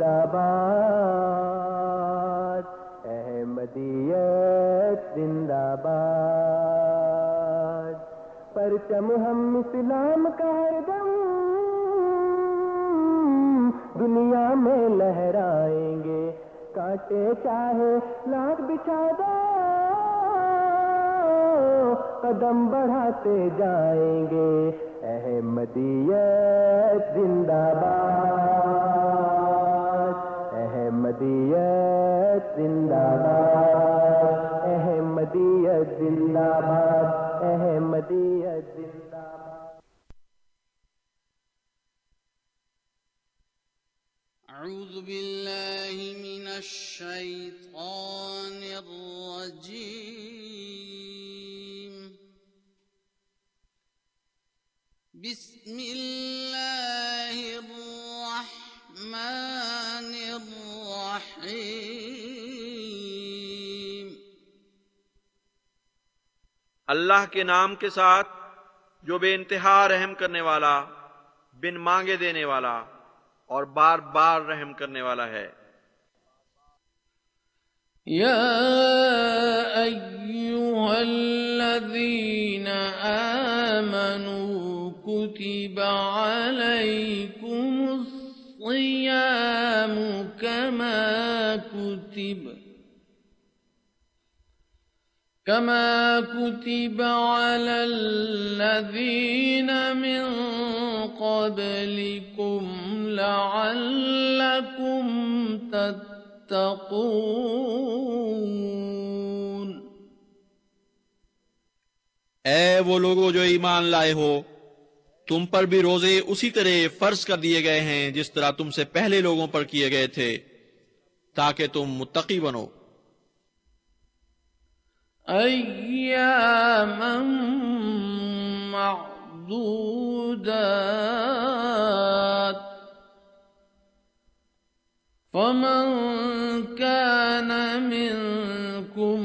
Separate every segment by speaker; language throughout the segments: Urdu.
Speaker 1: زندہ باد احمدیت زندہ باد پرچم ہم اسلام کا ہر دم، دنیا میں لہرائیں گے۔ کاٹے چاہے لاکھ بچھا قدم بڑھاتے جائیں گے۔ احمدیت زندہ باد احمدیت زندہ باد، احمدیت زندہ باد، احمدیت زندہ باد۔
Speaker 2: أعوذ بالله من الشيطان الرجيم بسم الله الرحمن الرحيم.
Speaker 3: اللہ کے نام کے ساتھ جو بے انتہا رحم کرنے والا بن مانگے دینے والا اور بار بار رحم کرنے والا ہے۔
Speaker 2: يا أيها الذين آمنوا كتب عليكم الصيام كما كتب. كما كتب على الذين من قبلكم لعلكم تتقون.
Speaker 3: اے وہ لوگوں جو ایمان لائے ہو تم پر بھی روزے اسی طرح فرض کر دیے گئے ہیں جس طرح تم سے پہلے لوگوں پر کیے گئے تھے، تاکہ تم متقی بنو۔
Speaker 2: أياما معدودات. فمن كان منكم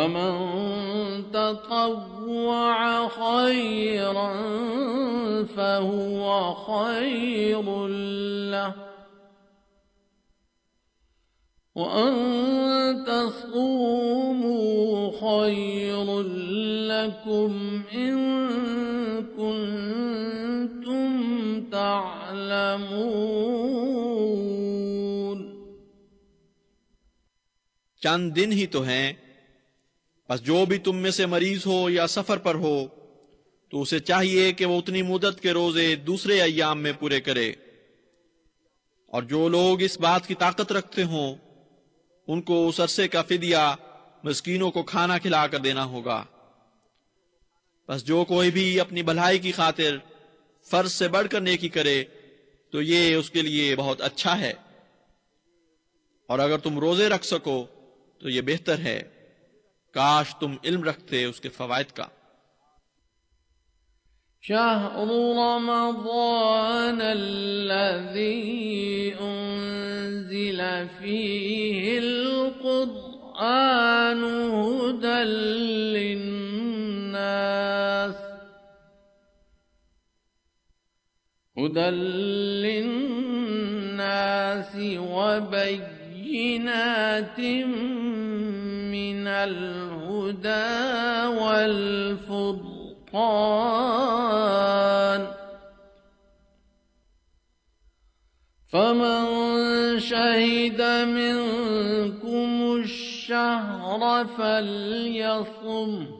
Speaker 2: فمن تطوع خيرا فهو خير له. وأن تصوموا خير لكم إن كنتم تعلمون.
Speaker 3: چند دن ہی تو ہیں بس جو بھی تم میں سے مریض ہو یا سفر پر ہو، تو اسے چاہیے کہ وہ اتنی مدت کے روزے دوسرے ایام میں پورے کرے۔ اور جو لوگ اس بات کی طاقت رکھتے ہوں، ان کو اس عرصے کا فدیہ مسکینوں کو کھانا کھلا کر دینا ہوگا۔ بس جو کوئی بھی اپنی بھلائی کی خاطر فرض سے بڑھ کر نیکی کرے، تو یہ اس کے لیے بہت اچھا ہے۔ اور اگر تم روزے رکھ سکو، تو یہ بہتر ہے۔ کاش تم علم رکھتے اس کے فوائد کا۔
Speaker 2: شهر رمضان الذي أنزل فيه القرآن هدى للناس هدى للناس بينات من الهدى والفرقان فمن شهد منكم الشهر فليصمه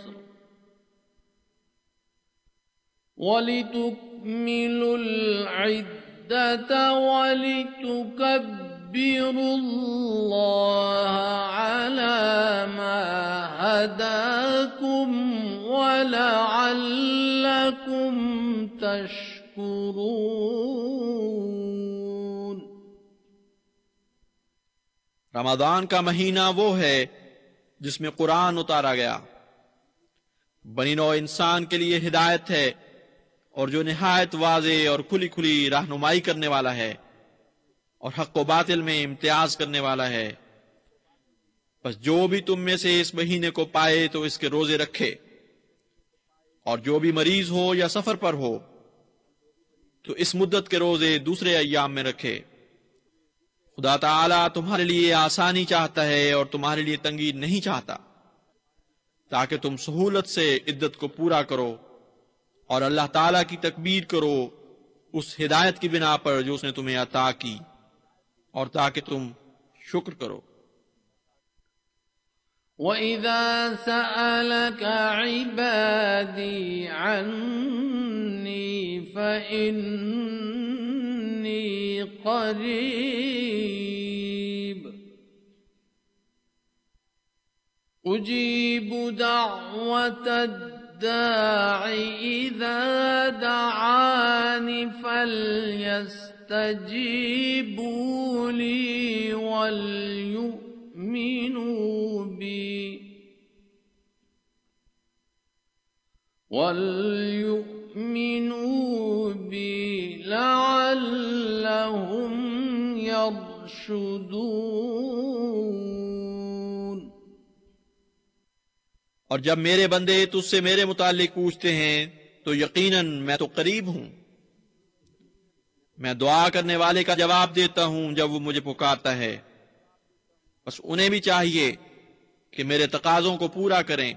Speaker 2: ولتكملوا العدة ولتكبروا الله على ما هداكم ولعلكم تشکرون
Speaker 3: رمضان کا مہینہ وہ ہے جس میں قرآن اتارا گیا۔ بنی نو انسان کے لیے ہدایت ہے۔ اور جو نہایت واضح اور کھلی کھلی رہنمائی کرنے والا ہے اور حق و باطل میں امتیاز کرنے والا ہے۔ بس جو بھی تم میں سے اس مہینے کو پائے تو اس کے روزے رکھے۔ اور جو بھی مریض ہو یا سفر پر ہو تو اس مدت کے روزے دوسرے ایام میں رکھے۔ خدا تعالی تمہارے لیے آسانی چاہتا ہے اور تمہارے لیے تنگی نہیں چاہتا۔ تاکہ تم سہولت سے عدت کو پورا کرو۔ اور اللہ تعالی کی تکبیر کرو اس ہدایت کی بنا پر جو اس نے تمہیں عطا کی اور تاکہ تم شکر کرو۔
Speaker 2: وَإِذَا سَأَلَكَ عِبَادِي عَنِّي فَإِنِّي قَرِيبٌ۔ أُجِيبُ دَعْوَةَ الدَّاعِ إِذَا دَعَانِ فَلْيَسْتَجِيبُوا لِي وَلْيُؤْمِنُوا بِي. وَلْيُؤْمِنُوا بِي لَعَلَّهُمْ يَرْشُدُونَ.
Speaker 3: اور جب میرے بندے تجھ سے میرے متعلق پوچھتے ہیں، تو یقیناً میں تو قریب ہوں۔ میں دعا کرنے والے کا جواب دیتا ہوں جب وہ مجھے پکارتا ہے۔ بس انہیں بھی چاہیے کہ میرے تقاضوں کو پورا کریں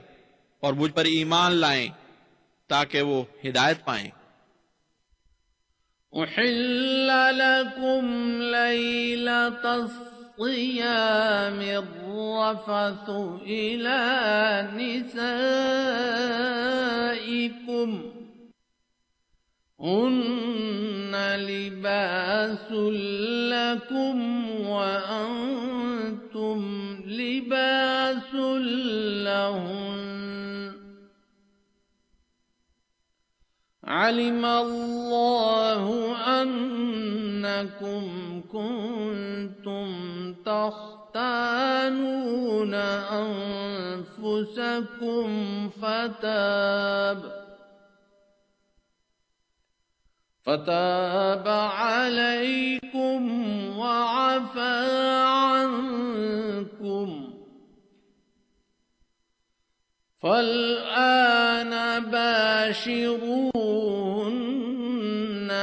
Speaker 3: اور مجھ پر ایمان لائیں تاکہ وہ ہدایت پائیں۔
Speaker 2: أحل لكم الصيام الرفث إلى نسائكم هن لباس لكم وأنتم لباس لهن علم الله أنكم كنتم تختانون أنفسكم فتاب فتاب عليكم وعفى عنكم فالآن باشروهن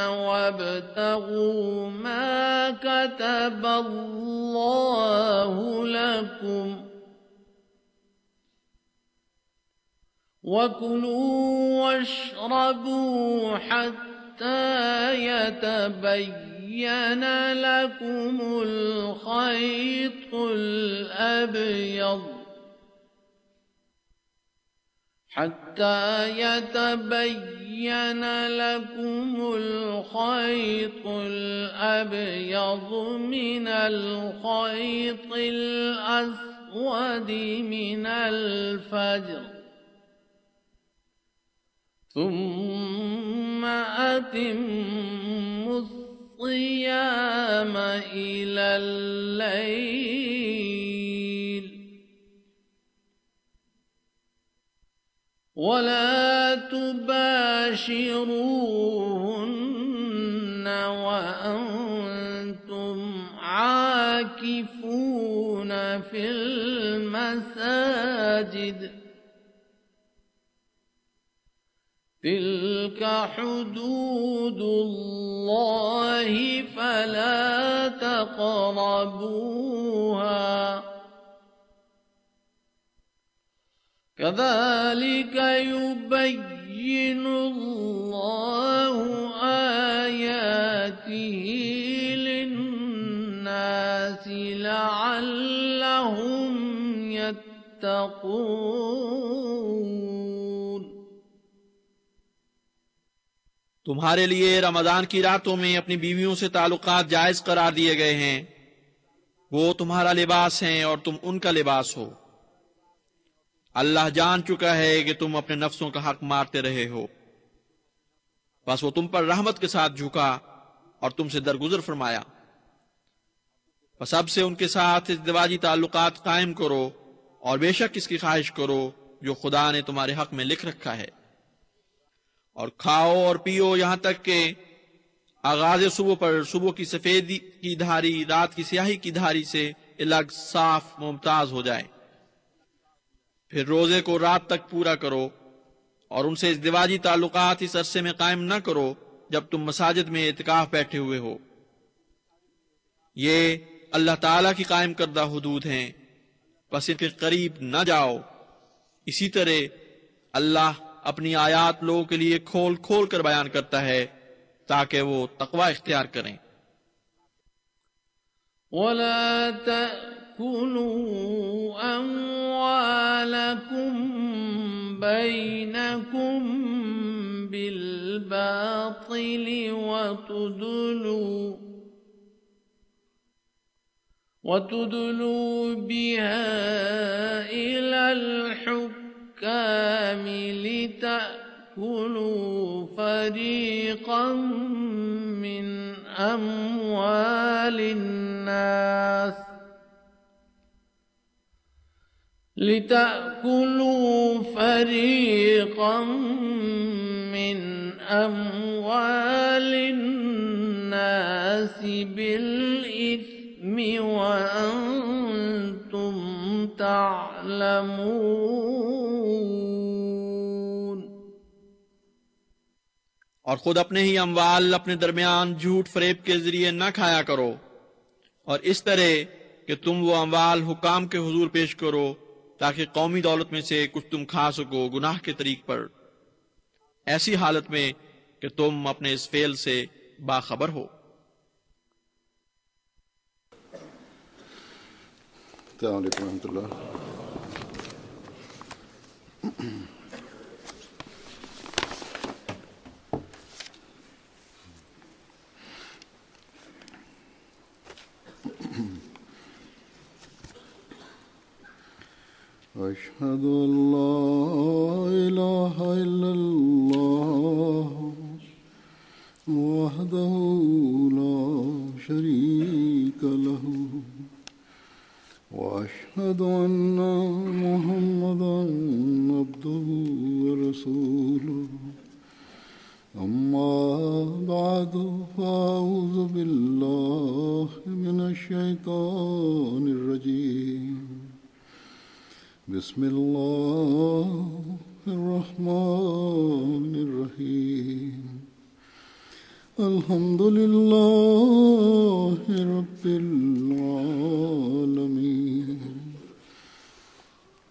Speaker 2: وابتغوا ما كتب الله لكم وكلوا واشربوا حتى يتبين لكم الخيط الأبيض حتى يتبين لكم الخيط الأبيض من الخيط الأسود من الفجر ثم أتموا الصيام إلى الليل ولا تباشروهن وأنتم عاكفون في المساجد تلك حدود الله فلا تقربوها كذلك يبين الله آياته للناس لعلهم يتقون.
Speaker 3: تمہارے لیے رمضان کی راتوں میں اپنی بیویوں سے تعلقات جائز قرار دیے گئے ہیں۔ وہ تمہارا لباس ہیں اور تم ان کا لباس ہو۔ اللہ جان چکا ہے کہ تم اپنے نفسوں کا حق مارتے رہے ہو۔ بس وہ تم پر رحمت کے ساتھ جھکا اور تم سے درگزر فرمایا۔ بس اب سے ان کے ساتھ ازدواجی تعلقات قائم کرو اور بے شک اس کی خواہش کرو جو خدا نے تمہارے حق میں لکھ رکھا ہے۔ اور کھاؤ اور پیو یہاں تک کہ آغاز صبح پر صبح کی سفید کی دھاری، رات کی سیاہی کی دھاری سے الگ صاف ممتاز ہو جائے۔ پھر روزے کو رات تک پورا کرو اور ان سے ازدواجی تعلقات اس عرصے میں قائم نہ کرو جب تم مساجد میں اعتکاف بیٹھے ہوئے ہو۔ یہ اللہ تعالی کی قائم کردہ حدود ہیں۔ بس ان کے قریب نہ جاؤ۔ اسی طرح اللہ اپنی آیات لوگوں کے لیے کھول کھول کر بیان کرتا ہے تاکہ وہ تقوی اختیار کریں۔
Speaker 2: ولا تأكلوا أموالكم بينكم بالباطل وتدلوا وتدلوا بها إلى الحكام لتأكلوا فريقا من أموال الناس لتأكلوا فريقا من أموال الناس بالإثم وأنتم تعلمون.
Speaker 3: اور خود اپنے ہی اموال اپنے درمیان جھوٹ فریب کے ذریعے نہ کھایا کرو اور اس طرح کہ تم وہ اموال حکام کے حضور پیش کرو تاکہ قومی دولت میں سے کچھ تم کھا سکو گناہ کے طریق پر ایسی حالت میں کہ تم اپنے اس فیل سے باخبر ہو۔
Speaker 4: السلام علیکم ورحمۃ اللہ۔ أشهد أن لا إله إلا الله وحده لا شريك له وأشهد أن محمدا عبده ورسوله. أما بعد، فأعوذ بالله من الشيطان الرجيم. بسم الله الرحمن الرحيم الحمد لله رب العالمين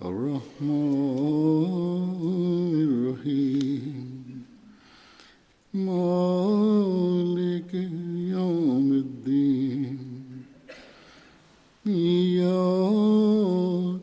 Speaker 4: الرحمن الرحيم مالك يوم الدين إياك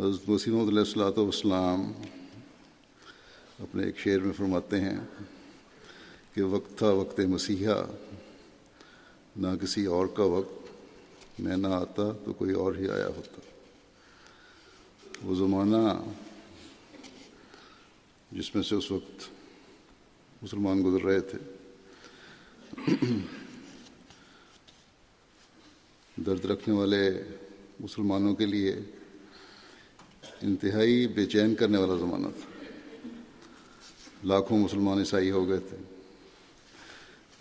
Speaker 4: حضرت وسیم علیہ السلاۃ والسلام اپنے ایک شعر میں فرماتے ہیں کہ وقت تھا وقت مسیحا، نہ کسی اور کا وقت، میں نہ آتا تو کوئی اور ہی آیا ہوتا۔ وہ زمانہ جس میں سے اس وقت مسلمان گزر رہے تھے۔ درد رکھنے والے مسلمانوں کے لیے انتہائی بے چین کرنے والا زمانہ تھا۔ لاکھوں مسلمان عیسائی ہو گئے تھے۔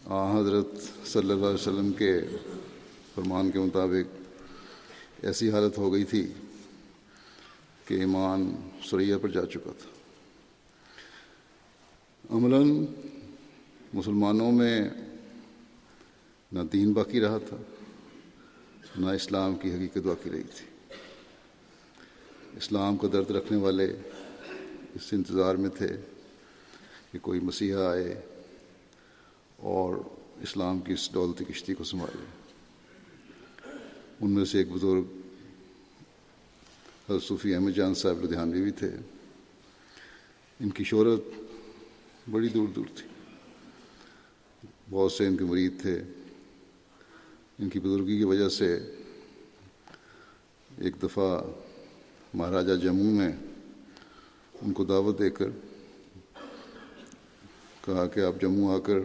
Speaker 4: آ، حضرت صلی اللہ علیہ وسلم کے فرمان کے مطابق ایسی حالت ہو گئی تھی کہ ایمان سریا پر جا چکا تھا۔ عملاً مسلمانوں میں نہ دین باقی رہا تھا، نہ اسلام کی حقیقت باقی رہی تھی۔ اسلام کا درد رکھنے والے اس انتظار میں تھے کہ کوئی مسیحا آئے اور اسلام کی اس دولتی کشتی کو سنبھالے ان میں سے ایک بزرگ حضرت صوفی احمد جان صاحب لدھیانوی بھی تھے۔ ان کی شہرت بڑی دور دور تھی۔ بہت سے ان کے مرید تھے۔ ان کی بزرگی کی وجہ سے ایک دفعہ مہاراجہ جموں میں ان کو دعوت دے کر کہا کہ آپ جموں آ کر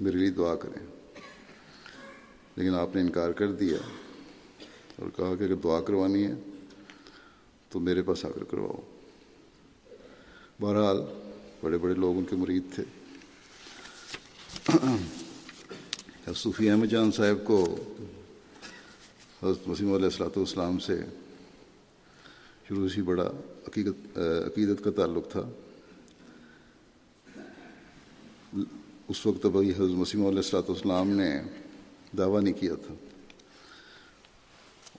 Speaker 4: میرے لیے دعا کریں۔ لیکن آپ نے انکار کر دیا اور کہا کہ اگر دعا کروانی ہے تو میرے پاس آ کر کرواؤ۔ بہرحال بڑے بڑے لوگ ان کے مرید تھے۔ صوفی احمد جان صاحب کو حضرت وسیم علیہ السلاۃ والسلام سے شروع سے بڑا عقیدت عقیدت کا تعلق تھا۔ اس وقت ابھی حضرت وسیم علیہ السلاۃ والسلام نے دعویٰ نہیں کیا تھا۔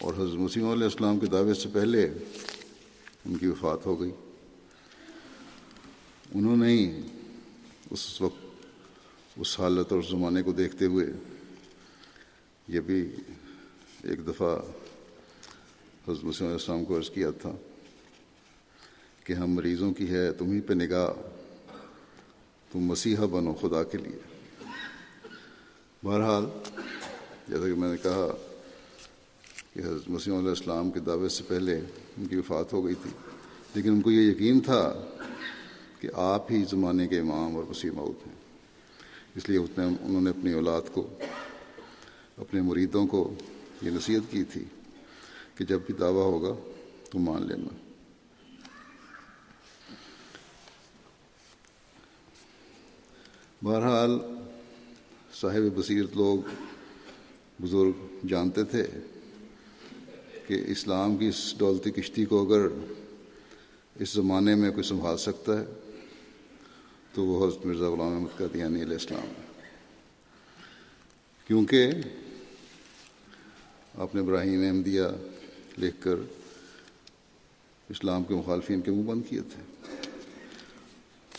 Speaker 4: اور حضرت وسیم علیہ السلام کے دعوے سے پہلے ان کی وفات ہو گئی۔ انہوں نے ہی اس وقت، اس حالت اور زمانے کو دیکھتے ہوئے یہ بھی ایک دفعہ حضرت مسلم علیہ السلام کو عرض کیا تھا کہ ہم مریضوں کی ہے تمہیں پہ نگاہ، تم مسیحا بنو خدا کے لیے۔ بہرحال، جیسا کہ میں نے کہا کہ حضرت مسیم علیہ السلام کے دعوے سے پہلے ان کی وفات ہو گئی تھی، لیکن ان کو یہ یقین تھا کہ آپ ہی زمانے کے امام اور وسیع موت ہیں۔ اس لیے اس نے انہوں نے اپنی اولاد کو، اپنے مریدوں کو یہ نصیحت کی تھی کہ جب بھی دعویٰ ہوگا تو مان لینا بہرحال صاحب بصیرت لوگ بزرگ جانتے تھے کہ اسلام کی اس دولتی کشتی کو اگر اس زمانے میں کوئی سنبھال سکتا ہے، تو وہ حضرت مرزا غلام احمد قادیانی علیہ السلام کیونکہ آپ نے ابراہیم احمدیہ لکھ کر اسلام کے مخالفین کے منہ بند کیے تھے۔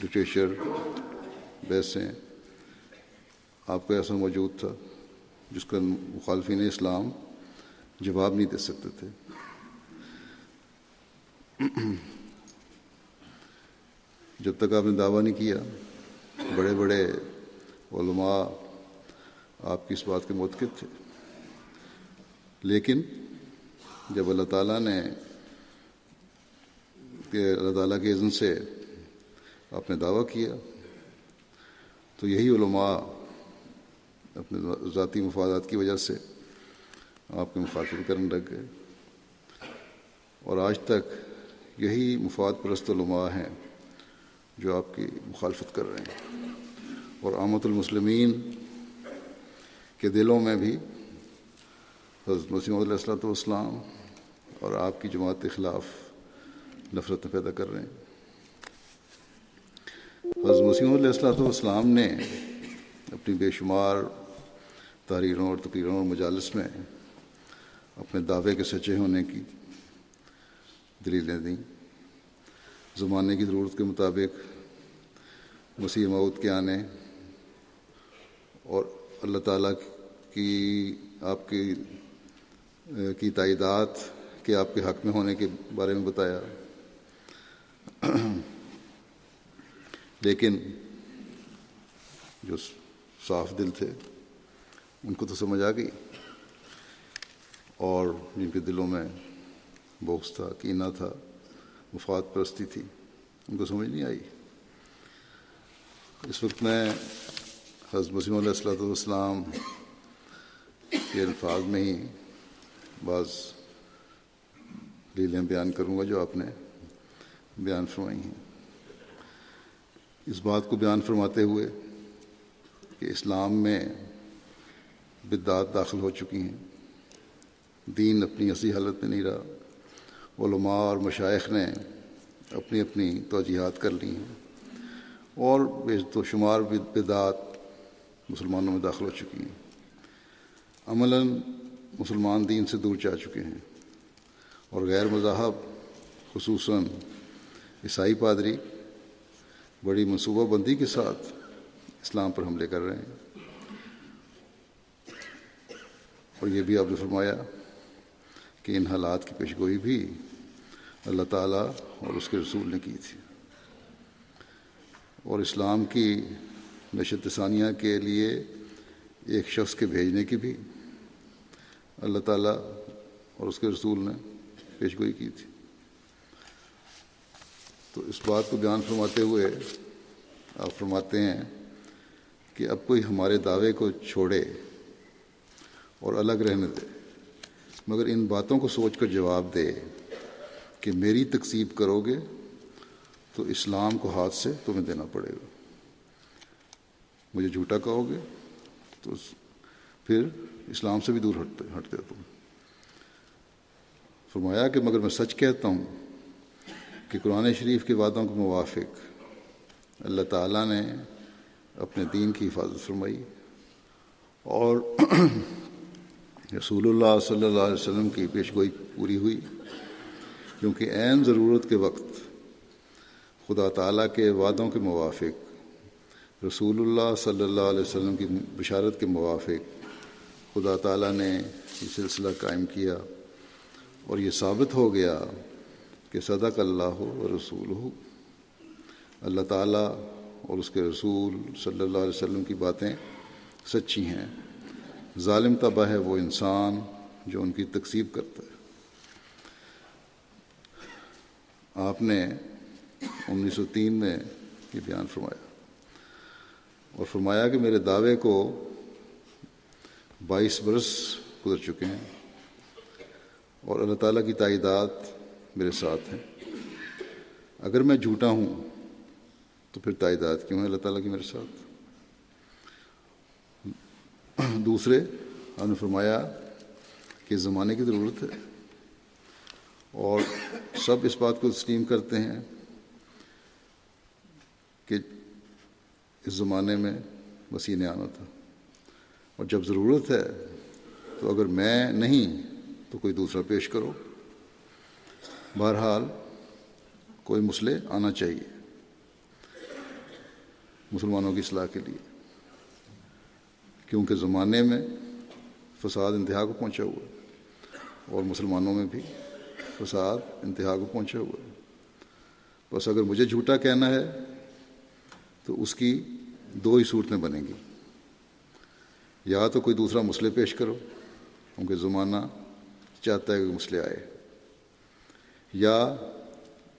Speaker 4: لٹریچر بحثیں آپ کو ایسا موجود تھا جس کا مخالفین اسلام جواب نہیں دے سکتے تھے۔ جب تک آپ نے دعویٰ نہیں کیا، بڑے بڑے علماء آپ کی اس بات کے متقد تھے۔ لیکن جب اللہ تعالیٰ نے کہ اللہ تعالیٰ کے اذن سے آپ نے دعویٰ کیا، تو یہی علماء اپنے ذاتی مفادات کی وجہ سے آپ کے مخاطب کرنے لگ گئے۔ اور آج تک یہی مفاد پرست علماء ہیں جو آپ کی مخالفت کر رہے ہیں۔ اور آمد المسلمین کے دلوں میں بھی حضرت مسیم علیہ السلۃ والسلام اور آپ کی جماعت کے خلاف نفرت پیدا کر رہے ہیں۔ حضرت مسیم علیہ السلۃ والسلام نے اپنی بے شمار تحریروں اور تقریروں اور مجالس میں اپنے دعوے کے سچے ہونے کی دلیلیں دیں۔ زمانے کی ضرورت کے مطابق مسیح مود کے آنے اور اللہ تعالیٰ کی آپ کی کی تائیدات کے آپ کے حق میں ہونے کے بارے میں بتایا۔ لیکن جو صاف دل تھے، ان کو تو سمجھ آ گئی۔ اور جن کے دلوں میں بوکس تھا کینہ تھا مفاد پرستی تھی، ان کو سمجھ نہیں آئی۔ اس وقت میں حضرت مسیم علیہ السلۃ والسلام کے الفاظ میں ہی بعض لیلیں بیان کروں گا جو آپ نے بیان فرمائی ہیں۔ اس بات کو بیان فرماتے ہوئے کہ اسلام میں بدعات داخل ہو چکی ہیں۔ دین اپنی اصلی حالت میں نہیں رہا۔ علماء اور مشائق نے اپنی اپنی توجیحات کر لی ہیں۔ اور بے تو شمار بدعات مسلمانوں میں داخل ہو چکی ہیں۔ عملاً مسلمان دین سے دور جا چکے ہیں اور غیر مذاہب، خصوصاً عیسائی پادری، بڑی منصوبہ بندی کے ساتھ اسلام پر حملے کر رہے ہیں۔ اور یہ بھی آپ نے فرمایا کہ ان حالات کی پیشگوئی بھی اللہ تعالیٰ اور اس کے رسول نے کی تھی۔ اور اسلام کی نشت ثانیہ کے لیے ایک شخص کے بھیجنے کی بھی اللہ تعالیٰ اور اس کے رسول نے پیشگوئی کی تھی۔ تو اس بات کو بیان فرماتے ہوئے آپ فرماتے ہیں کہ اب کوئی ہمارے دعوے کو چھوڑے اور الگ رہنے دے، مگر ان باتوں کو سوچ کر جواب دے کہ میری تقسیب کرو گے تو اسلام کو ہاتھ سے تمہیں دینا پڑے گا۔ مجھے جھوٹا کہو گے تو پھر اسلام سے بھی دور ہٹتے ہٹتے تم فرمایا کہ مگر میں سچ کہتا ہوں کہ قرآن شریف کے وعدوں کے موافق اللہ تعالیٰ نے اپنے دین کی حفاظت فرمائی اور رسول اللہ صلی اللہ علیہ وسلم کی پیشگوئی پوری ہوئی۔ کیونکہ عین ضرورت کے وقت خدا تعالیٰ کے وعدوں کے موافق، رسول اللہ صلی اللہ علیہ وسلم کی بشارت کے موافق خدا تعالیٰ نے یہ سلسلہ قائم کیا اور یہ ثابت ہو گیا کہ صدق اللہ ہو رسول ہو اللہ تعالیٰ اور اس کے رسول صلی اللہ علیہ وسلم کی باتیں سچی ہیں۔ ظالم تباہ ہے وہ انسان جو ان کی تقسیب کرتا ہے۔ آپ نے انیس سو تین میں یہ بیان فرمایا اور فرمایا کہ میرے دعوے کو بائیس برس گزر چکے ہیں اور اللہ تعالیٰ کی تائیدات میرے ساتھ ہیں۔ اگر میں جھوٹا ہوں تو پھر تائیدات کیوں ہے اللہ تعالیٰ کی میرے ساتھ؟ دوسرے ہم نے فرمایا کہ زمانے کی ضرورت ہے اور سب اس بات کو تسلیم کرتے ہیں کہ اس زمانے میں مسیح نے آنا تھا۔ اور جب ضرورت ہے تو اگر میں نہیں تو کوئی دوسرا پیش کرو۔ بہرحال کوئی مسئلے آنا چاہیے مسلمانوں کی اصلاح کے لیے۔ کیونکہ زمانے میں فساد انتہا کو پہنچا ہوا ہے اور مسلمانوں میں بھی فساد انتہا کو پہنچا ہوا ہے۔ بس اگر مجھے جھوٹا کہنا ہے تو اس کی دو ہی صورتیں بنیں گی۔ یا تو کوئی دوسرا مسئلے پیش کرو، کیونکہ زمانہ چاہتا ہے کہ مسئلے آئے۔ یا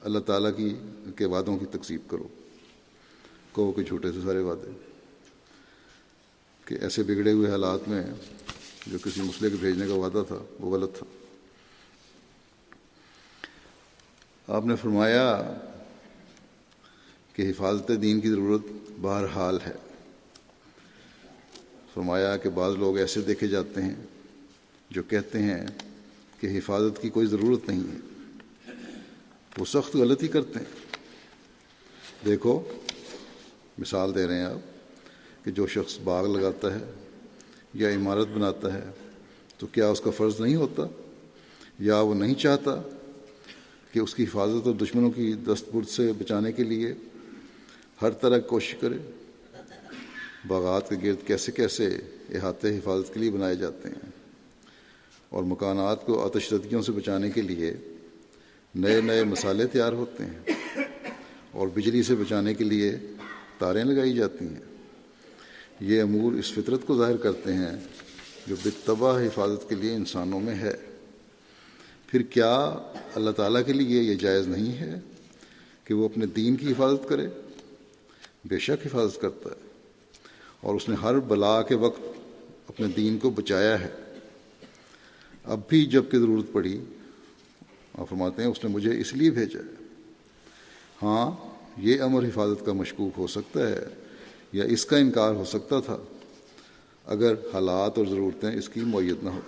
Speaker 4: اللہ تعالیٰ کی کے وعدوں کی تقسیب کرو۔ کہو کہ جھوٹے سے سارے وعدے۔ کہ ایسے بگڑے ہوئے حالات میں جو کسی مسئلے کے بھیجنے کا وعدہ تھا، وہ غلط تھا۔ آپ نے فرمایا کہ حفاظت دین کی ضرورت بہرحال ہے۔ فرمایا کہ بعض لوگ ایسے دیکھے جاتے ہیں جو کہتے ہیں کہ حفاظت کی کوئی ضرورت نہیں ہے۔ وہ سخت غلطی کرتے ہیں۔ دیکھو، مثال دے رہے ہیں آپ کہ جو شخص باغ لگاتا ہے یا عمارت بناتا ہے تو کیا اس کا فرض نہیں ہوتا؟ یا وہ نہیں چاہتا کہ اس کی حفاظت اور دشمنوں کی دست برد سے بچانے کے لیے ہر طرح کوشش کرے؟ باغات کے گرد کیسے کیسے احاطے حفاظت کے لیے بنائے جاتے ہیں اور مکانات کو آتش ردگیوں سے بچانے کے لیے نئے نئے مسالے تیار ہوتے ہیں اور بجلی سے بچانے کے لیے تاریں لگائی جاتی ہیں۔ یہ امور اس فطرت کو ظاہر کرتے ہیں جو بتبا حفاظت کے لیے انسانوں میں ہے۔ پھر کیا اللہ تعالیٰ کے لیے یہ جائز نہیں ہے کہ وہ اپنے دین کی حفاظت کرے؟ بے شک حفاظت کرتا ہے۔ اور اس نے ہر بلا کے وقت اپنے دین کو بچایا ہے۔ اب بھی جبکہ ضرورت پڑی، آپ فرماتے ہیں، اس نے مجھے اس لیے بھیجا ہے۔ ہاں یہ امر حفاظت کا مشکوک ہو سکتا ہے یا اس کا انکار ہو سکتا تھا، اگر حالات اور ضرورتیں اس کی معیت نہ ہو۔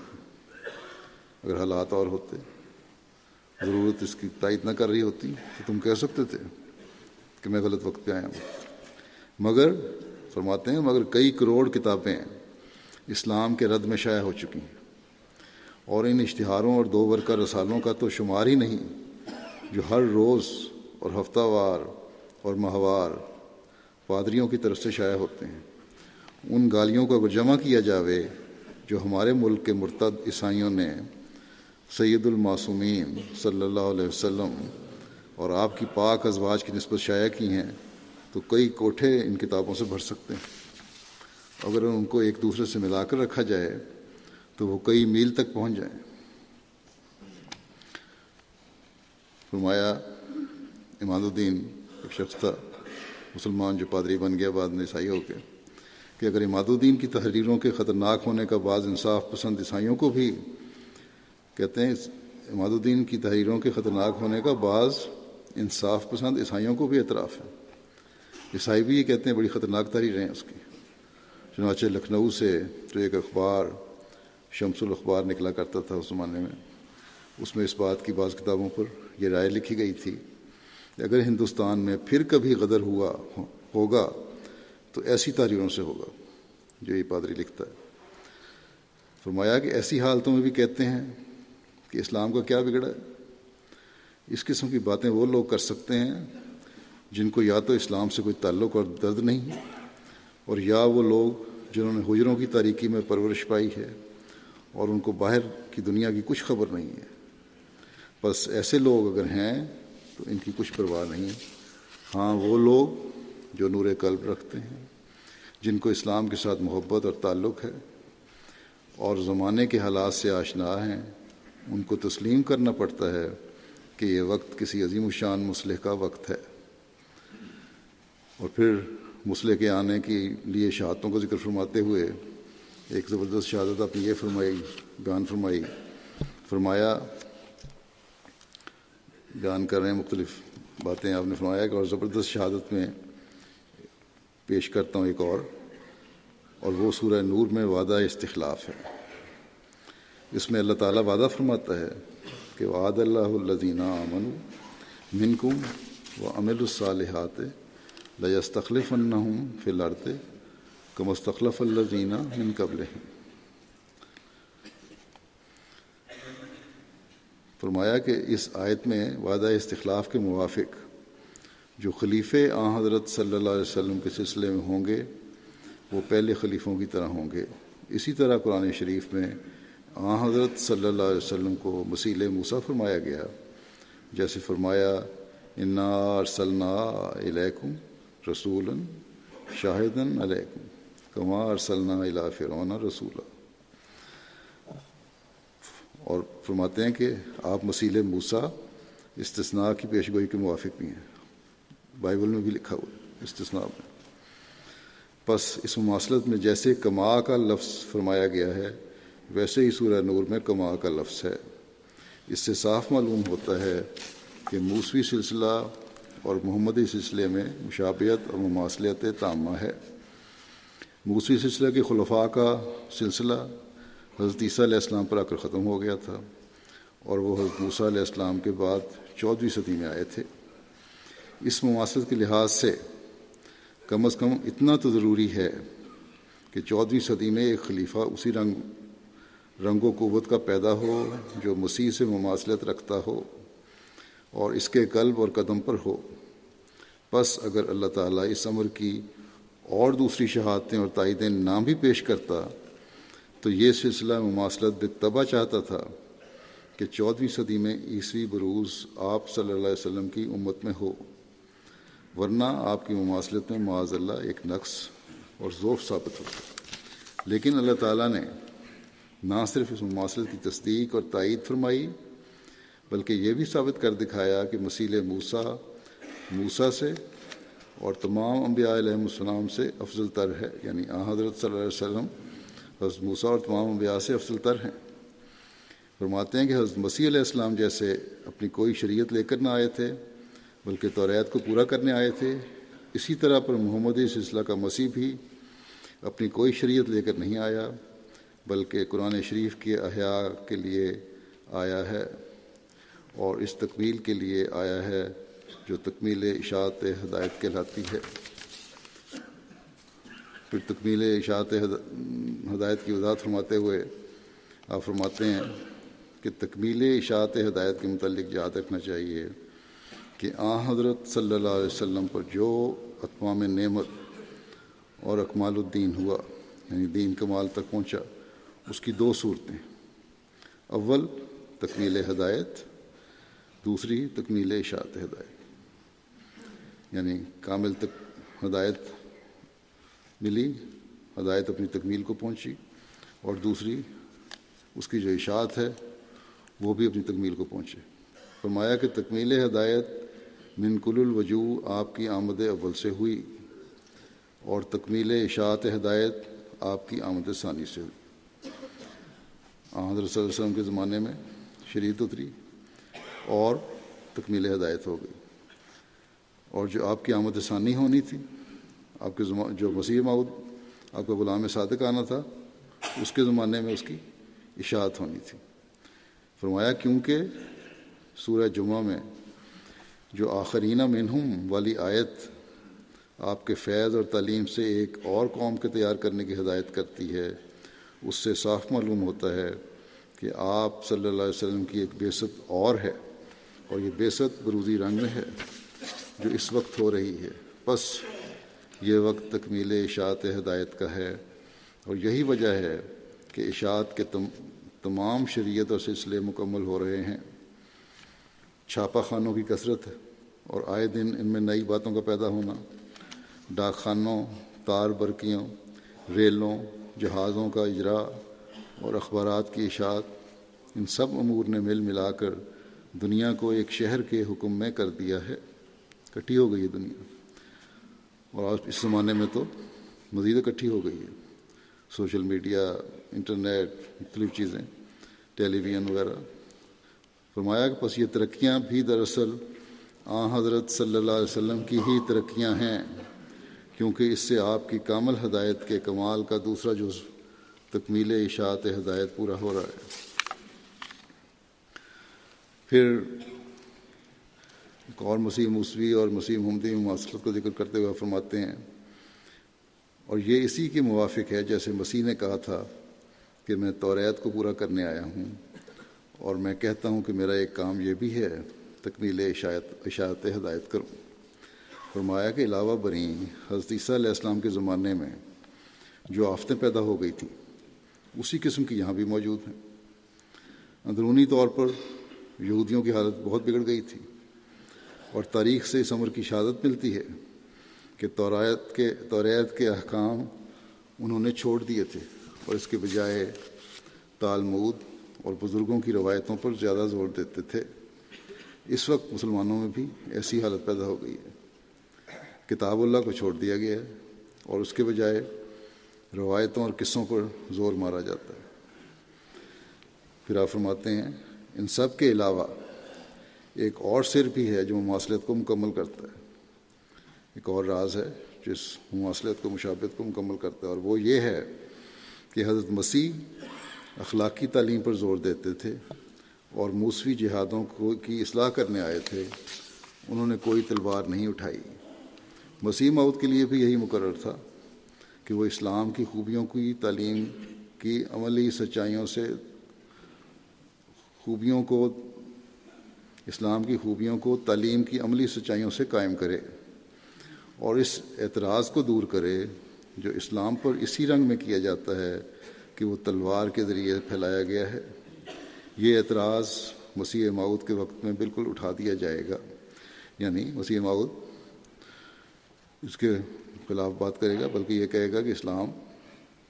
Speaker 4: اگر حالات اور ہوتے، ضرورت اس کی تائید نہ کر رہی ہوتی، تو تم کہہ سکتے تھے کہ میں غلط وقت پہ آیا ہوں۔ مگر فرماتے ہیں، مگر کئی کروڑ کتابیں اسلام کے رد میں شائع ہو چکی ہیں۔ اور ان اشتہاروں اور دو ورکہ رسالوں کا تو شمار ہی نہیں، جو ہر روز اور ہفتہ وار اور ماہوار پادریوں کی طرف سے شائع ہوتے ہیں۔ ان گالیوں کو اگر جمع کیا جاوے، جو ہمارے ملک کے مرتد عیسائیوں نے، سید المعصومین صلی اللہ علیہ وسلم اور آپ کی پاک ازواج کی نسبت شائع کی ہیں تو کئی کوٹھے ان کتابوں سے بھر سکتے ہیں۔ اگر ان کو ایک دوسرے سے ملا کر رکھا جائے تو وہ کئی میل تک پہنچ جائیں۔ فرمایا اماد الدین ایک شخص تھا، مسلمان جو پادری بن گیا بعد میں عیسائی ہو کے، کہ اگر اماد الدین کی تحریروں کے خطرناک ہونے کا بعض انصاف پسند عیسائیوں کو بھی کہتے ہیں اماد الدین کی تحریروں کے خطرناک ہونے کا بعض انصاف پسند عیسائیوں کو بھی اعتراف ہے۔ عیسائی بھی یہ کہتے ہیں، بڑی خطرناک تحریریں ہیں اس کی۔ چنانچہ لکھنؤ سے جو ایک اخبار شمس الاخبار نکلا کرتا تھا اس زمانے میں۔ اس میں اس بات کی بعض کتابوں پر یہ رائے لکھی گئی تھی کہ اگر ہندوستان میں پھر کبھی غدر ہوا ہوگا تو ایسی تحریروں سے ہوگا، جو یہ پادری لکھتا ہے۔ فرمایا کہ ایسی حالتوں میں بھی کہتے ہیں کہ اسلام کا کیا بگڑا ہے۔ اس قسم کی باتیں وہ لوگ کر سکتے ہیں جن کو یا تو اسلام سے کوئی تعلق اور درد نہیں اور یا وہ لوگ جنہوں نے حجروں کی تاریکی میں پرورش پائی ہے اور ان کو باہر کی دنیا کی کچھ خبر نہیں ہے۔ بس ایسے لوگ اگر ہیں تو ان کی کچھ پرواہ نہیں ہے۔ ہاں وہ لوگ جو نور قلب رکھتے ہیں، جن کو اسلام کے ساتھ محبت اور تعلق ہے اور زمانے کے حالات سے آشنا ہیں، ان کو تسلیم کرنا پڑتا ہے کہ یہ وقت کسی عظیم الشان مسلح کا وقت ہے۔ اور پھر مسلح کے آنے کے لیے شہادتوں کا ذکر فرماتے ہوئے ایک زبردست شہادت آپ نے یہ فرمائی، بیان فرمائی۔ فرمایا، بیان کر رہے ہیں مختلف باتیں آپ نے فرمایا کہ اور زبردست شہادت میں پیش کرتا ہوں ایک اور اور وہ سورہ نور میں وعدہ استخلاف ہے۔ اس میں اللہ تعالیٰ وعدہ فرماتا ہے کہ وعد اللہ الدینہ امن منکم و امل الصالحات لستخلف النحم فی الارض کم استخلف الزینہ من قبل فرمایا کہ اس آیت میں وعدہ استخلاف کے موافق جو خلیف آ حضرت صلی اللہ علیہ وسلم کے سلسلے میں ہوں گے، وہ پہلے خلیفوں کی طرح ہوں گے۔ اسی طرح قرآن شریف میں آ حضرت صلی اللہ علیہ وسلم کو مسیل موسیٰ فرمایا گیا۔ جیسے فرمایا، انا ارسلنا علیکم رسول شاہدن علیکم، کما ارسلنا الا فرعون رسولہ اور فرماتے ہیں کہ آپ مسیل موسا استثناء کی پیشگوئی کے موافق بھی ہیں۔ بائبل میں بھی لکھا ہوا استثناء میں۔ بس اس مماثلت میں جیسے کما کا لفظ فرمایا گیا ہے، ویسے ہی سورہ نور میں کما کا لفظ ہے۔ اس سے صاف معلوم ہوتا ہے کہ موسوی سلسلہ اور محمدی سلسلے میں مشابیت اور مماثلت تامہ ہے۔ موسوی سلسلہ کے خلفاء کا سلسلہ حضرت عیسیٰ علیہ السلام پر آ کر ختم ہو گیا تھا اور وہ حضرت موسیٰ علیہ السلام کے بعد چودھویں صدی میں آئے تھے۔ اس مماثلت کے لحاظ سے کم از کم اتنا تو ضروری ہے کہ چودھویں صدی میں ایک خلیفہ اسی رنگ رنگ و قوت کا پیدا ہو جو مسیح سے مماثلت رکھتا ہو۔ اور اس کے قلب اور قدم پر ہو۔ بس اگر اللہ تعالیٰ اس عمر کی اور دوسری شہادتیں اور تائیدیں نہ بھی پیش کرتا، تو یہ سلسلہ مماثلت بتبا چاہتا تھا کہ چودھویں صدی میں عیسوی بروز آپ صلی اللہ علیہ وسلم کی امت میں ہو۔ ورنہ آپ کی مماثلت میں معاذ اللہ ایک نقص اور ذوف ثابت ہوتا لیکن اللہ تعالیٰ نے نہ صرف اس مماثلت کی تصدیق اور تائید فرمائی بلکہ یہ بھی ثابت کر دکھایا کہ مسیل موسا موسا سے اور تمام انبیاء علیہ السلام سے افضل تر ہے یعنی آ حضرت صلی اللہ علیہ وسلم، حضرت موسیٰ اور تمام انبیاء سے افضل تر ہیں۔ فرماتے ہیں کہ حضرت مسیح علیہ السلام جیسے اپنی کوئی شریعت لے کر نہ آئے تھے، بلکہ توریت کو پورا کرنے آئے تھے۔ اسی طرح پر محمدی سلسلہ کا مسیح بھی اپنی کوئی شریعت لے کر نہیں آیا، بلکہ قرآن شریف کے احیاء کے لیے آیا ہے۔ اور اس تکمیل کے لیے آیا ہے جو تکمیل اشاعت ہدایت کہلاتی ہے۔ پھر تکمیل اشاعت ہدایت کی وضاحت فرماتے ہوئے آپ فرماتے ہیں کہ تکمیل اشاعت ہدایت کے متعلق یاد رکھنا چاہیے کہ آ حضرت صلی اللہ علیہ وسلم پر جو اقوام نعمت اور اکمال الدین ہوا یعنی دین کمال تک پہنچا، اس کی دو صورتیں۔ اول، تکمیل ہدایت دوسری تکمیل اشاعت ہدایت۔ یعنی کامل تک ہدایت ملی، ہدایت اپنی تکمیل کو پہنچی اور دوسری اس کی جو اشاعت ہے، وہ بھی اپنی تکمیل کو پہنچے فرمایا کہ تکمیل ہدایت من کل الوجوہ آپ کی آمد اول سے ہوئی اور تکمیل اشاعت ہدایت آپ کی آمد ثانی سے ہوئی۔ حضرت صلی اللہ علیہ وسلم کے زمانے میں شریعت اتری۔ اور تکمیل ہدایت ہو گئی۔ اور جو آپ کی آمد ثانی ہونی تھی، آپ کے زمان جو مسیح ماؤد آپ کا غلام صادق آنا تھا، اس کے زمانے میں اس کی اشاعت ہونی تھی۔ فرمایا، کیونکہ سورہ جمعہ میں جو آخرینہ منہم والی آیت آپ کے فیض اور تعلیم سے ایک اور قوم کے تیار کرنے کی ہدایت کرتی ہے، اس سے صاف معلوم ہوتا ہے کہ آپ صلی اللہ علیہ وسلم کی ایک بیست اور ہے۔ اور یہ بیست بروزی رنگ میں ہے جو اس وقت ہو رہی ہے۔ بس یہ وقت تکمیل اشاعت ہدایت کا ہے۔ اور یہی وجہ ہے کہ اشاعت کے تم، تمام شریعت اور سلسلے مکمل ہو رہے ہیں۔ چھاپا خانوں کی کثرت اور آئے دن ان میں نئی باتوں کا پیدا ہونا، ڈاک خانوں، تار برقیوں، ریلوں، جہازوں کا اجرا اور اخبارات کی اشاعت، ان سب امور نے مل ملا کر دنیا کو ایک شہر کے حکم میں کر دیا ہے، کٹھی ہو گئی ہے دنیا۔ اور آج اس زمانے میں تو مزید اکٹھی ہو گئی ہے۔ سوشل میڈیا، انٹرنیٹ، مختلف چیزیں، ٹیلی ویژن وغیرہ۔ فرمایا کہ پس یہ ترقیاں بھی دراصل آ حضرت صلی اللہ علیہ وسلم کی ہی ترقیاں ہیں، کیونکہ اس سے آپ کی کامل ہدایت کے کمال کا دوسرا جز تکمیل اشاعت ہدایت پورا ہو رہا ہے۔ پھر ایک اور مسیح موسوی اور مسیح محمدی مواصلت کو ذکر کرتے ہوئے فرماتے ہیں، اور یہ اسی کے موافق ہے جیسے مسیح نے کہا تھا کہ میں توریت کو پورا کرنے آیا ہوں اور میں کہتا ہوں کہ میرا ایک کام یہ بھی ہے، تکمیل اشاعت اشاعت ہدایت کروں۔ فرمایا کہ علاوہ بری حضرت عیسیٰ علیہ السلام کے زمانے میں جو آفتیں پیدا ہو گئی تھیں، اسی قسم کی یہاں بھی موجود ہیں۔ اندرونی طور پر یہودیوں کی حالت بہت بگڑ گئی تھی۔ اور تاریخ سے اس عمر کی شہادت ملتی ہے کہ توریت کے توریت کے احکام انہوں نے چھوڑ دیے تھے اور اس کے بجائے تالمود اور بزرگوں کی روایتوں پر زیادہ زور دیتے تھے۔ اس وقت مسلمانوں میں بھی ایسی حالت پیدا ہو گئی ہے۔ کتاب اللہ کو چھوڑ دیا گیا ہے اور اس کے بجائے روایتوں اور قصوں پر زور مارا جاتا ہے۔ پھر آپ فرماتے ہیں ان سب کے علاوہ ایک اور سر بھی ہے جو مواصلت کو مکمل کرتا ہے۔ ایک اور راز ہے جو اس مواصلت کو مشابت کو مکمل کرتا ہے اور وہ یہ ہے کہ حضرت مسیح اخلاقی تعلیم پر زور دیتے تھے اور موسوی جہادوں کو، کی اصلاح کرنے آئے تھے۔ انہوں نے کوئی تلوار نہیں اٹھائی۔ مسیح مود کے لیے بھی یہی مقرر تھا کہ وہ اسلام کی خوبیوں کی، تعلیم کی، عملی سچائیوں سے خوبیوں کو، اسلام کی خوبیوں کو تعلیم کی عملی سچائیوں سے قائم کرے اور اس اعتراض کو دور کرے جو اسلام پر اسی رنگ میں کیا جاتا ہے کہ وہ تلوار کے ذریعے پھیلایا گیا ہے۔ یہ اعتراض مسیح ماؤد کے وقت میں بالکل اٹھا دیا جائے گا۔ یعنی مسیح ماؤد اس کے خلاف بات کرے گا، بلکہ یہ کہے گا کہ اسلام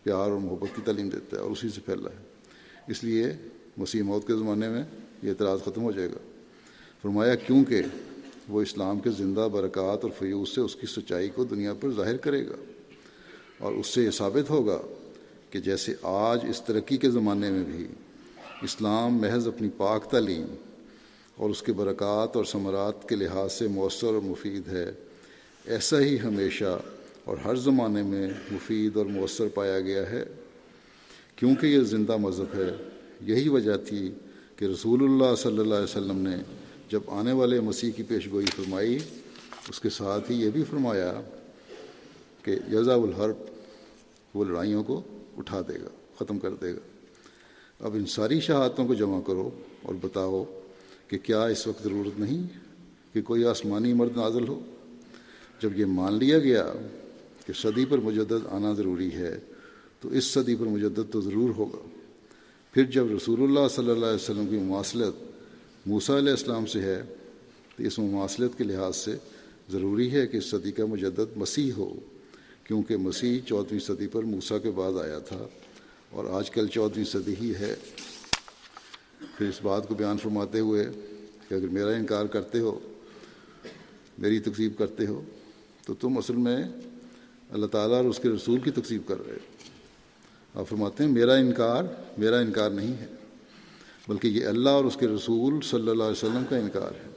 Speaker 4: پیار اور محبت کی تعلیم دیتا ہے اور اسی سے پھیل رہا ہے۔ اس لیے مسیح موت کے زمانے میں یہ اعتراض ختم ہو جائے گا۔ فرمایا، کیونکہ وہ اسلام کے زندہ برکات اور فیوز سے اس کی سچائی کو دنیا پر ظاہر کرے گا اور اس سے یہ ثابت ہوگا کہ جیسے آج اس ترقی کے زمانے میں بھی اسلام محض اپنی پاک تعلیم اور اس کے برکات اور ثمرات کے لحاظ سے مؤثر اور مفید ہے، ایسا ہی ہمیشہ اور ہر زمانے میں مفید اور مؤثر پایا گیا ہے۔ کیونکہ یہ زندہ مذہب ہے یہی وجہ تھی کہ رسول اللہ صلی اللہ علیہ وسلم نے جب آنے والے مسیح کی پیش گوئی فرمائی، اس کے ساتھ ہی یہ بھی فرمایا کہ یزا الحرب وہ لڑائیوں کو اٹھا دے گا، ختم کر دے گا۔ اب ان ساری شہادتوں کو جمع کرو اور بتاؤ کہ کیا اس وقت ضرورت نہیں کہ کوئی آسمانی مرد نازل ہو؟ جب یہ مان لیا گیا کہ صدی پر مجدد آنا ضروری ہے، تو اس صدی پر مجدد تو ضرور ہوگا۔ پھر جب رسول اللہ صلی اللہ علیہ وسلم کی مواصلت موسیٰ علیہ السلام سے ہے، تو اس مواصلت کے لحاظ سے ضروری ہے کہ اس صدی کا مجدد مسیح ہو، کیونکہ مسیح چودھویں صدی پر موسیٰ کے بعد آیا تھا اور آج کل چودھویں صدی ہی ہے۔ پھر اس بات کو بیان فرماتے ہوئے کہ اگر میرا انکار کرتے ہو، میری تقسیب کرتے ہو، تو تم اصل میں اللہ تعالیٰ اور اس کے رسول کی تقسیب کر رہے ہو۔ آپ فرماتے ہیں، میرا انکار میرا انکار نہیں ہے، بلکہ یہ اللہ اور اس کے رسول صلی اللہ علیہ وسلم کا انکار ہے،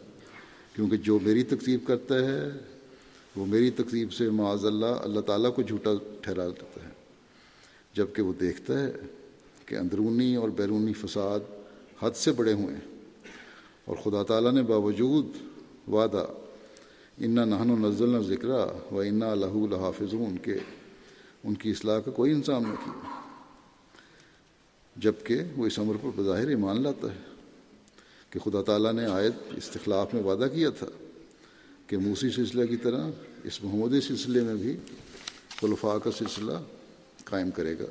Speaker 4: کیونکہ جو میری تقسیب کرتا ہے، وہ میری تقسیب سے معاذ اللہ اللہ تعالیٰ کو جھوٹا ٹھہرا دیتا ہے جبکہ وہ دیکھتا ہے کہ اندرونی اور بیرونی فساد حد سے بڑے ہوئے ہیں، اور خدا تعالیٰ نے باوجود وعدہ، انا نہن و نزل ذکر و انا لہو الحافظون کے ان کی اصلاح کا کوئی انتظام نہ کیا جبکہ وہ اس عمر پر بظاہر ایمان لاتا ہے کہ خدا تعالیٰ نے آیت استخلاف میں وعدہ کیا تھا کہ موسی سلسلہ کی طرح اس محمودی سلسلے میں بھی خلفاء کا سلسلہ قائم کرے گا،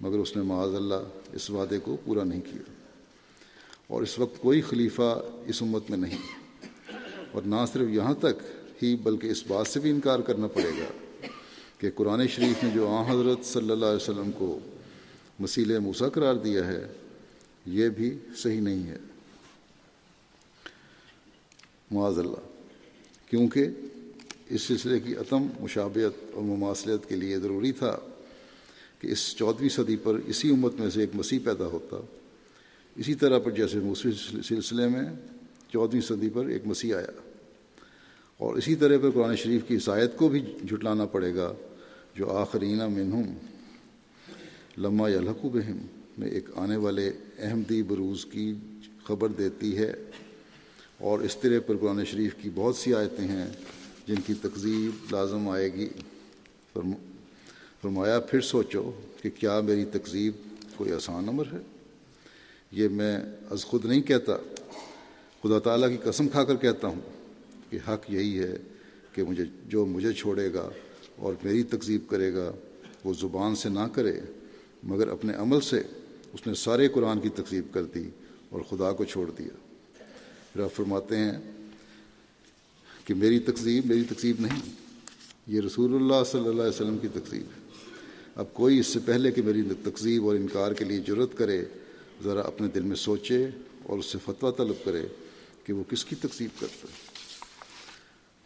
Speaker 4: مگر اس نے معاذ اللہ اس وعدے کو پورا نہیں کیا۔ اور اس وقت کوئی خلیفہ اس امت میں نہیں، اور نہ صرف یہاں تک ہی بلکہ اس بات سے بھی انکار کرنا پڑے گا کہ قرآن شریف نے جو آ حضرت صلی اللہ علیہ وسلم کو مسیل موسا قرار دیا ہے، یہ بھی صحیح نہیں ہے۔ معاذ اللہ، کیونکہ اس سلسلے کی عتم مشابت اور مماثلت کے لیے ضروری تھا کہ اس چودھویں صدی پر اسی امت میں سے ایک مسیح پیدا ہوتا۔ اسی طرح پر جیسے موسیقی سلسلے میں چودھویں صدی پر ایک مسیح آیا۔ اور اسی طرح پر قرآن شریف کی عیسائیت کو بھی جھٹلانا پڑے گا، جو آخرینہ منہم لمہ یا بہم، میں ایک آنے والے احمدی بروز کی خبر دیتی ہے۔ اور اس طرح پر قرآن شریف کی بہت سی آیتیں ہیں جن کی تقزیب لازم آئے گی۔ فرمایا، پھر سوچو کہ کیا میری تقزیب کوئی آسان عمر ہے؟ یہ میں از خود نہیں کہتا۔ خدا تعالیٰ کی قسم کھا کر کہتا ہوں کہ حق یہی ہے کہ مجھے، جو مجھے چھوڑے گا اور میری تقزیب کرے گا، وہ زبان سے نہ کرے۔ مگر اپنے عمل سے اس نے سارے قرآن کی تقزیب کر دی اور خدا کو چھوڑ دیا۔ پھر آپ فرماتے ہیں کہ میری تقزیب میری تقزیب نہیں، یہ رسول اللہ صلی اللہ علیہ وسلم کی تقزیب ہے۔ اب کوئی اس سے پہلے کہ میری تقزیب اور انکار کے لیے ضرورت کرے، ذرا اپنے دل میں سوچے اور اس سے فتویٰ طلب کرے کہ وہ کس کی تقسیب کرتا ہے۔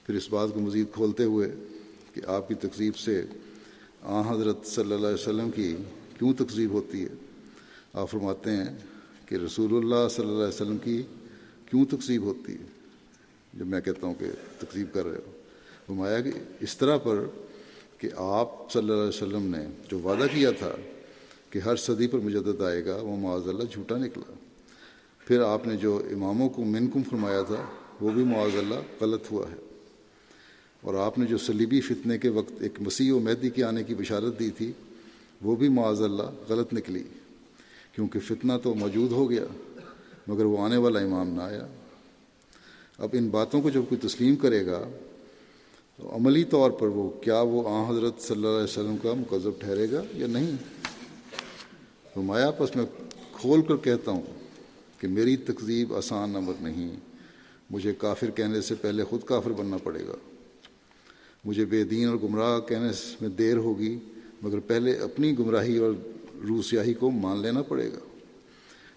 Speaker 4: پھر اس بات کو مزید کھولتے ہوئے کہ آپ کی تقسیب سے آ حضرت صلی اللہ علیہ وسلم کی کیوں تقسیب ہوتی ہے؟ آپ فرماتے ہیں کہ رسول اللہ صلی اللہ علیہ وسلم کی کیوں تقسیب ہوتی ہے؟ جب میں کہتا ہوں کہ تقسیب کر رہے ہو۔ فرمایا کہ اس طرح پر کہ آپ صلی اللہ علیہ وسلم نے جو وعدہ کیا تھا کہ ہر صدی پر مجدد آئے گا، وہ معاذ اللہ جھوٹا نکلا۔ پھر آپ نے جو اماموں کو منکم فرمایا تھا، وہ بھی معاذ اللہ غلط ہوا ہے۔ اور آپ نے جو سلیبی فتنے کے وقت ایک مسیح و مہدی کے آنے کی بشارت دی تھی وہ بھی معاذ اللہ غلط نکلی کیونکہ فتنہ تو موجود ہو گیا، مگر وہ آنے والا امام نہ آیا۔ اب ان باتوں کو جب کوئی تسلیم کرے گا تو عملی طور پر وہ کیا وہ آ حضرت صلی اللہ علیہ وسلم کا مقذب ٹھہرے گا یا نہیں؟ تو پس میں کھول کر کہتا ہوں کہ میری تقزیب آسان نمبر نہیں، مجھے کافر کہنے سے پہلے خود کافر بننا پڑے گا۔ مجھے بے دین اور گمراہ کہنے میں دیر ہوگی مگر پہلے اپنی گمراہی اور روسیاہی کو مان لینا پڑے گا۔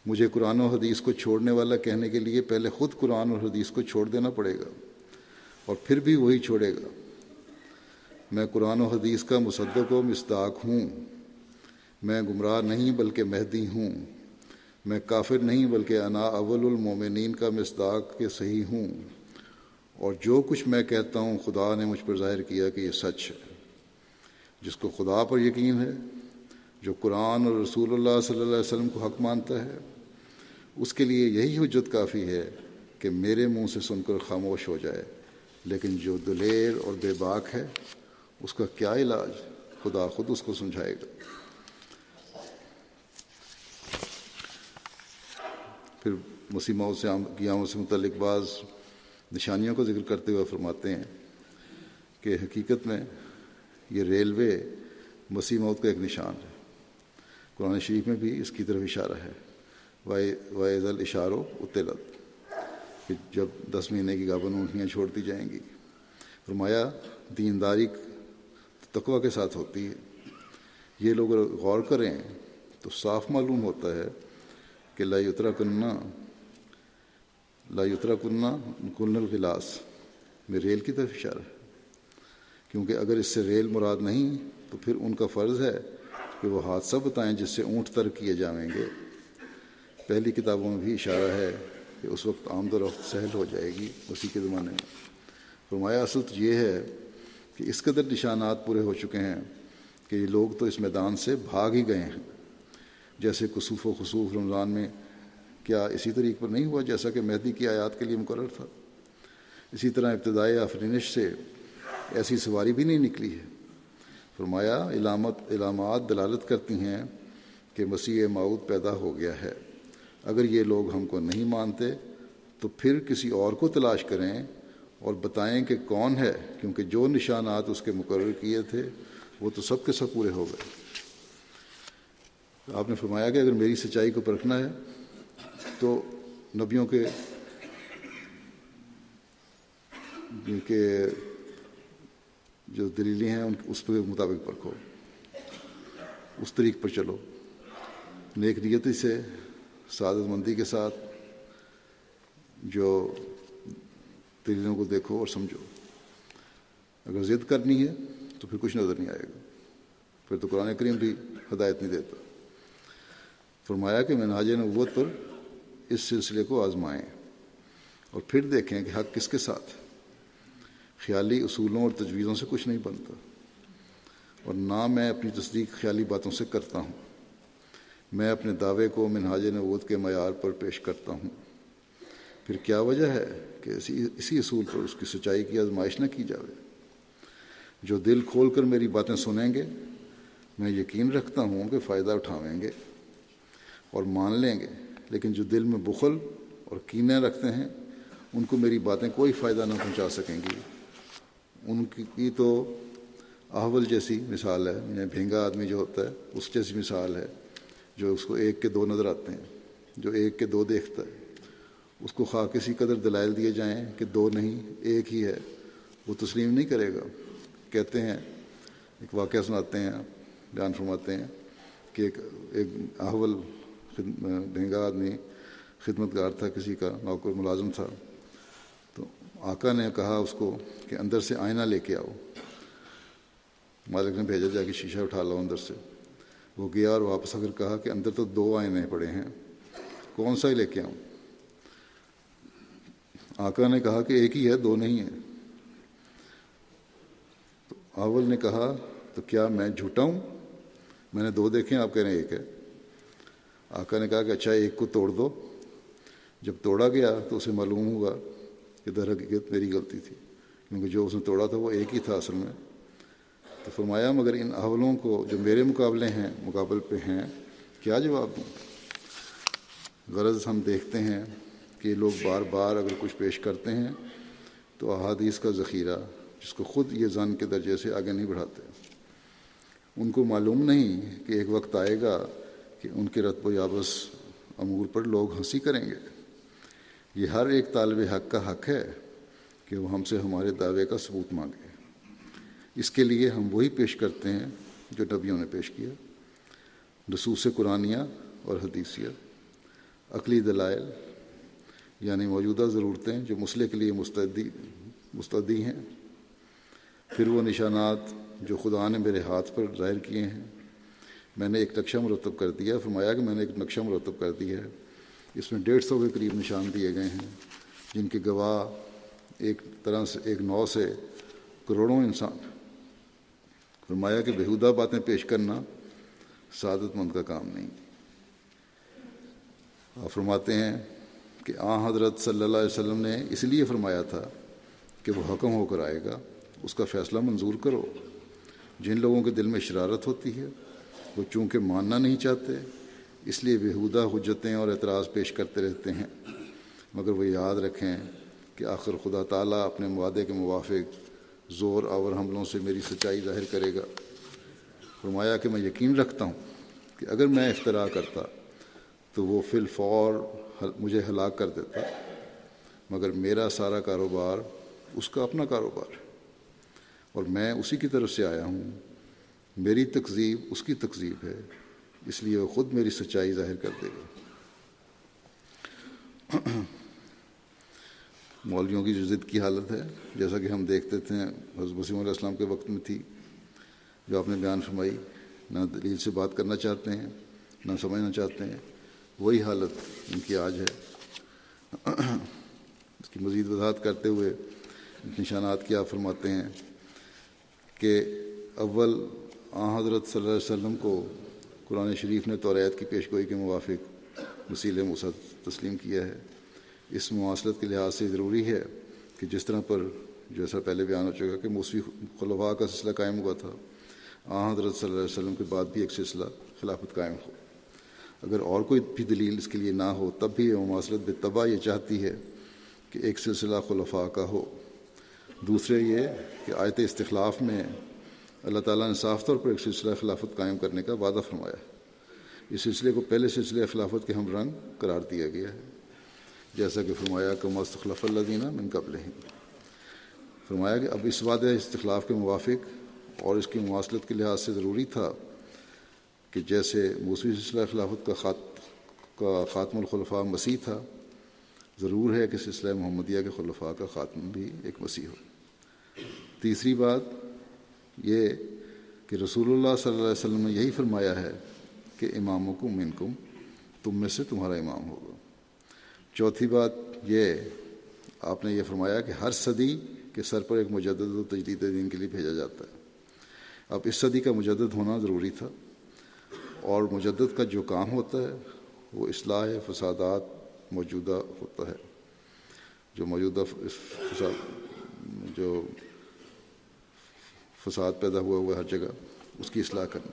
Speaker 4: مجھے قرآن و حدیث کو چھوڑنے والا کہنے کے لیے پہلے خود قرآن اور حدیث کو چھوڑ دینا پڑے گا اور پھر بھی وہی چھوڑے گا۔ میں قرآن و حدیث کا مصدق و مصداق ہوں۔ میں گمراہ نہیں بلکہ مہدی ہوں۔ میں کافر نہیں بلکہ انا اول المومنین کا مصداق کے صحیح ہوں۔ اور جو کچھ میں کہتا ہوں خدا نے مجھ پر ظاہر کیا کہ یہ سچ ہے۔ جس کو خدا پر یقین ہے، جو قرآن اور رسول اللہ صلی اللہ علیہ وسلم کو حق مانتا ہے، اس کے لیے یہی حجت کافی ہے کہ میرے منہ سے سن کر خاموش ہو جائے۔ لیکن جو دلیر اور بے باک ہے، اس کا کیا علاج؟ خدا خود اس کو سمجھائے گا۔ پھر مسیمہ سے قیاموں سے متعلق بعض نشانیوں کا ذکر کرتے ہوئے فرماتے ہیں کہ حقیقت میں یہ ریلوے مسیح موت کا ایک نشان ہے۔ قرآن شریف میں بھی اس کی طرف اشارہ ہے۔ وائز الاشارو اتلت کہ جب دس مہینے کی گابن اونٹیاں چھوڑ دی جائیں گی۔ فرمایا، دینداری تقوی کے ساتھ ہوتی ہے۔ یہ لوگ غور کریں تو صاف معلوم ہوتا ہے کہ لا اترا کننا لا اترا کننا کن الغلاس میں ریل کی طرف اشارہ ہے۔ کیونکہ اگر اس سے ریل مراد نہیں، تو پھر ان کا فرض ہے کہ وہ حادثہ بتائیں جس سے اونٹ تر کیے جائیں گے۔ پہلی کتابوں میں بھی اشارہ ہے کہ اس وقت آمد و رفت سہل ہو جائے گی۔ اسی کے زمانے میں فرمایا، اصل تو یہ ہے کہ اس قدر نشانات پورے ہو چکے ہیں کہ یہ لوگ تو اس میدان سے بھاگ ہی گئے ہیں۔ جیسے کسوف و خصوف رمضان میں کیا اسی طریق پر نہیں ہوا جیسا کہ مہدی کی آیات کے لیے مقرر تھا؟ اسی طرح ابتدائی آفرینش سے ایسی سواری بھی نہیں نکلی ہے۔ فرمایا، علامت علامات دلالت کرتی ہیں کہ مسیح معود پیدا ہو گیا ہے۔ اگر یہ لوگ ہم کو نہیں مانتے، تو پھر کسی اور کو تلاش کریں اور بتائیں کہ کون ہے، کیونکہ جو نشانات اس کے مقرر کیے تھے، وہ تو سب کے سب پورے ہو گئے۔ آپ نے فرمایا کہ اگر میری سچائی کو پرکھنا ہے، تو نبیوں کے کے جو دلیلیں ہیں، ان اس کے مطابق پرکھو۔ اس طریق پر چلو۔ نیک نیتی سے، سعادت مندی کے ساتھ جو دلیلوں کو دیکھو اور سمجھو۔ اگر ضد کرنی ہے تو پھر کچھ نظر نہیں آئے گا۔ پھر تو قرآن کریم بھی ہدایت نہیں دیتا۔ فرمایا کہ مناج نبوت پر اس سلسلے کو آزمائیں اور پھر دیکھیں کہ حق کس کے ساتھ۔ خیالی اصولوں اور تجویزوں سے کچھ نہیں بنتا۔ اور نہ میں اپنی تصدیق خیالی باتوں سے کرتا ہوں، میں اپنے دعوے کو منہاج نبوت کے معیار پر پیش کرتا ہوں۔ پھر کیا وجہ ہے کہ اسی اسی اصول پر اس کی سچائی کی آزمائش نہ کی جاوے؟ جو دل کھول کر میری باتیں سنیں گے، میں یقین رکھتا ہوں کہ فائدہ اٹھاویں گے اور مان لیں گے، لیکن جو دل میں بخل اور کینے رکھتے ہیں، ان کو میری باتیں کوئی فائدہ نہ پہنچا سکیں گی۔ ان کی تو احول جیسی مثال ہے یعنی بھینگا آدمی جو ہوتا ہے، اس جیسی مثال ہے جو اس کو ایک کے دو نظر آتے ہیں، جو ایک کے دو دیکھتا ہے۔ اس کو خواہ کسی قدر دلائل دیے جائیں کہ دو نہیں، ایک ہی ہے، وہ تسلیم نہیں کرے گا۔ کہتے ہیں، ایک واقعہ سناتے ہیں، بیان فرماتے ہیں کہ ایک ایک احول ڈھنگا آدمی خدمت گار تھا، کسی کا نوکر ملازم تھا۔ آقا نے کہا اس کو کہ اندر سے آئینہ لے کے آؤ۔ مالک نے بھیجا جا کے شیشہ اٹھا لاؤ اندر سے۔ وہ گیا اور واپس اگر کہا کہ اندر تو دو آئینے پڑے ہیں۔ کون سا ہی لے کے آؤں؟ آقا نے کہا کہ ایک ہی ہے، دو نہیں ہے تو اول نے کہا، تو کیا میں جھوٹا ہوں؟ میں نے دو دیکھے آپ کہہ رہے ہیں ایک ہے۔ آقا نے کہا کہ اچھا ایک کو توڑ دو۔ جب توڑا گیا تو اسے معلوم ہوگا کہ در حقیقت میری غلطی تھی، کیونکہ جو اس نے توڑا تھا وہ ایک ہی تھا اصل میں۔ تو فرمایا، مگر ان اولوں کو جو میرے مقابلے ہیں، مقابل پہ ہیں، کیا جواب دوں؟ غرض ہم دیکھتے ہیں کہ یہ لوگ بار بار اگر کچھ پیش کرتے ہیں تو احادیث کا ذخیرہ، جس کو خود یہ زن کے درجے سے آگے نہیں بڑھاتے۔ ان کو معلوم نہیں کہ ایک وقت آئے گا کہ ان کے رتب و یابس امور پر لوگ ہنسی کریں گے۔ یہ ہر ایک طالب حق کا حق ہے کہ وہ ہم سے ہمارے دعوے کا ثبوت مانگے۔ اس کے لیے ہم وہی پیش کرتے ہیں جو نبیوں نے پیش کیا۔ رسوس قرآنیہ اور حدیثیہ۔ عقلی دلائل یعنی موجودہ ضرورتیں جو مسئلے کے لیے مستعدی مستعدی ہیں۔ پھر وہ نشانات جو خدا نے میرے ہاتھ پر ظاہر کیے ہیں۔ میں نے ایک نقشہ مرتب کر دیا، فرمایا کہ میں نے ایک نقشہ مرتب کر دیا ہے۔ اس میں ڈیڑھ سو کے قریب نشان دیے گئے ہیں، جن کے گواہ ایک طرح سے ایک نو سے کروڑوں انسان۔ فرمایا کہ بےحدہ باتیں پیش کرنا سعادت مند کا کام نہیں۔ آپ فرماتے ہیں کہ آ حضرت صلی اللہ علیہ وسلم نے اس لیے فرمایا تھا کہ وہ حکم ہو کر آئے گا، اس کا فیصلہ منظور کرو۔ جن لوگوں کے دل میں شرارت ہوتی ہے، وہ چونکہ ماننا نہیں چاہتے اس لیے بےحودہ حجتیں اور اعتراض پیش کرتے رہتے ہیں۔ مگر وہ یاد رکھیں کہ آخر خدا تعالیٰ اپنے وعدے کے موافق زور آور حملوں سے میری سچائی ظاہر کرے گا۔ فرمایا کہ میں یقین رکھتا ہوں کہ اگر میں اختراع کرتا تو وہ فی الفور مجھے ہلاک کر دیتا، مگر میرا سارا کاروبار اس کا اپنا کاروبار ہے۔ اور میں اسی کی طرف سے آیا ہوں، میری تقزیب اس کی تقزیب ہے۔ اس لیے وہ خود میری سچائی ظاہر کر دے گا۔ مولویوں کی جو ضد کی حالت ہے، جیسا کہ ہم دیکھتے تھے، حضرت وسیم علیہ السلام کے وقت میں تھی، جو آپ نے بیان فرمائی، نہ دلیل سے بات کرنا چاہتے ہیں، نہ سمجھنا چاہتے ہیں، وہی حالت ان کی آج ہے۔ اس کی مزید وضاحت کرتے ہوئے نشانات کی آپ فرماتے ہیں کہ اول آ حضرت صلی اللہ علیہ وسلم کو قرآن شریف نے توریت کی پیش گوئی کے موافق وسیل مصد تسلیم کیا ہے اس مواصلت کے لحاظ سے ضروری ہے کہ جس طرح پر جیسا پہلے بیان ہو چکا کہ موسوی خلفاء کا سلسلہ قائم ہوا تھا آ حضرت صلی اللہ علیہ وسلم کے بعد بھی ایک سلسلہ خلافت قائم ہو۔ اگر اور کوئی بھی دلیل اس کے لیے نہ ہو، تب بھی یہ مواصلت بے تباہ یہ چاہتی ہے کہ ایک سلسلہ خلفاء کا ہو۔ دوسرے یہ کہ آیت استخلاف میں اللہ تعالیٰ نے صاف طور پر ایک سلسلہ خلافت قائم کرنے کا وعدہ فرمایا اس سلسلے کو پہلے سلسلے خلافت کے ہم رنگ قرار دیا گیا ہے۔ جیسا کہ فرمایا کہ مستخلف اللہ دینا من قبل ہی فرمایا کہ اب اس وعدہ استخلاف کے موافق اور اس کی مواصلت کے لحاظ سے ضروری تھا کہ جیسے موسوی سلسلہ خلافت کا خات، کا خاتم الخلفاء مسیح تھا، ضرور ہے کہ سلسلہ محمدیہ کے خلفاء کا خاتم بھی ایک مسیح ہو۔ تیسری بات یہ کہ رسول اللہ صلی اللہ علیہ وسلم نے یہی فرمایا ہے کہ اماموں کو منکم، تم میں سے تمہارا امام ہوگا۔ چوتھی بات یہ، آپ نے یہ فرمایا کہ ہر صدی کے سر پر ایک مجدد و تجدید دین کے لیے بھیجا جاتا ہے۔ اب اس صدی کا مجدد ہونا ضروری تھا اور مجدد کا جو کام ہوتا ہے، وہ اصلاح فسادات موجودہ ہوتا ہے۔ جو موجودہ فساد، جو فساد پیدا ہوا ہوا ہر جگہ، اس کی اصلاح کرنا۔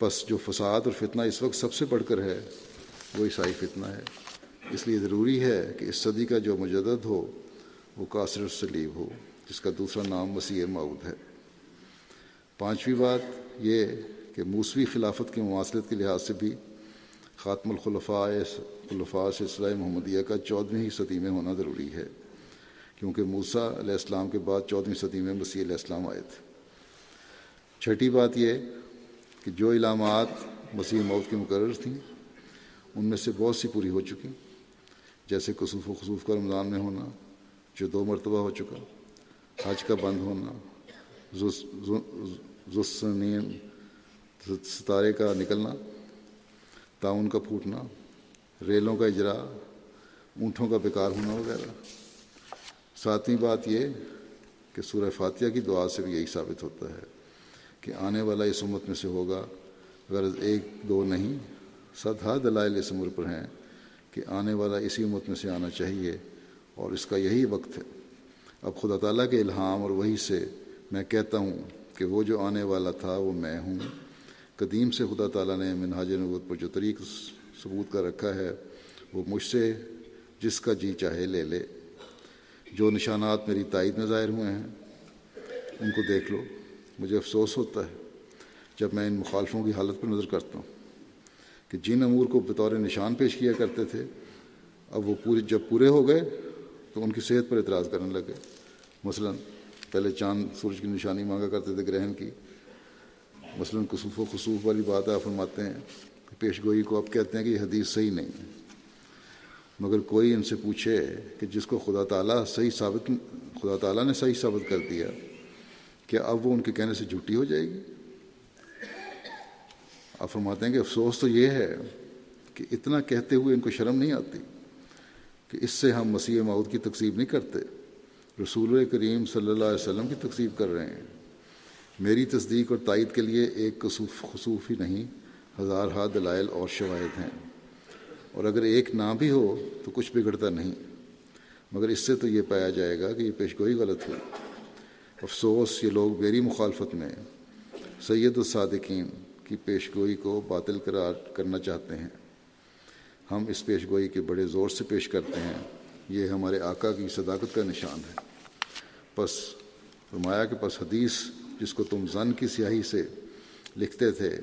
Speaker 4: بس جو فساد اور فتنہ اس وقت سب سے بڑھ کر ہے، وہ عیسائی فتنہ ہے۔ اس لیے ضروری ہے کہ اس صدی کا جو مجدد ہو، وہ قاصر سلیب ہو، جس کا دوسرا نام مسیح معود ہے۔ پانچویں بات یہ کہ موسوی خلافت کی مواصلت کے لحاظ سے بھی خاتم الخلفاء، خلفاء سلسلہ محمدیہ کا چودھویں صدی میں ہونا ضروری ہے۔ کیونکہ موسا علیہ السلام کے بعد چودھویں صدی میں مسیح علیہ السلام آئے تھے۔ چھٹی بات یہ کہ جو علامات مسیح موت کی مقرر تھیں، ان میں سے بہت سی پوری ہو چکی۔ جیسے کسوف و خصوف کا رمضان میں ہونا، جو دو مرتبہ ہو چکا، حج کا بند ہونا ستارے کا نکلنا تعاون کا پھوٹنا، ریلوں کا اجرا اونٹوں کا بیکار ہونا وغیرہ۔ ساتویں بات یہ کہ سورہ فاتحہ کی دعا سے بھی یہی ثابت ہوتا ہے کہ آنے والا اس امت میں سے ہوگا، اگر ایک دو نہیں سدھا دلائل اس عمر پر ہیں کہ آنے والا اسی امت میں سے آنا چاہیے اور اس کا یہی وقت ہے۔ اب خدا تعالیٰ کے الہام اور وہی سے میں کہتا ہوں کہ وہ جو آنے والا تھا وہ میں ہوں۔ قدیم سے خدا تعالیٰ نے منہاج نبوت پر جو طریق ثبوت کر رکھا ہے وہ مجھ سے، جس کا جی چاہے لے لے۔ جو نشانات میری تائید میں ظاہر ہوئے ہیں، ان کو دیکھ لو، مجھے افسوس ہوتا ہے جب میں ان مخالفوں کی حالت پر نظر کرتا ہوں کہ جن امور کو بطور نشان پیش کیا کرتے تھے، اب وہ پورے جب پورے ہو گئے تو ان کی صحت پر اعتراض کرنے لگے۔ مثلا پہلے چاند سورج کی نشانی مانگا کرتے تھے گرہن کی۔ مثلا کسوف و خصوف والی بات آپ فرماتے ہیں پیش گوئی کو اب کہتے ہیں کہ یہ حدیث صحیح نہیں ہے۔ مگر کوئی ان سے پوچھے کہ جس کو خدا تعالیٰ صحیح ثابت خدا تعالیٰ نے صحیح ثابت کر دیا کہ اب وہ ان کے کہنے سے جھوٹی ہو جائے گی؟ آپ فرماتے ہیں کہ افسوس تو یہ ہے کہ اتنا کہتے ہوئے ان کو شرم نہیں آتی کہ اس سے ہم مسیح معود کی تقسیب نہیں کرتے۔ رسول کریم صلی اللہ علیہ وسلم کی تقسیب کر رہے ہیں۔ میری تصدیق اور تائید کے لیے ایک خصوف ہی نہیں، ہزار دلائل اور شواہد ہیں۔ اور اگر ایک نہ بھی ہو تو کچھ بگڑتا نہیں۔ مگر اس سے تو یہ پایا جائے گا کہ یہ پیشگوئی غلط ہوئی۔ افسوس، یہ لوگ میری مخالفت میں سید الصادقین کی پیشگوئی کو باطل قرار کرنا چاہتے ہیں۔ ہم اس پیشگوئی کے بڑے زور سے پیش کرتے ہیں۔ یہ ہمارے آقا کی صداقت کا نشان ہے۔ پس فرمایا کہ پس حدیث جس کو تم زن کی سیاہی سے لکھتے تھے،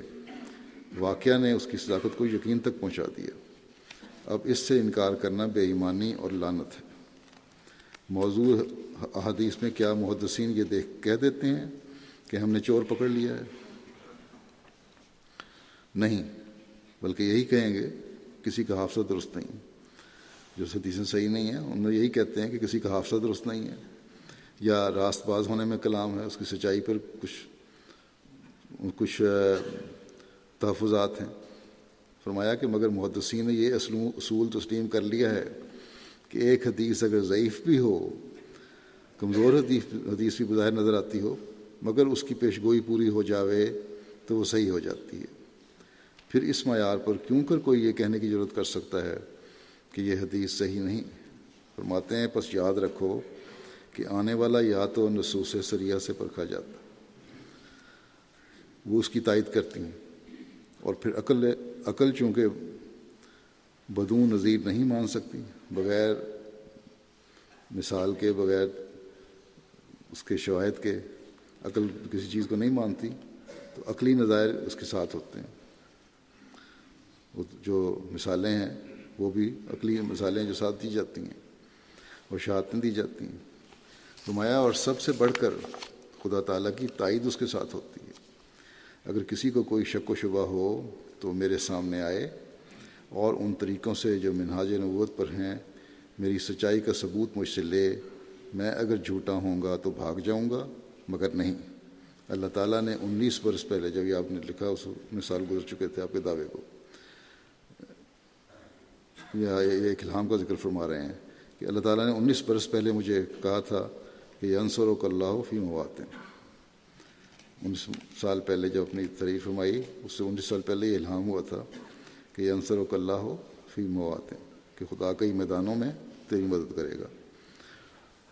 Speaker 4: واقعہ نے اس کی صداقت کو یقین تک پہنچا دیا۔ اب اس سے انکار کرنا بے ایمانی اور لانت ہے۔ موضوع احادیث میں کیا محدثین یہ دیکھ کہہ دیتے ہیں کہ ہم نے چور پکڑ لیا ہے؟ نہیں، بلکہ یہی کہیں گے، کسی کا حافظہ درست نہیں۔ جو حدیثیں صحیح نہیں ہیں، ان میں یہی کہتے ہیں کہ کسی کا حافظہ درست نہیں ہے۔ یا راست باز ہونے میں کلام ہے، اس کی سچائی پر کچھ کچھ تحفظات ہیں۔ فرمایا کہ مگر محدثین نے یہ اصول تسلیم کر لیا ہے کہ ایک حدیث اگر ضعیف بھی ہو، کمزور حدیث حدیث بھی بظاہر نظر آتی ہو، مگر اس کی پیشگوئی پوری ہو جاوے تو وہ صحیح ہو جاتی ہے۔ پھر اس معیار پر کیوں کر کوئی یہ کہنے کی ضرورت کر سکتا ہے کہ یہ حدیث صحیح نہیں؟ فرماتے ہیں، پس یاد رکھو کہ آنے والا یا تو نصوص سریہ سے پرکھا جاتا، وہ اس کی تائید کرتی ہیں۔ اور پھر عقل عقل چونکہ بدون نظیر نہیں مان سکتی، بغیر مثال کے، بغیر اس کے شواہد کے عقل کسی چیز کو نہیں مانتی، تو عقلی نظائر اس کے ساتھ ہوتے ہیں۔ جو مثالیں ہیں، وہ بھی عقلی مثالیں جو ساتھ دی جاتی ہیں اور شہادتیں دی جاتی ہیں۔ نمایاں اور سب سے بڑھ کر خدا تعالیٰ کی تائید اس کے ساتھ ہوتی ہے اگر کسی کو کوئی شک و شبہ ہو تو میرے سامنے آئے اور ان طریقوں سے جو منہاج نبوت پر ہیں، میری سچائی کا ثبوت مجھ سے لے۔ میں اگر جھوٹا ہوں گا تو بھاگ جاؤں گا، مگر نہیں۔ اللہ تعالیٰ نے انیس برس پہلے جب یہ آپ نے لکھا، اس مثال گزر چکے تھے آپ کے دعوے کو۔ یا ایک الہام کا ذکر فرما رہے ہیں کہ اللہ تعالیٰ نے انیس برس پہلے مجھے کہا تھا کہ یہ انصر و اللہ فی موات انیس سال پہلے جب اپنی تعریف فرمائی، اس سے انیس سال پہلے یہ الہام ہوا تھا کہ یہ انصر و اللہ فی موات کہ خدا کئی میدانوں میں تیری مدد کرے گا۔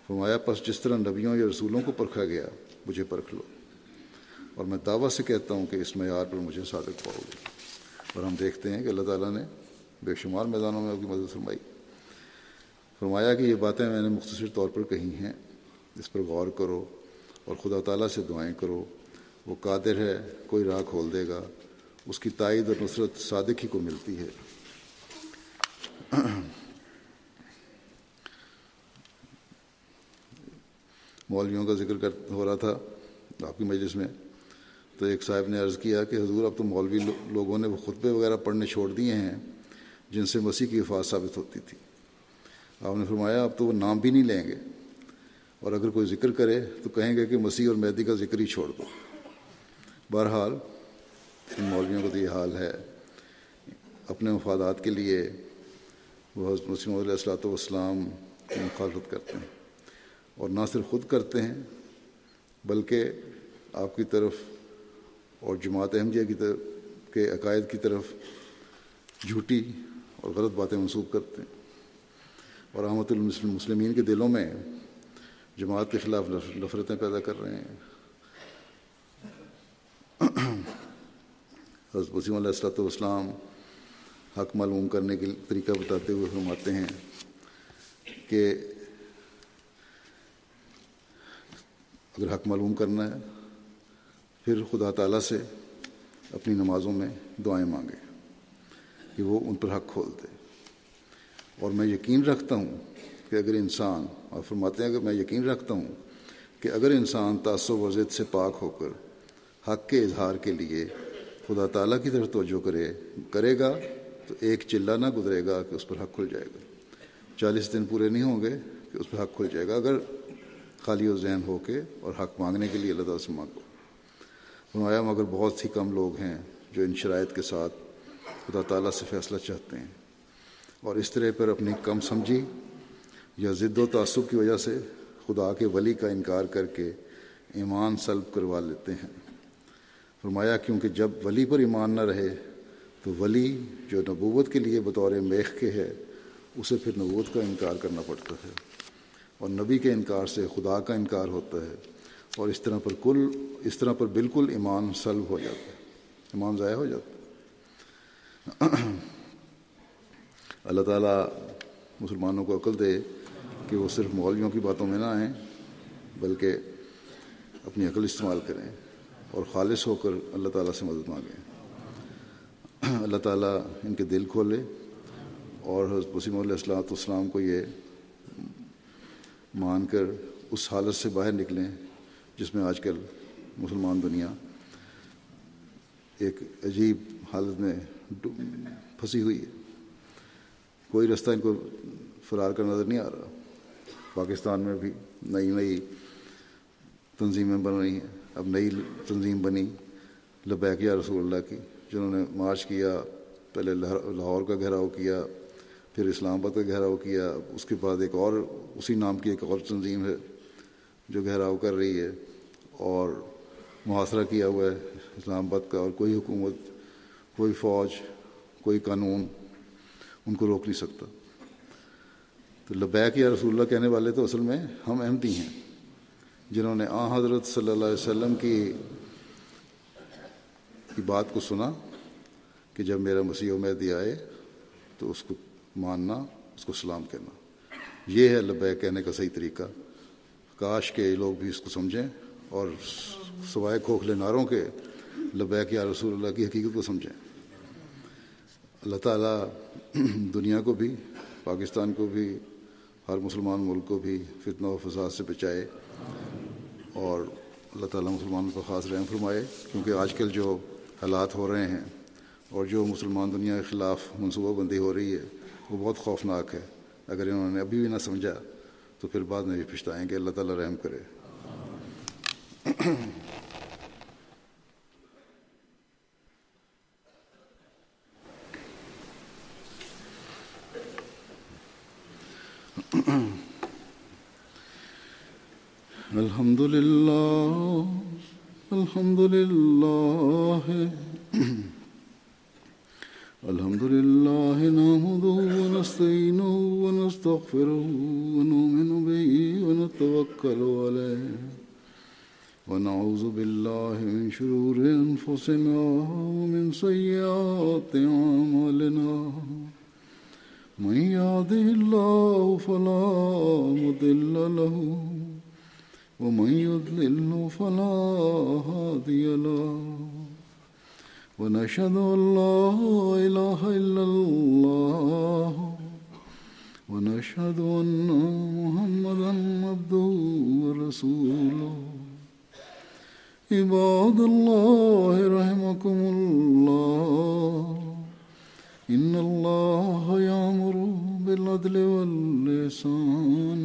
Speaker 4: فرمایا، پس جس طرح نبیوں یا رسولوں کو پرکھا گیا، مجھے پرکھ لو۔ اور میں دعویٰ سے کہتا ہوں کہ اس معیار پر مجھے صادق پاؤ گے اور ہم دیکھتے ہیں کہ اللہ تعالیٰ نے بے شمار میدانوں میں آپ کی مدد فرمائی۔ فرمایا کہ یہ باتیں میں نے مختصر طور پر کہی ہیں، اس پر غور کرو اور خدا تعالیٰ سے دعائیں کرو۔ وہ قادر ہے، کوئی راہ کھول دے گا۔ اس کی تائید اور نصرت صادق ہی کو ملتی ہے۔ مولویوں کا ذکر کر ہو رہا تھا آپ کی مجلس میں۔ تو ایک صاحب نے عرض کیا کہ حضور اب تو مولوی لوگوں نے وہ خطبے وغیرہ پڑھنے چھوڑ دیے ہیں، جن سے مسیح کی وفات ثابت ہوتی تھی۔ آپ نے فرمایا، اب تو وہ نام بھی نہیں لیں گے۔ اور اگر کوئی ذکر کرے تو کہیں گے کہ مسیح اور مہدی کا ذکر ہی چھوڑ دو۔ بہرحال، ان مولویوں کا تو یہ حال ہے۔ اپنے مفادات کے لیے وہ حضرت مسیم علیہ السلاۃ والسلام کی مخالفت کرتے ہیں۔ اور نہ صرف خود کرتے ہیں، بلکہ آپ کی طرف اور جماعت احمدیہ کی طرف، کے عقائد کی طرف جھوٹی اور غلط باتیں منسوخ کرتے ہیں۔ اور احمد المسلمین کے دلوں میں جماعت کے خلاف نفرتیں پیدا کر رہے ہیں۔ حضرت وسیم علیہ السلۃ والسلام حق معلوم کرنے کے طریقہ بتاتے ہوئے فرماتے ہیں کہ اگر حق معلوم کرنا ہے، پھر خدا تعالیٰ سے اپنی نمازوں میں دعائیں مانگے کہ وہ ان پر حق کھول دے۔ اور میں یقین رکھتا ہوں کہ اگر انسان، اور فرماتے ہیں کہ میں یقین رکھتا ہوں کہ اگر انسان تعصب و ضد سے پاک ہو کر حق کے اظہار کے لیے خدا تعالیٰ کی طرف توجہ کرے کرے گا تو ایک چلہ نہ گزرے گا کہ اس پر حق کھل جائے گا۔ چالیس دن پورے نہیں ہوں گے کہ اس پر حق کھل جائے گا۔ اگر خالی و ذہن ہو کے اور حق مانگنے کے لیے اللہ تعالیٰ سے مانگو۔ فرمایا، مگر بہت ہی کم لوگ ہیں جو ان شرائط کے ساتھ خدا تعالیٰ سے فیصلہ چاہتے ہیں۔ اور اس طرح پر اپنی کم سمجھی یا ضد و تعصب کی وجہ سے خدا کے ولی کا انکار کر کے ایمان سلب کروا لیتے ہیں۔ فرمایا کیونکہ جب ولی پر ایمان نہ رہے تو ولی جو نبوت کے لیے بطور میخ کے ہے، اسے پھر نبوت کا انکار کرنا پڑتا ہے۔ اور نبی کے انکار سے خدا کا انکار ہوتا ہے۔ اور اس طرح پر کل، اس طرح پر بالکل ایمان سلب ہو جاتا ہے۔ ایمان ضائع ہو جاتا ہے۔ اللہ تعالیٰ مسلمانوں کو عقل دے کہ وہ صرف مولویوں کی باتوں میں نہ آئیں، بلکہ اپنی عقل استعمال کریں۔ اور خالص ہو کر اللہ تعالیٰ سے مدد مانگیں اللہ تعالیٰ ان کے دل کھولے اور حضرت وسیم علیہ السلاۃ والسلام کو یہ مان کر اس حالت سے باہر نکلیں جس میں آج کل مسلمان دنیا ایک عجیب حالت میں پھنسی ہوئی ہے۔ کوئی رستہ ان کو فرار کا نظر نہیں آ رہا۔ پاکستان میں بھی نئی نئی تنظیمیں بن رہی ہیں۔ اب نئی تنظیم بنی، لبیک یا رسول اللہ کی، جنہوں نے مارچ کیا، پہلے لاہور کا گھیراؤ کیا، پھر اسلام آباد کا گھیراؤ کیا، اس کے بعد ایک اور، اسی نام کی ایک اور تنظیم ہے جو گھیراؤ کر رہی ہے اور محاصرہ کیا ہوا ہے اسلام آباد کا اور کوئی حکومت، کوئی فوج، کوئی قانون ان کو روک نہیں سکتا۔ تو لبیک یا رسول اللہ کہنے والے تو اصل میں ہم احمدی ہیں۔ جنہوں نے آ حضرت صلی اللہ علیہ وسلم کی کی بات کو سنا کہ جب میرا مسیح مہدی آئے تو اس کو ماننا، اس کو سلام کہنا۔ یہ ہے لبیک کہنے کا صحیح طریقہ۔ کاش کے لوگ بھی اس کو سمجھیں اور سوائے کھوکھلے ناروں کے لبیک یا رسول اللہ کی حقیقت کو سمجھیں۔ اللہ تعالیٰ دنیا کو بھی، پاکستان کو بھی، ہر مسلمان ملک کو بھی فتنہ و فساد سے بچائے۔ اور اللہ تعالیٰ مسلمانوں کو خاص رحم فرمائے، کیونکہ آج کل جو حالات ہو رہے ہیں اور جو مسلمان دنیا کے خلاف منصوبہ بندی ہو رہی ہے، وہ بہت خوفناک ہے۔ اگر انہوں نے ابھی بھی نہ سمجھا، تو پھر بعد میں بھی پچھتائیں گے اللہ تعالیٰ رحم کرے۔ الحمد لله الحمد لله الحمد لله نحمده ونستعينه ونستغفره ونؤمن به ونتوكل عليه ونعوذ بالله من شرور أنفسنا ومن سيئات أعمالنا من يهده الله فلا مضل له ومن يضلل فلا هادي له. ونشهد ان لا اله الا الله. ونشهد ان محمدا عبده ورسوله. عباد الله رحمكم الله. ان الله يامر بالعدل واللسان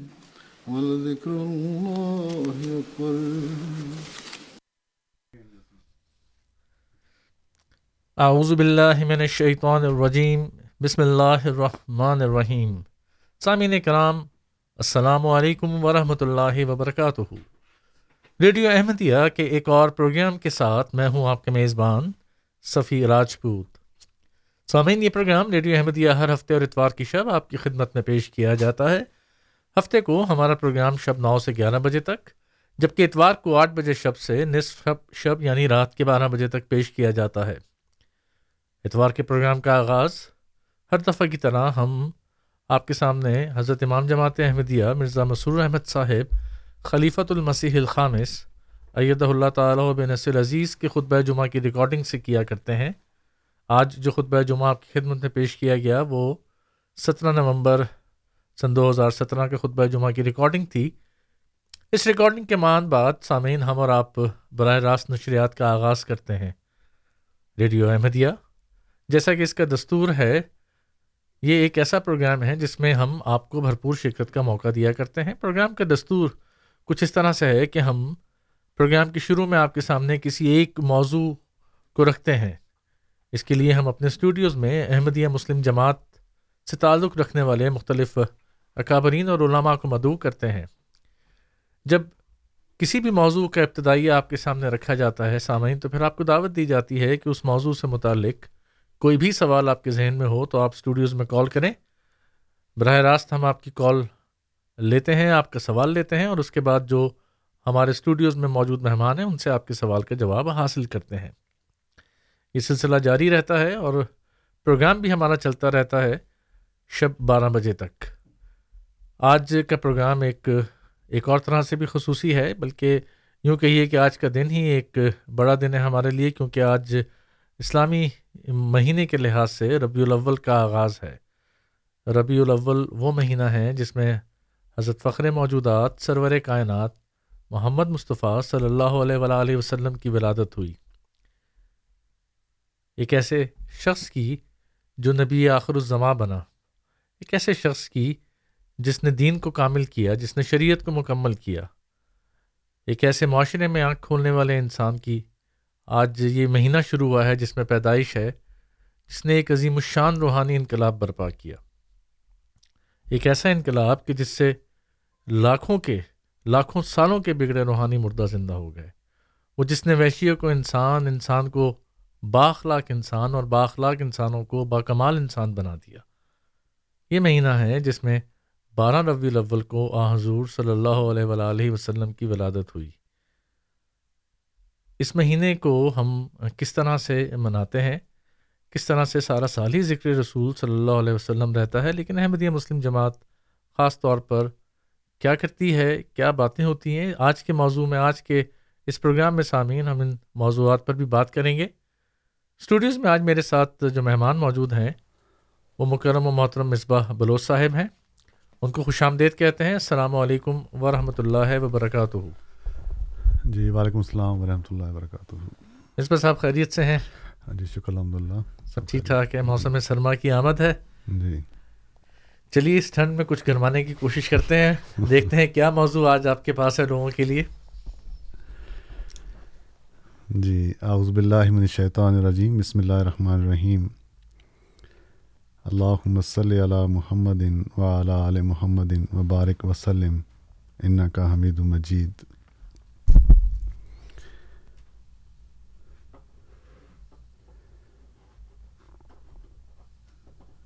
Speaker 4: ولذكر الله أكبر
Speaker 5: اعوذ باللہ من الشیطان الرجیم بسم اللہ الرحمن الرحیم سامعین کرام السلام علیکم ورحمۃ اللہ وبرکاتہ ریڈیو احمدیہ کے ایک اور پروگرام کے ساتھ میں ہوں آپ کے میزبان صفی راجپوت سامعین یہ پروگرام ریڈیو احمدیہ ہر ہفتے اور اتوار کی شب آپ کی خدمت میں پیش کیا جاتا ہے۔ ہفتے کو ہمارا پروگرام شب نو سے گیارہ بجے تک، جبکہ اتوار کو آٹھ بجے شب سے نصف شب یعنی رات کے بارہ بجے تک پیش کیا جاتا ہے۔ اتوار کے پروگرام کا آغاز ہر دفعہ کی طرح ہم آپ کے سامنے حضرت امام جماعت احمدیہ مرزا مسرور احمد صاحب، خلیفۃ المسیح الخامس، ایدہ اللہ تعالیٰ بن نصر عزیز کے خطبہ جمعہ کی ریکارڈنگ سے کیا کرتے ہیں۔ آج جو خطبہ جمعہ آپ کی خدمت میں پیش کیا گیا وہ سترہ نومبر سن دو ہزار سترہ کے خطبہ جمعہ کی ریکارڈنگ تھی۔ اس ریکارڈنگ کے مان بعد سامعین ہم اور آپ براہ راست نشریات کا آغاز کرتے ہیں۔ ریڈیو احمدیہ۔ جیسا کہ اس کا دستور ہے، یہ ایک ایسا پروگرام ہے جس میں ہم آپ کو بھرپور شرکت کا موقع دیا کرتے ہیں۔ پروگرام کا دستور کچھ اس طرح سے ہے کہ ہم پروگرام کے شروع میں آپ کے سامنے کسی ایک موضوع کو رکھتے ہیں۔ اس کے لیے ہم اپنے اسٹوڈیوز میں احمدیہ مسلم جماعت سے تعلق رکھنے والے مختلف اکابرین اور علماء کو مدعو کرتے ہیں۔ جب کسی بھی موضوع کا ابتدائی آپ کے سامنے رکھا جاتا ہے سامعین، تو پھر آپ کو دعوت دی جاتی ہے کہ اس موضوع سے متعلق کوئی بھی سوال آپ کے ذہن میں ہو تو آپ اسٹوڈیوز میں کال کریں۔ براہ راست ہم آپ کی کال لیتے ہیں، آپ کا سوال لیتے ہیں اور اس کے بعد جو ہمارے اسٹوڈیوز میں موجود مہمان ہیں، ان سے آپ کے سوال کا جواب حاصل کرتے ہیں۔ یہ سلسلہ جاری رہتا ہے اور پروگرام بھی ہمارا چلتا رہتا ہے شب بارہ بجے تک۔ آج کا پروگرام ایک ایک اور طرح سے بھی خصوصی ہے، بلکہ یوں کہیے کہ آج کا دن ہی ایک بڑا دن ہے ہمارے لیے، کیونکہ آج اسلامی مہینے کے لحاظ سے ربیع الاول کا آغاز ہے۔ ربیع الاول وہ مہینہ ہے جس میں حضرت فخر موجودات، سرور کائنات محمد مصطفیٰ صلی اللہ علیہ وآلہ وسلم کی ولادت ہوئی۔ ایک ایسے شخص کی جو نبی آخر الزماں بنا، ایک ایسے شخص کی جس نے دین کو کامل کیا، جس نے شریعت کو مکمل کیا۔ ایک ایسے معاشرے میں آنکھ کھولنے والے انسان کی آج یہ مہینہ شروع ہوا ہے جس میں پیدائش ہے، جس نے ایک عظیم الشان روحانی انقلاب برپا کیا۔ ایک ایسا انقلاب کہ جس سے لاکھوں کے، لاکھوں سالوں کے بگڑے روحانی مردہ زندہ ہو گئے۔ وہ جس نے ویشیوں کو انسان انسان کو باخلاق انسان اور باخلاق انسانوں کو باکمال انسان بنا دیا۔ یہ مہینہ ہے جس میں بارہ ربی الاول کو آ حضور صلی اللہ علیہ وآلہ وسلم کی ولادت ہوئی۔ اس مہینے کو ہم کس طرح سے مناتے ہیں؟ کس طرح سے سارا سال ہی ذکر رسول صلی اللہ علیہ وسلم رہتا ہے، لیکن احمدیہ مسلم جماعت خاص طور پر کیا کرتی ہے؟ کیا باتیں ہوتی ہیں؟ آج کے موضوع میں، آج کے اس پروگرام میں سامعین ہم ان موضوعات پر بھی بات کریں گے۔ اسٹوڈیوز میں آج میرے ساتھ جو مہمان موجود ہیں، وہ مکرم و محترم مصباح بلوچ صاحب ہیں۔ ان کو خوش آمدید کہتے ہیں۔ السلام علیکم ورحمۃ اللہ وبرکاتہ۔
Speaker 6: جی وعلیکم السلام ورحمۃ اللہ وبرکاتہ۔
Speaker 5: مصباح صاحب خیریت سے ہیں؟
Speaker 6: ہاں جی شکر الحمد للہ
Speaker 5: سب ٹھیک ٹھاک ہے۔ موسم سرما کی آمد ہے۔
Speaker 6: جی۔
Speaker 5: چلیے اس ٹھنڈ میں کچھ گرمانے کی کوشش کرتے ہیں۔ دیکھتے ہیں کیا موضوع آج آپ کے پاس ہے لوگوں کے لیے۔
Speaker 6: جی اعوذ باللہ من الشیطان الرجیم۔ بسم اللہ الرحمن الرحیم۔ اللہم صلی علی محمد و علی آل محمد وبارک وسلم ان کا حمید مجید۔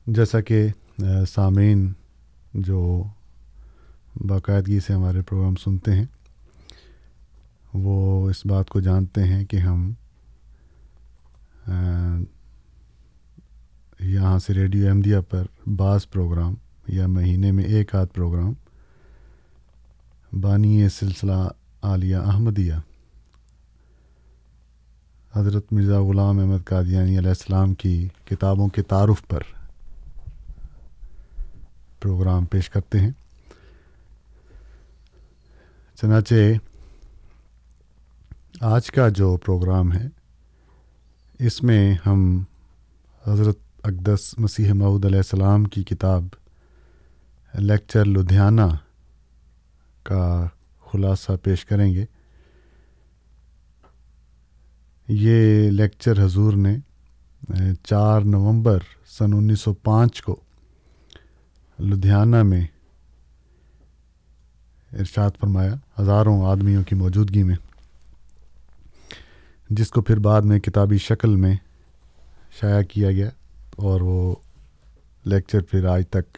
Speaker 6: جیسا کہ سامعین جو باقاعدگی سے ہمارے پروگرام سنتے ہیں، وہ اس بات کو جانتے ہیں کہ ہم یہاں سے ریڈیو احمدیہ پر بعض پروگرام یا مہینے میں ایک آدھ پروگرام، بانی سلسلہ عالیہ احمدیہ، حضرت مرزا غلام احمد قادیانی علیہ السلام کی کتابوں کے تعارف پر پروگرام پیش کرتے ہیں۔ چنانچہ آج کا جو پروگرام ہے، اس میں ہم حضرت اقدس مسیح معود علیہ السلام کی کتاب لیکچر لدھیانہ کا خلاصہ پیش کریں گے۔ یہ لیکچر حضور نے چار نومبر سن انیس سو پانچ کو لدھیانہ میں ارشاد فرمایا، ہزاروں آدمیوں کی موجودگی میں، جس کو پھر بعد میں کتابی شکل میں شائع کیا گیا۔ اور وہ لیکچر پھر آج تک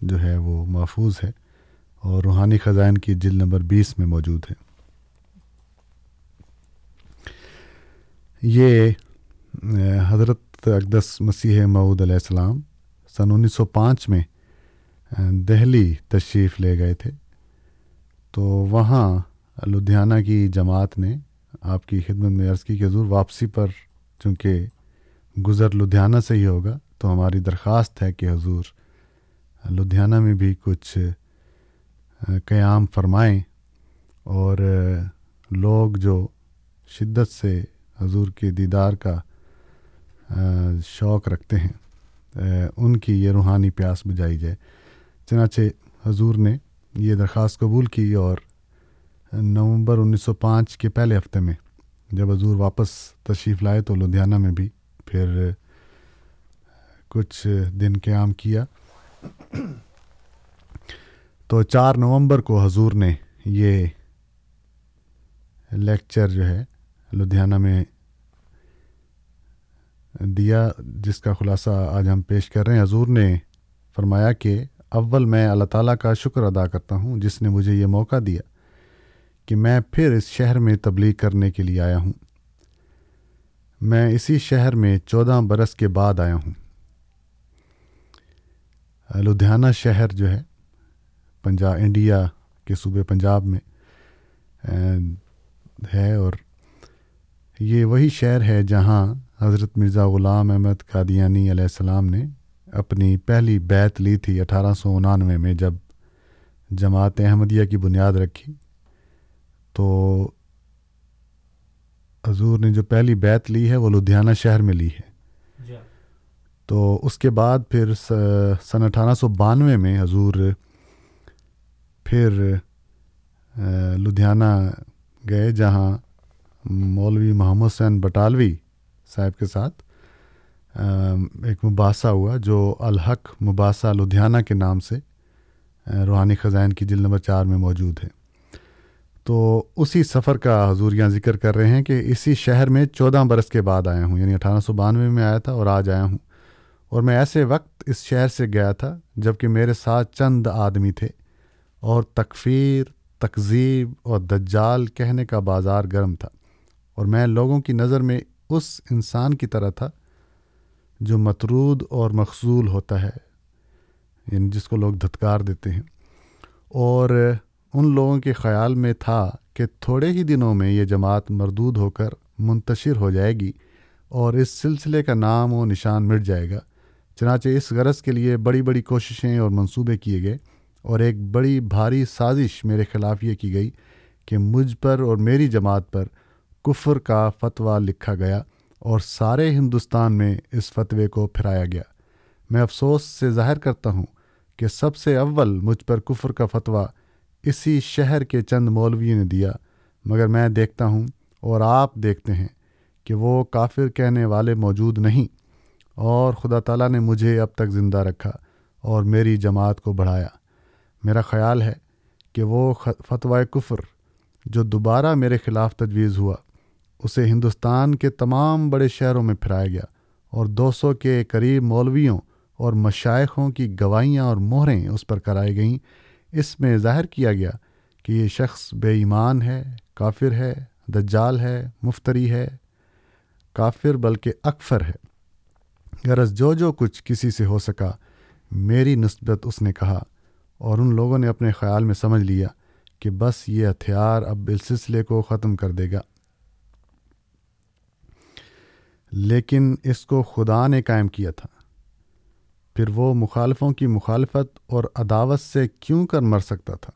Speaker 6: جو ہے وہ محفوظ ہے اور روحانی خزائن کی جلد نمبر بیس میں موجود ہے۔ یہ حضرت اقدس مسیح معود علیہ السلام سن انیس سو پانچ میں دہلی تشریف لے گئے تھے۔ تو وہاں لدھیانہ کی جماعت نے آپ کی خدمت میں عرض کی کہ حضور واپسی پر، چونکہ گزر لدھیانہ سے ہی ہوگا، تو ہماری درخواست ہے کہ حضور لدھیانہ میں بھی کچھ قیام فرمائیں اور لوگ جو شدت سے حضور کے دیدار کا شوق رکھتے ہیں ان کی یہ روحانی پیاس بجائی جائے۔ چنانچہ حضور نے یہ درخواست قبول کی اور نومبر انیس سو پانچ کے پہلے ہفتے میں جب حضور واپس تشریف لائے تو لدھیانہ میں بھی پھر کچھ دن قیام کیا۔ تو چار نومبر کو حضور نے یہ لیکچر جو ہے لدھیانہ میں دیا، جس کا خلاصہ آج ہم پیش کر رہے ہیں۔ حضور نے فرمایا کہ اول میں اللہ تعالیٰ کا شکر ادا کرتا ہوں، جس نے مجھے یہ موقع دیا کہ میں پھر اس شہر میں تبلیغ کرنے کے لیے آیا ہوں۔ میں اسی شہر میں چودہ برس کے بعد آیا ہوں۔ لدھیانہ شہر جو ہے پنجاب انڈیا کے صوبے پنجاب میں ہے اور یہ وہی شہر ہے جہاں حضرت مرزا غلام احمد قادیانی علیہ السلام نے اپنی پہلی بیت لی تھی اٹھارہ سو انانوے میں، جب جماعت احمدیہ کی بنیاد رکھی۔ تو حضور نے جو پہلی بیت لی ہے وہ لدھیانہ شہر میں لی ہے جی۔ تو اس کے بعد پھر سن اٹھارہ سو بانوے میں حضور پھر لدھیانہ گئے جہاں مولوی محمد حسین بٹالوی صاحب کے ساتھ ایک مباحثہ ہوا جو الحق مباحثہ لدھیانہ کے نام سے روحانی خزائن کی جلد نمبر چار میں موجود ہے تو اسی سفر کا حضوریاں ذکر کر رہے ہیں کہ اسی شہر میں چودہ برس کے بعد آیا ہوں یعنی اٹھارہ سو بانوے میں آیا تھا اور آج آیا ہوں۔ اور میں ایسے وقت اس شہر سے گیا تھا جبکہ میرے ساتھ چند آدمی تھے اور تکفیر تقزیب اور دجال کہنے کا بازار گرم تھا۔ اور میں لوگوں کی نظر میں اس انسان کی طرح تھا جو مترود اور مخصول ہوتا ہے یعنی جس کو لوگ دھتکار دیتے ہیں۔ اور ان لوگوں کے خیال میں تھا کہ تھوڑے ہی دنوں میں یہ جماعت مردود ہو کر منتشر ہو جائے گی اور اس سلسلے کا نام و نشان مٹ جائے گا۔ چنانچہ اس غرض کے لیے بڑی بڑی کوششیں اور منصوبے کیے گئے اور ایک بڑی بھاری سازش میرے خلاف یہ کی گئی کہ مجھ پر اور میری جماعت پر کفر کا فتویٰ لکھا گیا اور سارے ہندوستان میں اس فتوے کو پھرایا گیا۔ میں افسوس سے ظاہر کرتا ہوں کہ سب سے اول مجھ پر کفر کا فتویٰ اسی شہر کے چند مولوی نے دیا، مگر میں دیکھتا ہوں اور آپ دیکھتے ہیں کہ وہ کافر کہنے والے موجود نہیں۔ اور خدا تعالیٰ نے مجھے اب تک زندہ رکھا اور میری جماعت کو بڑھایا۔ میرا خیال ہے کہ وہ فتوائے کفر جو دوبارہ میرے خلاف تجویز ہوا، اسے ہندوستان کے تمام بڑے شہروں میں پھیرایا گیا اور دو سو کے قریب مولویوں اور مشائقوں کی گواہیاں اور مہریں اس پر کرائی گئیں۔ اس میں ظاہر کیا گیا کہ یہ شخص بے ایمان ہے، کافر ہے، دجال ہے، مفتری ہے، کافر بلکہ اکفر ہے۔ غرض جو جو کچھ کسی سے ہو سکا، میری نسبت اس نے کہا۔ اور ان لوگوں نے اپنے خیال میں سمجھ لیا کہ بس یہ ہتھیار اب اس سلسلے کو ختم کر دے گا۔ لیکن اس کو خدا نے قائم کیا تھا۔ پھر وہ مخالفوں کی مخالفت اور عداوت سے کیوں کر مر سکتا تھا؟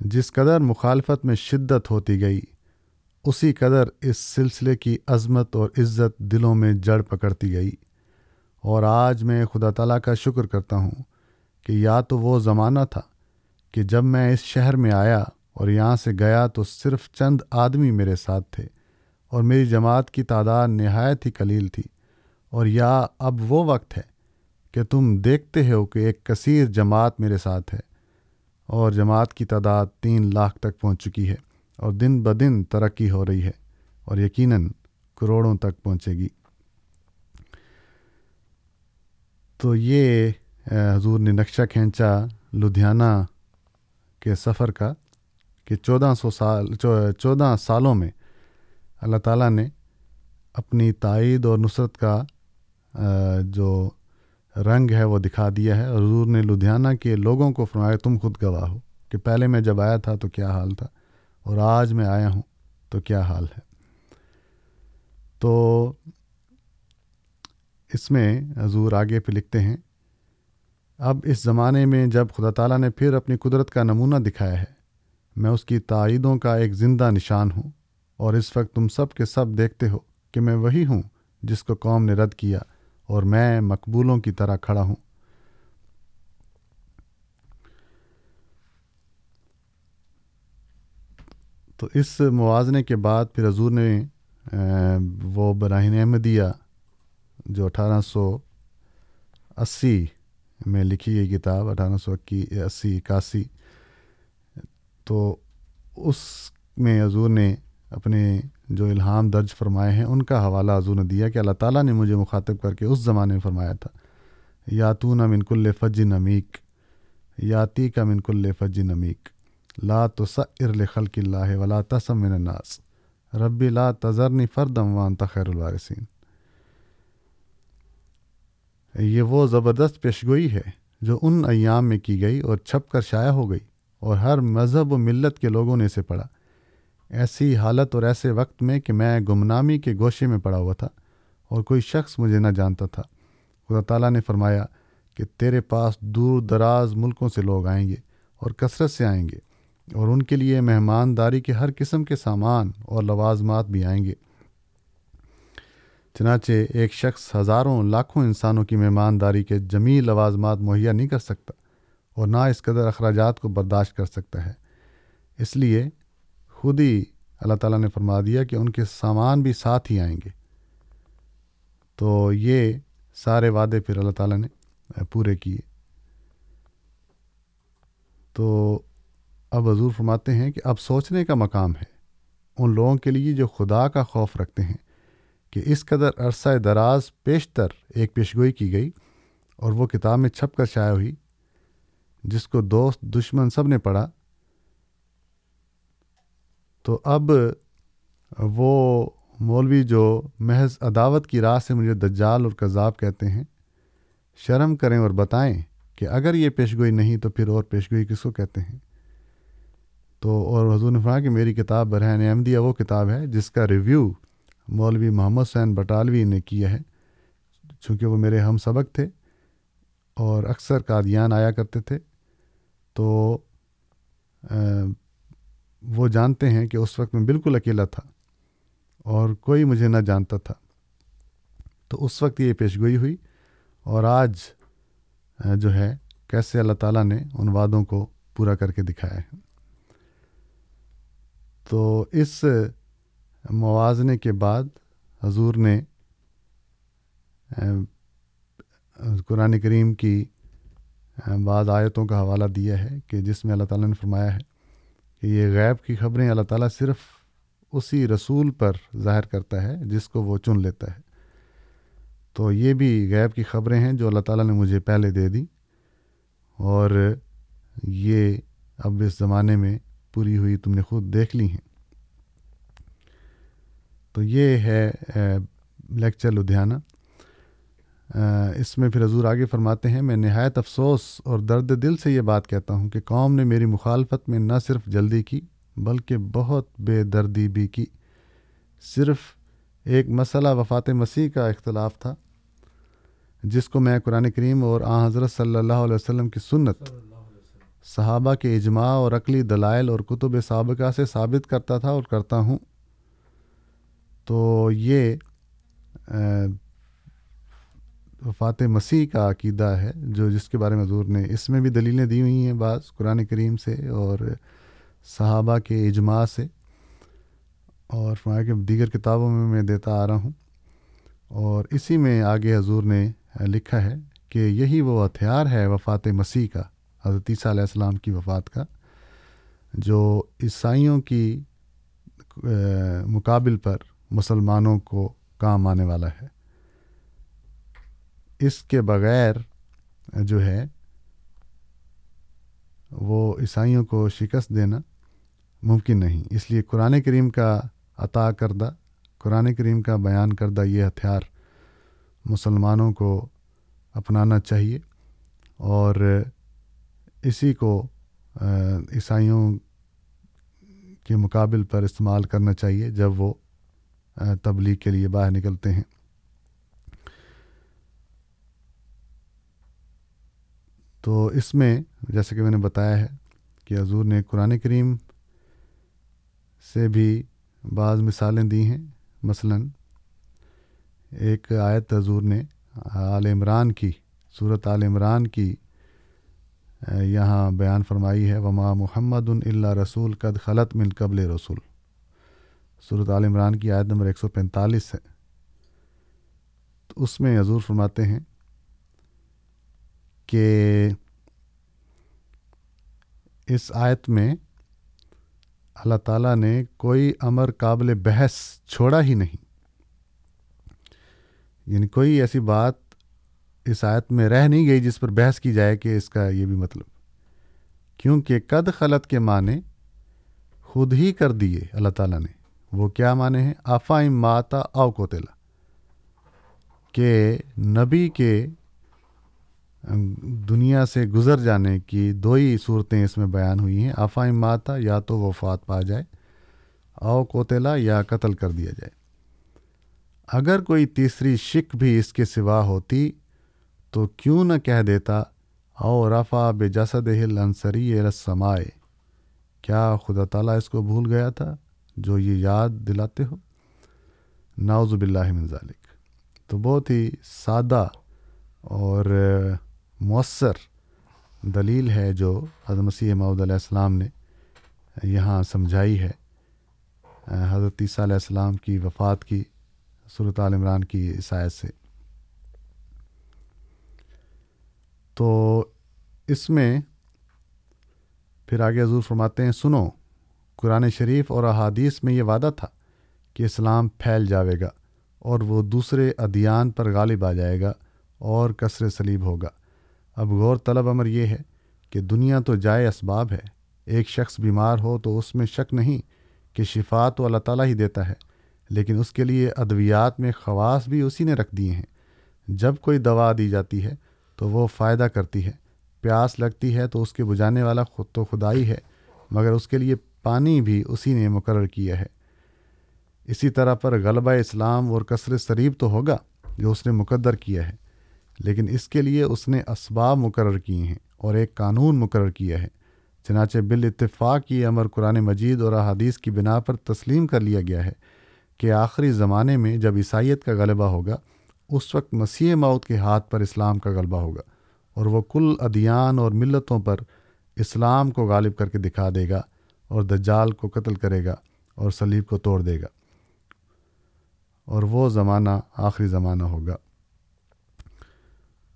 Speaker 6: جس قدر مخالفت میں شدت ہوتی گئی، اسی قدر اس سلسلے کی عظمت اور عزت دلوں میں جڑ پکڑتی گئی۔ اور آج میں خدا تعالیٰ کا شکر کرتا ہوں کہ یا تو وہ زمانہ تھا کہ جب میں اس شہر میں آیا اور یہاں سے گیا تو صرف چند آدمی میرے ساتھ تھے اور میری جماعت کی تعداد نہایت ہی قلیل تھی۔ اور یا اب وہ وقت ہے کہ تم دیکھتے ہو کہ ایک کثیر جماعت میرے ساتھ ہے اور جماعت کی تعداد تین لاکھ تک پہنچ چکی ہے اور دن بدن ترقی ہو رہی ہے اور یقیناً کروڑوں تک پہنچے گی۔ تو یہ حضور نے نقشہ کھینچا لدھیانہ کے سفر کا کہ چودہ سو سال چودہ سالوں میں اللہ تعالیٰ نے اپنی تائید اور نصرت کا جو رنگ ہے وہ دکھا دیا ہے۔ حضور نے لدھیانہ کے لوگوں کو فرمایا، تم خود گواہ ہو کہ پہلے میں جب آیا تھا تو کیا حال تھا اور آج میں آیا ہوں تو کیا حال ہے۔ تو اس میں حضور آگے پہ لکھتے ہیں، اب اس زمانے میں جب خدا تعالیٰ نے پھر اپنی قدرت کا نمونہ دکھایا ہے، میں اس کی تائیدوں کا ایک زندہ نشان ہوں اور اس وقت تم سب کے سب دیکھتے ہو کہ میں وہی ہوں جس کو قوم نے رد کیا۔ اور میں مقبولوں کی طرح کھڑا ہوں۔ تو اس موازنے کے بعد پھر حضور نے وہ براہین احمدیہ جو اٹھارہ سو اسی میں لکھی گئی کتاب، اٹھارہ سو اسی اکاسی، تو اس میں حضور نے اپنے جو الہام درج فرمائے ہیں، ان کا حوالہ حضور نے دیا کہ اللہ تعالیٰ نے مجھے مخاطب کر کے اس زمانے میں فرمایا تھا۔ یاتون من کل فج نمیک یاتی کا من کل فج نمیک۔ لا تو ارل خلق اللہ ولا تسم من الناس۔ ربی لا تذرنی فردم وان تخیر الوارثین۔ یہ وہ زبردست پیشگوئی ہے جو ان ایام میں کی گئی اور چھپ کر شائع ہو گئی اور ہر مذہب و ملت کے لوگوں نے اسے پڑھا۔ ایسی حالت اور ایسے وقت میں کہ میں گمنامی کے گوشے میں پڑا ہوا تھا اور کوئی شخص مجھے نہ جانتا تھا۔ خدا تعالیٰ نے فرمایا کہ تیرے پاس دور دراز ملکوں سے لوگ آئیں گے اور کثرت سے آئیں گے اور ان کے لیے مہمانداری کے ہر قسم کے سامان اور لوازمات بھی آئیں گے۔ چنانچہ ایک شخص ہزاروں، لاکھوں انسانوں کی مہمانداری کے جمیع لوازمات مہیا نہیں کر سکتا اور نہ اس قدر اخراجات کو برداشت کر سکتا ہے۔ اس لیے خود ہی اللہ تعالیٰ نے فرما دیا کہ ان کے سامان بھی ساتھ ہی آئیں گے۔ تو یہ سارے وعدے پھر اللہ تعالیٰ نے پورے کیے۔ تو اب حضور فرماتے ہیں کہ اب سوچنے کا مقام ہے۔ ان لوگوں کے لیے جو خدا کا خوف رکھتے ہیں کہ اس قدر عرصہ دراز پیشتر ایک پیشگوئی کی گئی اور وہ کتاب میں چھپ کر شائع ہوئی، جس کو دوست دشمن سب نے پڑھا تو اب وہ مولوی جو محض عداوت کی راہ سے مجھے دجال اور کذاب کہتے ہیں، شرم کریں اور بتائیں کہ اگر یہ پیشگوئی نہیں تو پھر اور پیشگوئی کس کو کہتے ہیں؟ تو اور حضور نے فرمایا کہ میری کتاب برہن احمدیہ وہ کتاب ہے جس کا ریویو مولوی محمد حسین بٹالوی نے کیا ہے، چونکہ وہ میرے ہم سبق تھے اور اکثر قادیان آیا کرتے تھے۔ تو وہ جانتے ہیں کہ اس وقت میں بالکل اکیلا تھا اور کوئی مجھے نہ جانتا تھا۔ تو اس وقت یہ پیشگوئی ہوئی اور آج جو ہے، کیسے اللہ تعالیٰ نے ان وعدوں کو پورا کر کے دکھایا ہے۔ تو اس موازنے کے بعد حضور نے قرآن کریم کی بعض آیتوں کا حوالہ دیا ہے کہ جس میں اللہ تعالیٰ نے فرمایا ہے کہ یہ غیب کی خبریں اللہ تعالیٰ صرف اسی رسول پر ظاہر کرتا ہے، جس کو وہ چن لیتا ہے۔ تو یہ بھی غیب کی خبریں ہیں جو اللہ تعالیٰ نے مجھے پہلے دے دی اور یہ اب اس زمانے میں پوری ہوئی تم نے خود دیکھ لی ہیں۔ تو یہ ہے لیکچر لدھیانہ۔ اس میں پھر حضور آگے فرماتے ہیں، میں نہایت افسوس اور درد دل سے یہ بات کہتا ہوں کہ قوم نے میری مخالفت میں نہ صرف جلدی کی، بلکہ بہت بے دردی بھی کی۔ صرف ایک مسئلہ وفات مسیح کا اختلاف تھا، جس کو میں قرآن کریم اور آ حضرت صلی اللہ علیہ وسلم کی سنت، صحابہ کے اجماع اور عقلی دلائل اور کتب سابقہ سے ثابت کرتا تھا اور کرتا ہوں۔ تو یہ وفات مسیح کا عقیدہ ہے، جو جس کے بارے میں حضور نے اس میں بھی دلیلیں دی ہوئی ہیں بعض قرآن کریم سے اور صحابہ کے اجماع سے۔ اور فرمایا کہ دیگر کتابوں میں میں دیتا آ رہا ہوں۔ اور اسی میں آگے حضور نے لکھا ہے کہ یہی وہ ہتھیار ہے وفات مسیح کا، حضرت عیسیٰ علیہ السلام کی وفات کا، جو عیسائیوں کی مقابل پر مسلمانوں کو کام آنے والا ہے۔ اس کے بغیر جو ہے وہ عیسائیوں کو شکست دینا ممکن نہیں۔ اس لیے قرآن کریم کا عطا کردہ، قرآن کریم کا بیان کردہ یہ ہتھیار مسلمانوں کو اپنانا چاہیے اور اسی کو عیسائیوں کے مقابل پر استعمال کرنا چاہیے جب وہ تبلیغ کے لیے باہر نکلتے ہیں۔ تو اس میں جیسے کہ میں نے بتایا ہے کہ حضور نے قرآن کریم سے بھی بعض مثالیں دی ہیں۔ مثلا ایک آیت حضور نے عال عمران کی صورت عال عمران کی یہاں بیان فرمائی ہے، وما محمد اللہ رسول قد خلط من قبل رسول۔ صورت عال عمران کی آیت نمبر ایک سو پینتالیس ہے۔ تو اس میں حضور فرماتے ہیں کہ اس آیت میں اللہ تعالیٰ نے کوئی امر قابل بحث چھوڑا ہی نہیں۔ یعنی کوئی ایسی بات اس آیت میں رہ نہیں گئی جس پر بحث کی جائے کہ اس کا یہ بھی مطلب۔ کیونکہ قد خلط کے معنی خود ہی کر دیے اللہ تعالیٰ نے۔ وہ کیا معنی ہیں آفائم ماتا او کوتلا کہ نبی کے دنیا سے گزر جانے کی دو ہی صورتیں اس میں بیان ہوئی ہیں۔ آفائم ماتا یا تو وفات پا جائے او کوتلا یا قتل کر دیا جائے۔ اگر کوئی تیسری شک بھی اس کے سوا ہوتی تو کیوں نہ کہہ دیتا او رفا بے جسد ہل انصری رسمائے کیا خدا تعالیٰ اس کو بھول گیا تھا جو یہ یاد دلاتے ہو؟ ناوز باللہ من ذالک۔ تو بہت ہی سادہ اور مؤثر دلیل ہے جو حضرت مسیح محدود علیہ السلام نے یہاں سمجھائی ہے۔ حضرت عیسیٰ علیہ السلام کی وفات کی صورت عال عمران کی عیسائیت سے۔ تو اس میں پھر آگے حضور فرماتے ہیں، سنو، قرآن شریف اور احادیث میں یہ وعدہ تھا کہ اسلام پھیل جاوے گا اور وہ دوسرے ادیان پر غالب آ جائے گا اور کثر سلیب ہوگا۔ اب غور طلب امر یہ ہے کہ دنیا تو جائے اسباب ہے۔ ایک شخص بیمار ہو تو اس میں شک نہیں کہ شفا تو اللہ تعالیٰ ہی دیتا ہے، لیکن اس کے لیے ادویات میں خواص بھی اسی نے رکھ دیے ہیں۔ جب کوئی دوا دی جاتی ہے تو وہ فائدہ کرتی ہے۔ پیاس لگتی ہے تو اس کے بجانے والا خود تو خدائی ہے، مگر اس کے لیے پانی بھی اسی نے مقرر کیا ہے۔ اسی طرح پر غلبہ اسلام اور کثر سریب تو ہوگا جو اس نے مقدر کیا ہے۔ لیکن اس کے لیے اس نے اسباب مقرر کیے ہیں اور ایک قانون مقرر کیا ہے۔ چنانچہ بال اتفاق یہ امر قرآن مجید اور احادیث کی بنا پر تسلیم کر لیا گیا ہے کہ آخری زمانے میں جب عیسائیت کا غلبہ ہوگا، اس وقت مسیح موت کے ہاتھ پر اسلام کا غلبہ ہوگا اور وہ کل ادیان اور ملتوں پر اسلام کو غالب کر کے دکھا دے گا اور دجال کو قتل کرے گا اور سلیب کو توڑ دے گا۔ اور وہ زمانہ آخری زمانہ ہوگا۔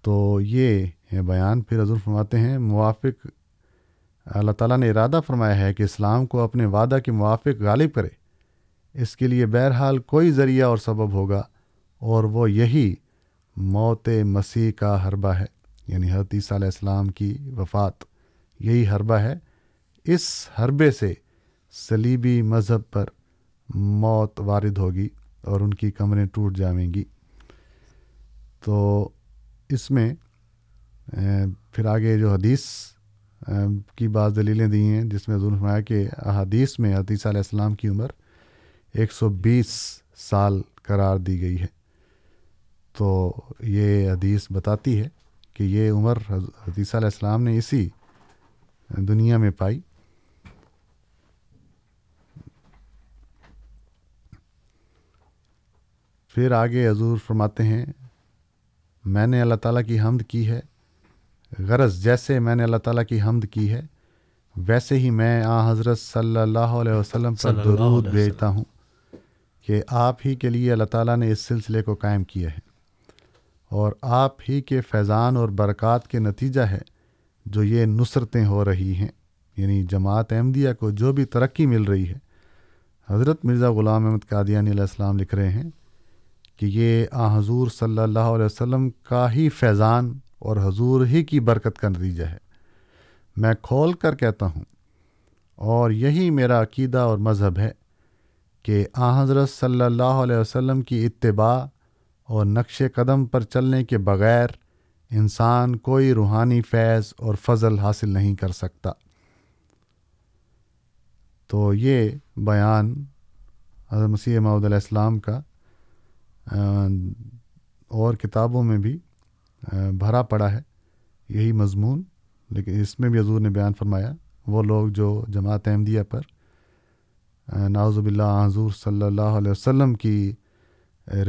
Speaker 6: تو یہ ہے بیان۔ پھر حضور فرماتے ہیں، موافق، اللہ تعالیٰ نے ارادہ فرمایا ہے کہ اسلام کو اپنے وعدہ کے موافق غالب کرے۔ اس کے لیے بہرحال کوئی ذریعہ اور سبب ہوگا، اور وہ یہی موت مسیح کا حربہ ہے۔ یعنی حرطیث علیہ السلام کی وفات، یہی حربہ ہے۔ اس حربے سے سلیبی مذہب پر موت وارد ہوگی اور ان کی کمریں ٹوٹ جائیں گی۔ تو اس میں پھر آگے جو حدیث کی بعض دلیلیں دی ہیں، جس میں حضور فرمایا کہ احادیث میں حدیث علیہ السلام کی عمر ایک سو بیس سال قرار دی گئی ہے۔ تو یہ حدیث بتاتی ہے کہ یہ عمر حدیث علیہ السلام نے اسی دنیا میں پائی۔ پھر آگے حضور فرماتے ہیں میں نے اللہ تعالیٰ کی حمد کی ہے۔ غرض جیسے میں نے اللہ تعالیٰ کی حمد کی ہے ویسے ہی میں آ حضرت صلی اللہ علیہ وسلم پر درود بھیجتا ہوں کہ آپ ہی کے لیے اللہ تعالیٰ نے اس سلسلے کو قائم کیا ہے۔ اور آپ ہی کے فیضان اور برکات کے نتیجہ ہے جو یہ نصرتیں ہو رہی ہیں۔ یعنی جماعت احمدیہ کو جو بھی ترقی مل رہی ہے۔ حضرت مرزا غلام احمد قادیانی علیہ السلام لکھ رہے ہیں کہ یہ آ حضور صلی اللہ علیہ وسلم کا ہی فیضان اور حضور ہی کی برکت کا نتیجہ ہے۔ میں کھول کر کہتا ہوں، اور یہی میرا عقیدہ اور مذہب ہے کہ آ حضرت صلی اللہ علیہ وسلم کی اتباع اور نقش قدم پر چلنے کے بغیر انسان کوئی روحانی فیض اور فضل حاصل نہیں کر سکتا۔ تو یہ بیان حضرت مسیح معود علیہ السلام کا اور کتابوں میں بھی بھرا پڑا ہے، یہی مضمون۔ لیکن اس میں بھی حضور نے بیان فرمایا، وہ لوگ جو جماعت احمدیہ پر ناوز باللہ حضور صلی اللہ علیہ وسلم کی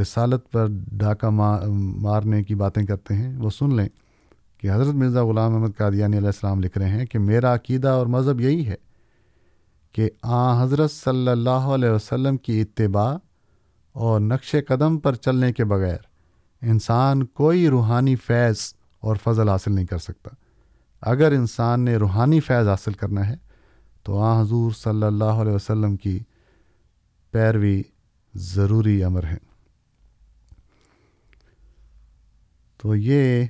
Speaker 6: رسالت پر ڈھاکہ مارنے کی باتیں کرتے ہیں، وہ سن لیں کہ حضرت مرزا غلام احمد قادیانی علیہ السلام لکھ رہے ہیں کہ میرا عقیدہ اور مذہب یہی ہے کہ آ حضرت صلی اللہ علیہ وسلم کی اتباع اور نقش قدم پر چلنے کے بغیر انسان کوئی روحانی فیض اور فضل حاصل نہیں کر سکتا۔ اگر انسان نے روحانی فیض حاصل کرنا ہے، تو آ حضور صلی اللہ علیہ وسلم کی پیروی ضروری امر ہے۔ تو یہ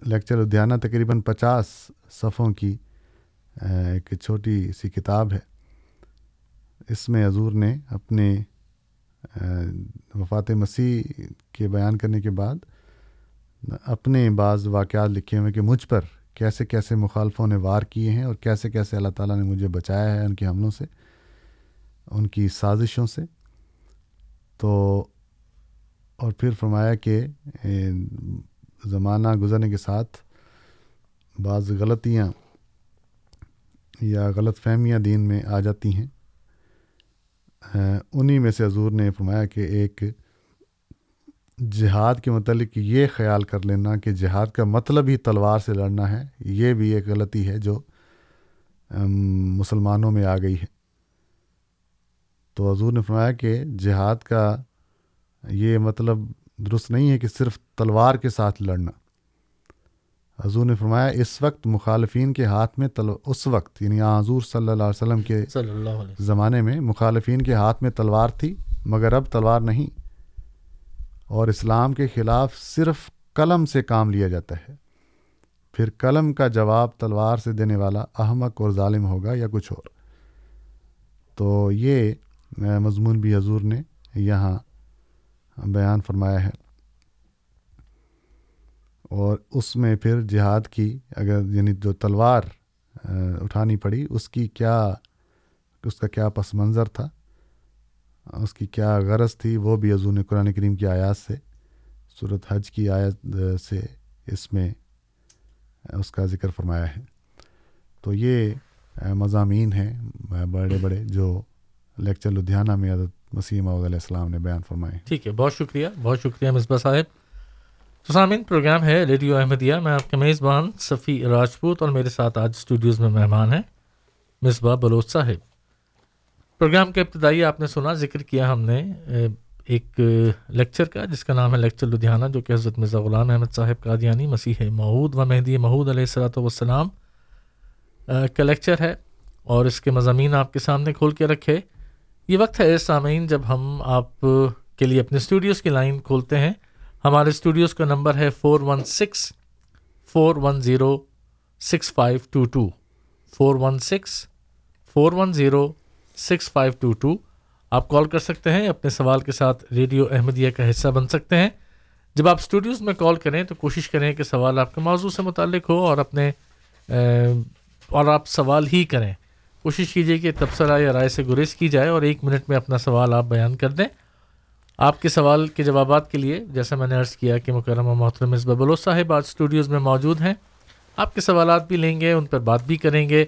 Speaker 6: لیکچر لدھیانہ تقریباً پچاس صفوں کی ایک چھوٹی سی کتاب ہے۔ اس میں حضور نے اپنے وفات مسیح کے بیان کرنے کے بعد اپنے بعض واقعات لکھے ہوئے کہ مجھ پر کیسے کیسے مخالفوں نے وار کیے ہیں اور کیسے کیسے اللہ تعالیٰ نے مجھے بچایا ہے ان کے حملوں سے، ان کی سازشوں سے۔ تو، اور پھر فرمایا کہ زمانہ گزرنے کے ساتھ بعض غلطیاں یا غلط فہمیاں دین میں آ جاتی ہیں۔ انہی میں سے حضور نے فرمایا کہ ایک جہاد کے متعلق یہ خیال کر لینا کہ جہاد کا مطلب ہی تلوار سے لڑنا ہے، یہ بھی ایک غلطی ہے جو مسلمانوں میں آ گئی ہے۔ تو حضور نے فرمایا کہ جہاد کا یہ مطلب درست نہیں ہے کہ صرف تلوار کے ساتھ لڑنا۔ حضور نے فرمایا اس وقت مخالفین کے ہاتھ میں تل اس وقت یعنی حضور صلی اللہ علیہ وسلم کے
Speaker 5: صلی اللہ علیہ
Speaker 6: زمانے میں مخالفین کے ہاتھ میں تلوار تھی مگر اب تلوار نہیں۔ اور اسلام کے خلاف صرف قلم سے کام لیا جاتا ہے۔ پھر قلم کا جواب تلوار سے دینے والا احمق اور ظالم ہوگا یا کچھ اور؟ تو یہ مضمون بھی حضور نے یہاں بیان فرمایا ہے۔ اور اس میں پھر جہاد کی اگر یعنی جو تلوار اٹھانی پڑی، اس کی کیا، اس کا کیا پس منظر تھا؟ اس کی کیا غرض تھی؟ وہ بھی حضور قرآن کریم کی آیات سے صورت حج کی آیت سے اس میں اس کا ذکر فرمایا ہے۔ تو یہ مضامین ہیں بڑے بڑے، جو لیکچر لدھیانہ میں حضرت مسیم علیہ السلام نے بیان فرمائے
Speaker 5: ٹھیک ہے، بہت شکریہ بہت شکریہ مصباح صاحب۔ تو سامعین، پروگرام ہے ریڈیو احمدیہ۔ میں آپ کے میزبان صفی راجپوت اور میرے ساتھ آج اسٹوڈیوز میں مہمان ہیں مصباح بلوچ صاحب۔ پروگرام کے ابتدائی آپ نے سنا، ذکر کیا ہم نے ایک لیکچر کا، جس کا نام ہے لیکچر لدھیانہ، جو کہ حضرت مرزا غلام احمد صاحب قادیانی مسیح محود و مہدی محود علیہ السلاۃ والسلام کا لیکچر ہے اور اس کے مضامین آپ کے سامنے کھول کے رکھے۔ یہ وقت ہے سامعین، جب ہم آپ کے لیے اپنے اسٹوڈیوز کی لائن کھولتے ہیں۔ ہمارے اسٹوڈیوز کا نمبر ہے four one six four one zero six five two two four one six four one zero six five two two آپ کال کر سکتے ہیں، اپنے سوال کے ساتھ ریڈیو احمدیہ کا حصہ بن سکتے ہیں۔ جب آپ اسٹوڈیوز میں کال کریں تو کوشش کریں کہ سوال آپ کے موضوع سے متعلق ہو اور اپنے اور آپ سوال ہی کریں۔ کوشش کیجیے کہ تبصرہ یا رائے سے گریز کی جائے اور ایک منٹ میں اپنا سوال آپ بیان کر دیں۔ آپ کے سوال کے جوابات کے لیے جیسا میں نے عرض کیا کہ مکرمہ محترم مصبح بلو صاحب آج اسٹوڈیوز میں موجود ہیں۔ آپ کے سوالات بھی لیں گے، ان پر بات بھی کریں گے۔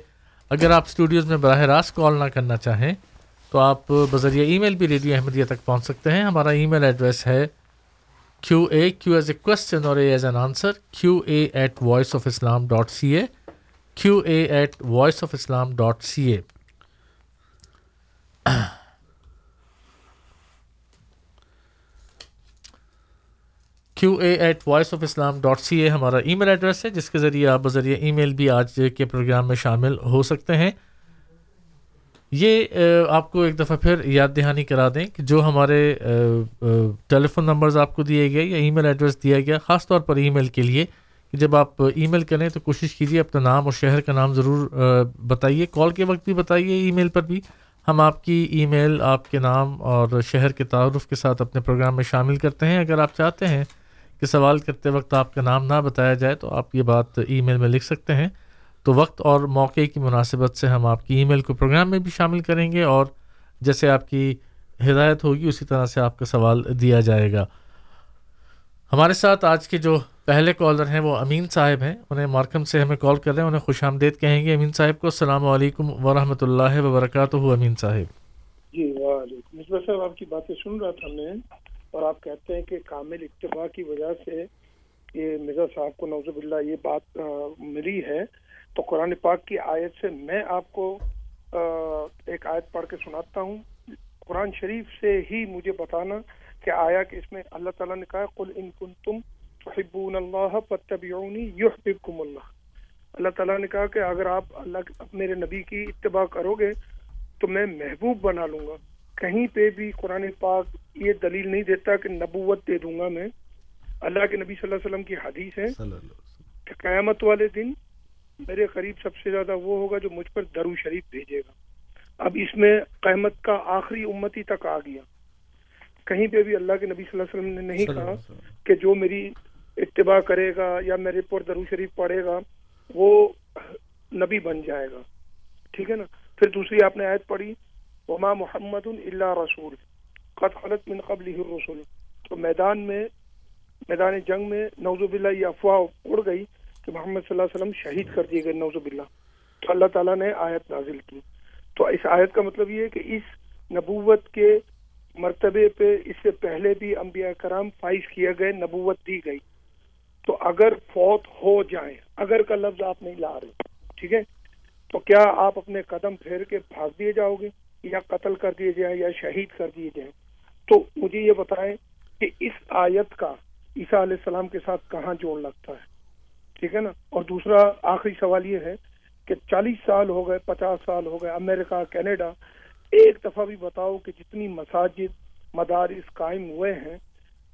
Speaker 5: اگر آپ اسٹوڈیوز میں براہ راست کال نہ کرنا چاہیں، تو آپ بذریعہ ای میل بھی ریڈیو احمدیہ تک پہنچ سکتے ہیں۔ ہمارا ای میل ایڈریس ہے کیو اے کیو ایز اے کوشچن اور a as an answer Q A at voice of Islam dot C A Q A at voice of Islam dot C A Q A at voice of Islam dot C A ہمارا ای میل ایڈریس ہے، جس کے ذریعے آپ بذریعہ ای میل بھی آج کے پروگرام میں شامل ہو سکتے ہیں۔ یہ آپ کو ایک دفعہ پھر یاد دہانی کرا دیں کہ جو ہمارے ٹیلی فون نمبرز آپ کو دیے گئے یا ای میل ایڈریس دیا گیا، خاص طور پر ای میل کے لیے کہ جب آپ ای میل کریں تو کوشش کیجیے اپنا نام اور شہر کا نام ضرور بتائیے۔ کال کے وقت بھی بتائیے ای میل پر بھی۔ ہم آپ کی ای میل آپ کے نام اور شہر کے تعارف کے ساتھ اپنے پروگرام میں شامل کرتے ہیں۔ اگر آپ چاہتے ہیں کہ سوال کرتے وقت آپ کا نام نہ بتایا جائے تو آپ یہ بات ای میل میں لکھ سکتے ہیں۔ تو وقت اور موقع کی مناسبت سے ہم آپ کی ای میل کو پروگرام میں بھی شامل کریں گے اور جیسے آپ کی ہدایت ہوگی اسی طرح سے آپ کا سوال دیا جائے گا۔ ہمارے ساتھ آج کے جو پہلے کالر ہیں وہ امین صاحب ہیں۔ انہیں مارکم سے ہمیں کال کر رہے ہیں، انہیں خوش آمدید کہیں گے۔ امین صاحب کو السلام علیکم ورحمۃ اللہ وبرکاتہ۔ امین صاحب۔
Speaker 7: جی وعلیکم صاحب، آپ کی باتیں سن رہا تھا میں۔ اور آپ کہتے ہیں کہ کامل اتباع کی وجہ سے یہ مرزا صاحب کو نوزب اللہ یہ بات ملی ہے۔ تو قرآن پاک کی آیت سے میں آپ کو ایک آیت پڑھ کے سناتا ہوں۔ قرآن شریف سے ہی مجھے بتانا کہ آیا کہ اس میں اللہ تعالیٰ نے کہا، قل ان کنتم تحبون اللہ فتبعونی یحببکم اللہ اللہ تعالیٰ نے کہا کہ اگر آپ اللہ میرے نبی کی اتباع کرو گے تو میں محبوب بنا لوں گا۔ کہیں پہ بھی قرآن پاک یہ دلیل نہیں دیتا کہ نبوت دے دوں گا میں۔ اللہ کے نبی صلی اللہ علیہ وسلم کی حدیث ہے کہ قیامت والے دن میرے قریب سب سے زیادہ وہ ہوگا جو مجھ پر درو شریف بھیجے گا۔ اب اس میں قیامت کا آخری امتی تک آ گیا۔ کہیں پہ بھی اللہ کے نبی صلی اللہ علیہ وسلم نے نہیں کہا کہ جو میری اتباع کرے گا یا میرے پر درو شریف پڑھے گا وہ نبی بن جائے گا۔ ٹھیک ہے نا؟ پھر دوسری آپ نے آیت پڑھی وما محمد اللہ رسول. قد خلط من قبل الرسول تو میدان میں، میدان جنگ میں نوزب اللہ یہ افواہ اڑ گئی کہ محمد صلی اللہ علیہ وسلم شہید کر دیے گئے نوزب اللہ تو اللہ تعالیٰ نے آیت نازل کی. تو اس آیت کا مطلب یہ ہے کہ اس نبوت کے مرتبے پہ اس سے پہلے بھی انبیاء کرام فائز کیے گئے، نبوت دی گئی. تو اگر فوت ہو جائیں، اگر کا لفظ آپ نہیں لا رہے، ٹھیک ہے؟ تو کیا آپ اپنے قدم پھیر کے بھاگ دیے جاؤ گے؟ یا قتل کر دیے جائیں یا شہید کر دیے جائیں۔ تو مجھے یہ بتائیں کہ اس آیت کا عیسیٰ علیہ السلام کے ساتھ کہاں جوڑ لگتا ہے؟ ٹھیک ہے نا؟ اور دوسرا آخری سوال یہ ہے کہ چالیس سال ہو گئے، پچاس سال ہو گئے، امریکہ، کینیڈا، ایک دفعہ بھی بتاؤ کہ جتنی مساجد، مدارس قائم ہوئے ہیں،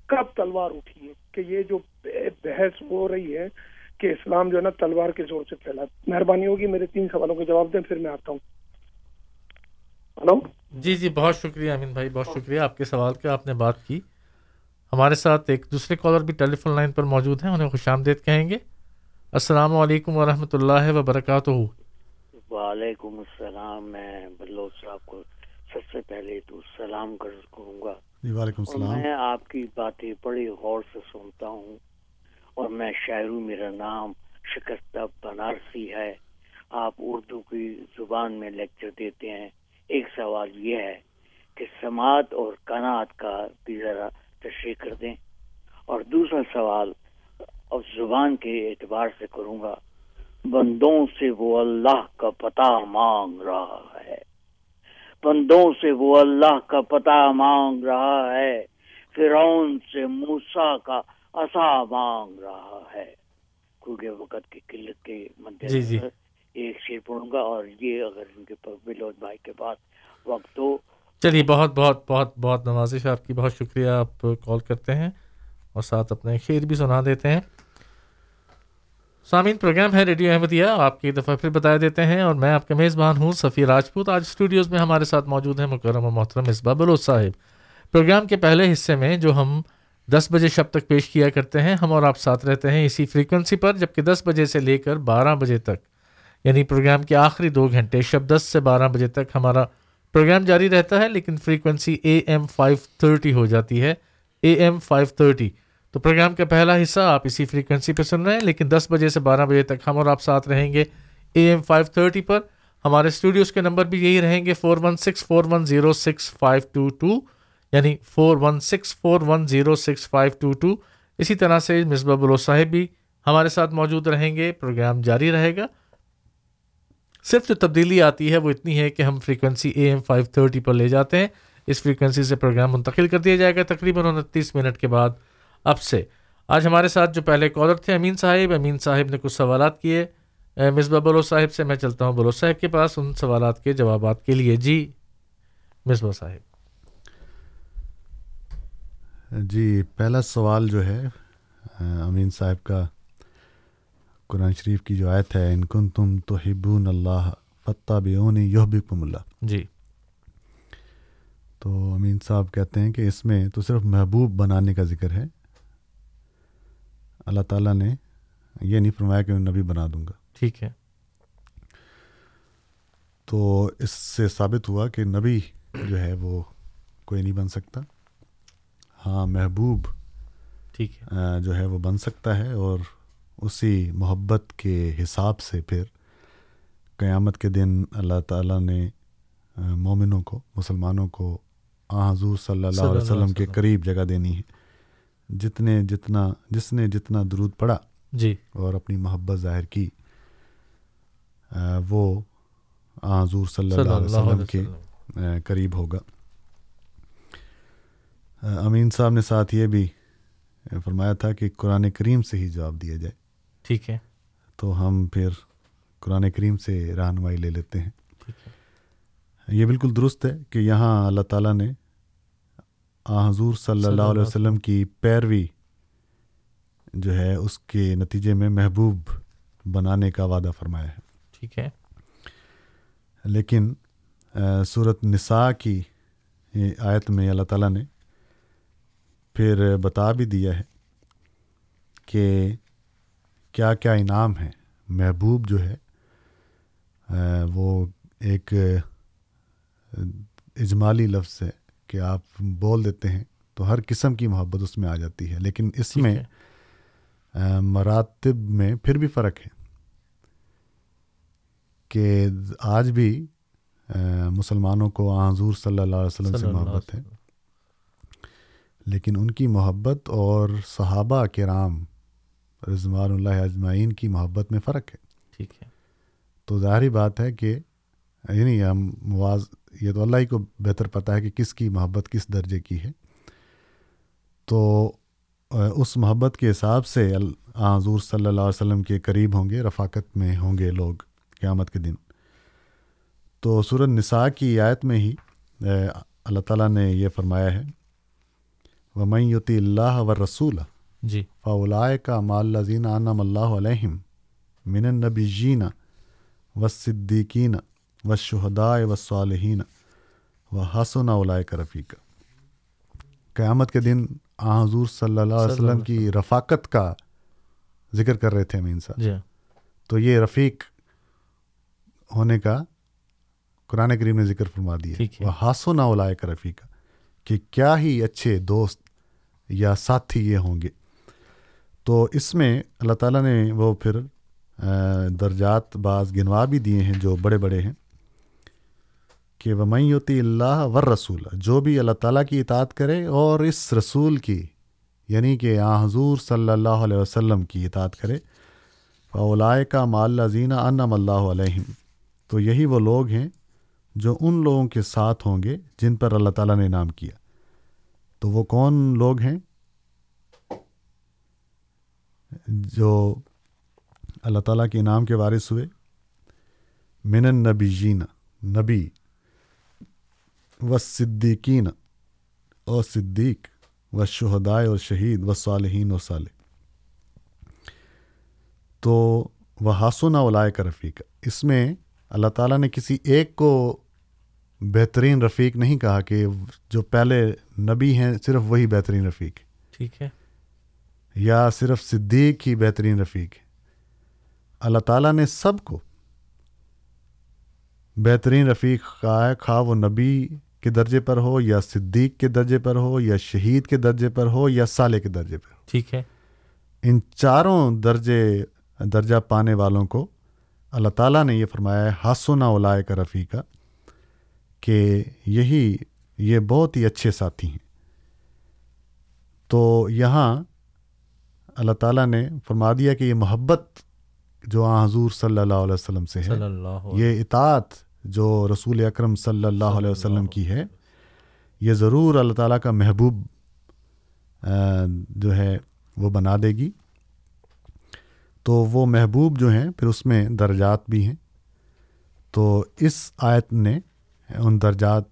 Speaker 7: کب تلوار اٹھی ہے؟ کہ یہ جو بحث ہو رہی ہے کہ اسلام جو ہے نا تلوار کے زور سے پھیلا۔ مہربانی ہوگی میرے تین سوالوں کے جواب دیں، پھر میں آتا ہوں۔
Speaker 5: ہلو؟ جی جی بہت شکریہ امین بھائی بہت شکریہ۔ آپ کے سوال کا آپ نے بات کی۔ ہمارے ساتھ ایک دوسرے کالر بھی ٹیلی فون لائن پر موجود ہیں انہیں خوش آمدید کہیں گے۔ السلام علیکم ورحمۃ اللہ وبرکاتہ۔
Speaker 8: وعلیکم السلام میں بلوچ صاحب کو سب سے پہلے تو سلام کروں گا۔
Speaker 6: جی وعلیکم السلام۔
Speaker 8: میں آپ کی باتیں بڑی غور سے سنتا ہوں۔ اور میں شاعروں میرا نام شکستہ بنارسی ہے۔ آپ اردو کی زبان میں لیکچر دیتے ہیں۔ ایک سوال یہ ہے کہ سماعت اور کنات کا بھی ذرا تشریح کر دیں۔ اور دوسرا سوال اب زبان کے اعتبار سے کروں گا۔ بندوں سے وہ اللہ کا پتہ مانگ رہا ہے۔ بندوں سے وہ اللہ کا پتہ مانگ رہا ہے۔ فرعون سے موسا کا اصا مانگ رہا ہے۔ کیونکہ وقت کی قلت کے منتظر جی جی. ایک شیر پڑھوں گا اور یہ اگر ان کے بلوچ بھائی کے پاس وقت ہو
Speaker 5: چلیے، بہت بہت بہت بہت نوازش آپ کی، بہت شکریہ آپ کال کرتے ہیں اور ساتھ اپنے شعر بھی سنا دیتے ہیں۔ سامعین، پروگرام ہے ریڈیو احمدیہ، آپ کی دفعہ پھر بتا دیتے ہیں اور میں آپ کا میزبان ہوں سفیر راجپوت۔ آج اسٹوڈیوز میں ہمارے ساتھ موجود ہیں مکرم و محترم اسبا بلوچ صاحب۔ پروگرام کے پہلے حصے میں جو ہم دس بجے شب تک پیش کیا کرتے ہیں، ہم اور آپ ساتھ رہتے ہیں اسی فریکوینسی پر، جبکہ دس بجے سے لے کر بارہ بجے تک۔ یعنی پروگرام کے آخری دو گھنٹے شب دس سے بارہ بجے تک ہمارا پروگرام جاری رہتا ہے، لیکن frequency A M five thirty ہو جاتی ہے۔ A M five thirty. تو پروگرام کا پہلا حصہ آپ اسی فریکوینسی پہ سن رہے ہیں، لیکن دس بجے سے بارہ بجے تک ہم اور آپ ساتھ رہیں گے اے ایم فائیو تھرٹی پر۔ ہمارے اسٹوڈیوز کے نمبر بھی یہی رہیں گے four one six four one zero six five two two یعنی four one six four one zero six five two two اسی طرح سے مصباح بلو صاحب بھی ہمارے ساتھ موجود رہیں گے، پروگرام جاری رہے گا۔ صرف جو تبدیلی آتی ہے وہ اتنی ہے کہ ہم frequency A M five thirty پر لے جاتے ہیں۔ اس فریکوینسی سے پروگرام منتقل کر دیا جائے گا تقریباً انتیس منٹ کے بعد۔ اب سے۔ آج ہمارے ساتھ جو پہلے کالر تھے، امین صاحب امین صاحب نے کچھ سوالات کیے۔ مصباح بلو صاحب سے میں چلتا ہوں بلو صاحب کے پاس، ان سوالات کے جوابات کے لیے۔ جی مصباح صاحب۔
Speaker 6: جی پہلا سوال جو ہے، امین صاحب کا قرآن شریف کی جو آیت ہے ان کن تم تو ہبون اللہ فتح بیون یحبکم اللہ.
Speaker 5: جی۔
Speaker 6: تو امین صاحب کہتے ہیں کہ اس میں تو صرف محبوب بنانے کا ذکر ہے۔ اللہ تعالیٰ نے یہ نہیں فرمایا کہ میں نبی بنا دوں گا۔
Speaker 5: ٹھیک ہے۔
Speaker 6: تو اس سے ثابت ہوا کہ نبی جو ہے وہ کوئی نہیں بن سکتا۔ ہاں محبوب
Speaker 5: ٹھیک ہے۔
Speaker 6: جو ہے وہ بن سکتا ہے اور اسی محبت کے حساب سے پھر قیامت کے دن اللہ تعالیٰ نے مومنوں کو مسلمانوں کو آ حضور صلی اللہ علیہ وسلم کے قریب جگہ دینی ہے۔ جتنے جتنا جس نے جتنا درود پڑھا
Speaker 5: جی۔
Speaker 6: اور اپنی محبت ظاہر کی وہ آ حضور صلی اللہ علیہ وسلم کے قریب ہوگا۔ امین صاحب نے ساتھ یہ بھی فرمایا تھا کہ قرآن کریم سے ہی جواب دیا جائے۔
Speaker 5: ٹھیک ہے۔
Speaker 6: تو ہم پھر قرآن کریم سے رہنمائی لے لیتے ہیں۔ یہ بالکل درست ہے کہ یہاں اللہ تعالیٰ نے آ حضور صلی اللہ علیہ وسلم کی پیروی جو ہے اس کے نتیجے میں محبوب بنانے کا وعدہ فرمایا ہے۔
Speaker 5: ٹھیک ہے۔
Speaker 6: لیکن صورت نساء کی آیت میں اللہ تعالیٰ نے پھر بتا بھی دیا ہے کہ کیا کیا انعام ہے محبوب جو ہے وہ ایک اجمالی لفظ ہے کہ آپ بول دیتے ہیں تو ہر قسم کی محبت اس میں آ جاتی ہے لیکن اس میں مراتب میں پھر بھی فرق ہے کہ آج بھی مسلمانوں کو حضور صلی اللہ علیہ وسلم سے محبت ہے لیکن ان کی محبت اور صحابہ کرام رضوان اللہ اجمعین کی محبت میں فرق ہے۔
Speaker 5: ٹھیک ہے۔
Speaker 6: تو ظاہری بات ہے کہ یعنی ہم مواز یہ تو اللہ ہی کو بہتر پتہ ہے کہ کس کی محبت کس درجے کی ہے۔ تو اس محبت کے حساب سے حضور صلی اللہ علیہ وسلم کے قریب ہوں گے رفاقت میں ہوں گے لوگ قیامت کے دن۔ تو سورت نساء کی آیت میں ہی اللہ تعالیٰ نے یہ فرمایا ہے۔ و میتی اللہ و رسول
Speaker 5: جی۔
Speaker 6: فولائے کا مال لذین اللہ علیہم من النبی جین و صدیقین و شہدائے و صالحین و حسن اولائے کا رفیق۔ قیامت کے دن آ حضور صلی اللہ علیہ وسلم کی رفاقت کا ذکر کر رہے تھے امین صاحب۔
Speaker 5: جی۔
Speaker 6: تو یہ رفیق ہونے کا قرآن کریم نے ذکر فرما دیا۔ وہ حسن اولائے کا رفیق کہ کیا ہی اچھے دوست یا ساتھی یہ ہوں گے۔ تو اس میں اللہ تعالیٰ نے وہ پھر درجات بعض گنوا بھی دیے ہیں جو بڑے بڑے ہیں کہ وہ میتی اللہ ور رسول جو بھی اللہ تعالیٰ کی اطاعت کرے اور اس رسول کی یعنی کہ آ، حضور صلی اللہ علیہ وسلم کی اطاعت کرے فولائے کا مال زینہ انم اللہ علیہم تو یہی وہ لوگ ہیں جو ان لوگوں کے ساتھ ہوں گے جن پر اللہ تعالیٰ نے انعام کیا۔ تو وہ کون لوگ ہیں؟ جو اللہ تعالیٰ کے انعام کے وارث ہوئے، من النبی جین نبی و صدیقین اور صدیق و شہدائے اور شہید و صالحین و صالح تو وہ حاصن علائے کا رفیق۔ اس میں اللہ تعالیٰ نے کسی ایک کو بہترین رفیق نہیں کہا کہ جو پہلے نبی ہیں، صرف وہی بہترین رفیق۔
Speaker 5: ٹھیک ہے۔
Speaker 6: یا صرف صدیق ہی بہترین رفیق ہے۔ اللہ تعالیٰ نے سب کو بہترین رفیق کہا ہے خواہ وہ نبی کے درجے پر ہو یا صدیق کے درجے پر ہو یا شہید کے درجے پر ہو یا سالے کے درجے پر ہو۔
Speaker 5: ٹھیک ہے۔
Speaker 6: ان چاروں درجے درجہ پانے والوں کو اللہ تعالیٰ نے یہ فرمایا ہے ہاسونا اولائے کا رفیقہ کہ یہی یہ بہت ہی اچھے ساتھی ہیں۔ تو یہاں اللہ تعالیٰ نے فرما دیا کہ یہ محبت جو آ حضور صلی اللہ علیہ وسلم سے ہے یہ اطاعت جو رسول اکرم صلی اللہ علیہ وسلم کی ہے یہ ضرور اللہ تعالیٰ کا محبوب جو ہے وہ بنا دے گی۔ تو وہ محبوب جو ہیں پھر اس میں درجات بھی ہیں۔ تو اس آیت نے ان درجات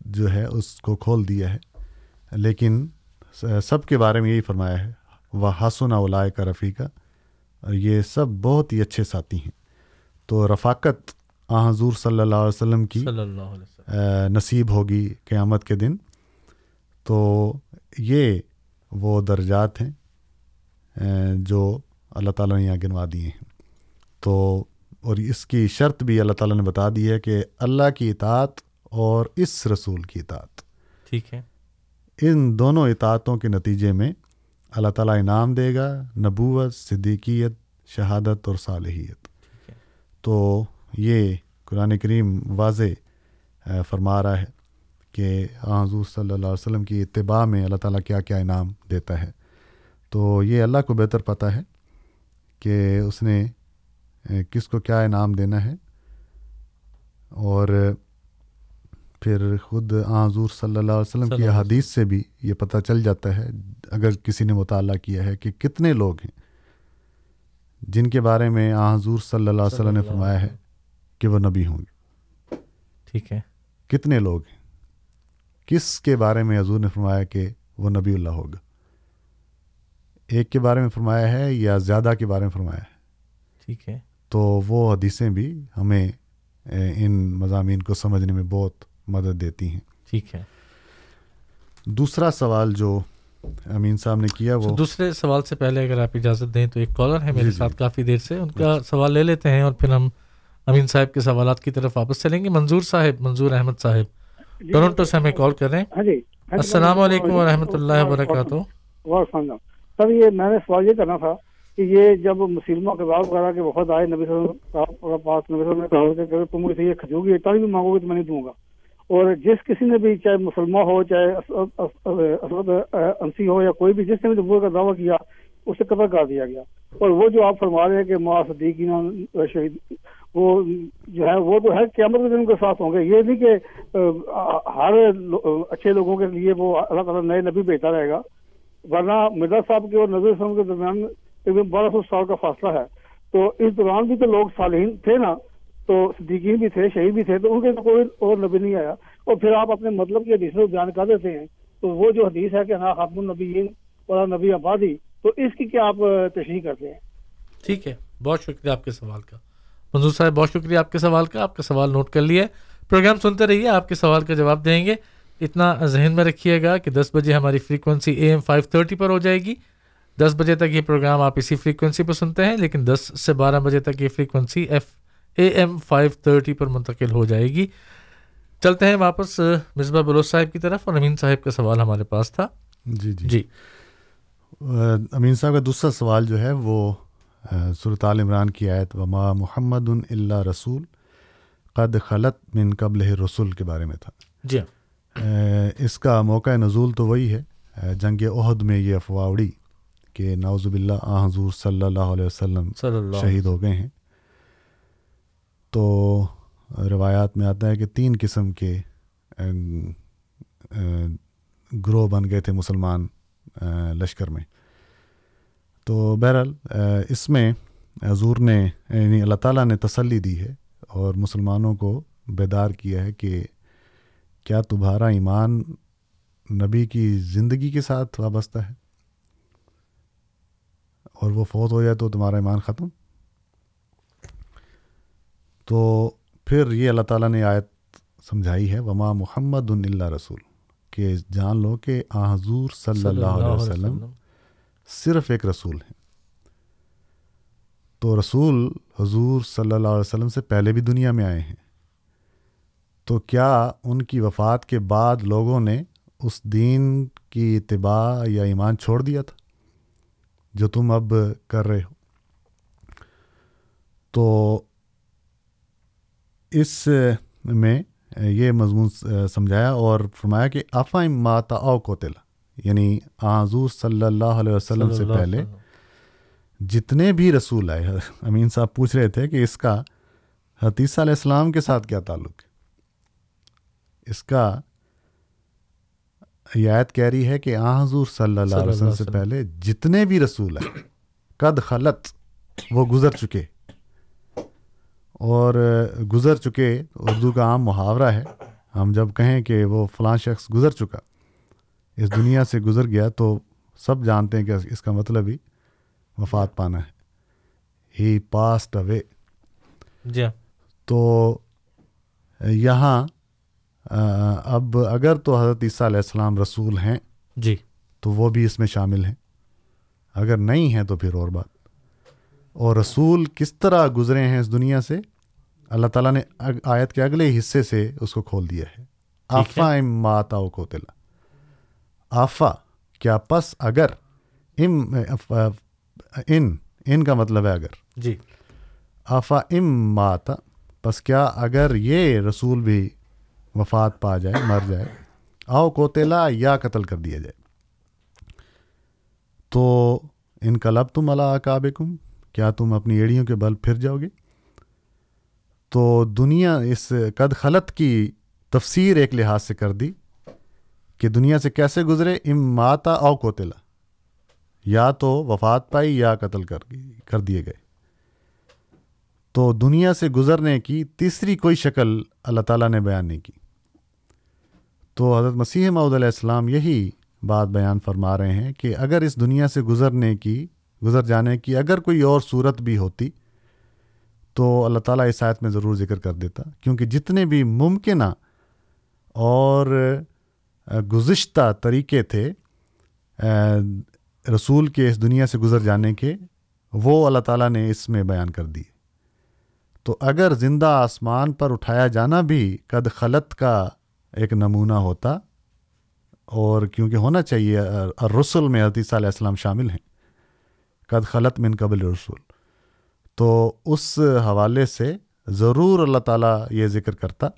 Speaker 6: جو ہے اس کو کھول دیا ہے۔ لیکن سب کے بارے میں یہی فرمایا ہے۔ وہ حسن اولائے کا رفیقہ اور یہ سب بہت ہی اچھے ساتھی ہیں۔ تو رفاقت آ حضور صلی اللہ علیہ وسلم کی نصیب ہوگی قیامت کے دن۔ تو یہ وہ درجات ہیں جو اللہ تعالیٰ نے یہاں گنوا دیے ہیں۔ تو اور اس کی شرط بھی اللہ تعالیٰ نے بتا دی ہے کہ اللہ کی اطاعت اور اس رسول کی اطاعت۔
Speaker 5: ٹھیک ہے۔
Speaker 6: ان دونوں اطاعتوں کے نتیجے میں اللہ تعالیٰ انعام دے گا نبوت صدیقیت شہادت اور صالحیت۔ تو یہ قرآن کریم واضح فرما رہا ہے کہ حضور صلی اللہ علیہ وسلم کی اتباع میں اللہ تعالیٰ کیا کیا انعام دیتا ہے۔ تو یہ اللہ کو بہتر پتہ ہے کہ اس نے کس کو کیا انعام دینا ہے۔ اور پھر خود حضور صلی اللہ علیہ وسلم کی حدیث سے بھی یہ پتہ چل جاتا ہے اگر کسی نے مطالعہ کیا ہے کہ کتنے لوگ ہیں جن کے بارے میں حضور صلی اللہ علیہ وسلم نے فرمایا ہے کہ وہ نبی ہوں گے۔
Speaker 5: ٹھیک ہے۔
Speaker 6: کتنے لوگ ہیں؟ کس کے بارے میں حضور نے فرمایا کہ وہ نبی اللہ ہوگا؟ ایک کے بارے میں فرمایا ہے یا زیادہ کے بارے میں فرمایا ہے؟
Speaker 5: ٹھیک ہے۔
Speaker 6: تو وہ حدیثیں بھی ہمیں ان مضامین کو سمجھنے میں بہت مدد دیتی ہیں۔
Speaker 5: ٹھیک ہے۔
Speaker 6: دوسرا سوال جو امین صاحب نے کیا وہ
Speaker 5: دوسرے سوال سے پہلے اگر آپ اجازت دیں تو ایک کالر ہے میرے
Speaker 6: جی، جی۔
Speaker 5: ساتھ کافی دیر سے۔ ان کا سوال لے لیتے ہیں اور پھر ہم امین صاحب کے سوالات کی طرف واپس چلیں گے۔ منظور صاحب منظور احمد صاحب
Speaker 9: جی،
Speaker 5: ٹورنٹو سے ہمیں کال کر رہے ہیں
Speaker 9: ہاں جی
Speaker 5: السلام علیکم ورحمۃ اللہ وبرکاتہ۔
Speaker 9: سر یہ میں نے سوال یہ کرنا تھا کہ یہ جب مسلموں کے بعد وغیرہ کے وفد آئے نبی صلی اللہ علیہ وسلم پاس نبی صلی اللہ علیہ وسلم نے کہا کہ تم مجھے یہ کھجور کی اتنا بھی مانگو گے تو میں نہیں دوں گا۔ اور جس کسی نے بھی چاہے مسلمان ہو، چاہے اسود انسی ہو یا کوئی بھی، جس نے بھی نبوت کا دعویٰ کیا، اسے قتل کر دیا گیا۔ اور وہ جو آپ فرما رہے ہیں کہ ماں صدیقین شہید، وہ جو ہے، وہ تو ہے، قیامت کے دن کے ساتھ ہوں گے۔ یہ نہیں کہ ہر اچھے لوگوں کے لیے وہ اللہ تعالیٰ نئے نبی بھیجتا رہے گا۔ ورنہ مرزا صاحب کے اور نظر وسلم کے درمیان تقریباً بارہ سو سال کا فاصلہ ہے۔ تو اس دوران بھی تو لوگ صالحین تھے نا۔ تو صدیقین بھی تھے، شہید بھی تھے، تو ان کے تو کوئی اور نبی نہیں آیا۔ اور پھر آپ اپنے مطلب کی حدیث بیان کر دیتے ہیں، تو وہ جو حدیث ہے کہ نا خاتم النبیین اور نبی آبادی، تو اس کی کیا آپ تشریح کرتے ہیں؟
Speaker 5: ٹھیک ہے، بہت شکریہ آپ کے سوال کا۔ منظور صاحب، بہت شکریہ آپ کے سوال کا، آپ کا سوال نوٹ کر لیا پروگرام سنتے رہیے، آپ کے سوال کا جواب دیں گے۔ اتنا ذہن میں رکھیے گا کہ دس بجے ہماری frequency A M five thirty پر ہو جائے گی۔ دس بجے تک یہ پروگرام آپ اسی فریکوینسی پہ سنتے ہیں، لیکن دس سے بارہ بجے تک یہ frequency F A M five thirty پر منتقل ہو جائے گی۔ چلتے ہیں واپس مصباح بلوچ صاحب کی طرف اور امین صاحب کا سوال ہمارے پاس تھا۔
Speaker 6: جی جی۔
Speaker 5: جی۔
Speaker 6: امین صاحب کا دوسرا سوال جو ہے وہ صورت عمران کی آیت وما محمد اللہ رسول قد خلط من قبل رسول کے بارے میں تھا۔
Speaker 5: جی۔
Speaker 6: اس کا موقع نزول تو وہی ہے۔ جنگ عہد میں یہ افواہ اڑی کہ ناوز باللہ آ حضور صلی اللہ علیہ وسلم شہید ہو گئے ہیں۔ تو روایات میں آتا ہے کہ تین قسم کے گروہ بن گئے تھے مسلمان لشکر میں۔ تو بہرحال اس میں حضور نے یعنی اللہ تعالیٰ نے تسلی دی ہے اور مسلمانوں کو بیدار کیا ہے کہ کیا تمہارا ایمان نبی کی زندگی کے ساتھ وابستہ ہے؟ اور وہ فوت ہو جائے تو تمہارا ایمان ختم؟ تو پھر یہ اللہ تعالیٰ نے آیت سمجھائی ہے وما محمد اللہ رسول کہ جان لو کہ آ حضور صلی اللہ علیہ وسلم۔ صرف ایک رسول ہیں۔ تو رسول حضور صلی اللہ علیہ وسلم سے پہلے بھی دنیا میں آئے ہیں۔ تو کیا ان کی وفات کے بعد لوگوں نے اس دین کی اتباع یا ایمان چھوڑ دیا تھا جو تم اب کر رہے ہو؟ تو اس میں یہ مضمون سمجھایا اور فرمایا کہ آفام ماتا او کو تل یعنی حضور صلی اللہ علیہ وسلم سے پہلے جتنے بھی رسول آئے امین صاحب پوچھ رہے تھے کہ اس کا حتیثہ علیہ السلام کے ساتھ کیا تعلق ہے؟ اس کا آیت کہہ رہی ہے کہ آ حضور صلی اللہ علیہ وسلم۔ سے پہلے جتنے بھی رسول ہیں قد خلط وہ گزر چکے۔ اور گزر چکے اردو کا عام محاورہ ہے۔ ہم جب کہیں کہ وہ فلاں شخص گزر چکا اس دنیا سے گزر گیا تو سب جانتے ہیں کہ اس کا مطلب ہی وفات پانا ہے۔ ہی پاسڈ اوے
Speaker 5: جی
Speaker 6: تو یہاں اب اگر تو حضرت عیسیٰ علیہ السلام رسول ہیں
Speaker 5: جی۔
Speaker 6: تو وہ بھی اس میں شامل ہیں۔ اگر نہیں ہیں تو پھر اور بات۔ اور رسول کس طرح گزرے ہیں اس دنیا سے؟ اللہ تعالیٰ نے آیت کے اگلے حصے سے اس کو کھول دیا ہے۔ آفا ام ماتا کو تلا آفا کیا پس اگر ام ان ان کا مطلب ہے اگر۔
Speaker 5: جی۔
Speaker 6: آفا ام ماتا پس کیا اگر یہ رسول بھی وفات پا جائے مر جائے آؤ کوتلا یا قتل کر دیا جائے۔ تو ان کلب تم اللہ کیا تم اپنی ایڑیوں کے بل پھر جاؤ گے؟ تو دنیا اس قد خلط کی تفسیر ایک لحاظ سے کر دی کہ دنیا سے کیسے گزرے؟ ام ماتا او کوتلا۔ یا تو وفات پائی یا قتل کر کر دیے گئے۔ تو دنیا سے گزرنے کی تیسری کوئی شکل اللہ تعالیٰ نے بیان نہیں کی۔ تو حضرت مسیح معود علیہ السلام یہی بات بیان فرما رہے ہیں کہ اگر اس دنیا سے گزرنے کی، گزر جانے کی اگر کوئی اور صورت بھی ہوتی تو اللہ تعالیٰ اس آیت میں ضرور ذکر کر دیتا، کیونکہ جتنے بھی ممکنہ اور گزشتہ طریقے تھے رسول کے اس دنیا سے گزر جانے کے، وہ اللہ تعالیٰ نے اس میں بیان کر دی۔ تو اگر زندہ آسمان پر اٹھایا جانا بھی قد خلط کا ایک نمونہ ہوتا، اور کیونکہ ہونا چاہیے رسول میں حدیثہ علیہ السلام شامل ہیں، قد خلط من قبل رسول تو اس حوالے سے ضرور اللہ تعالیٰ یہ ذکر کرتا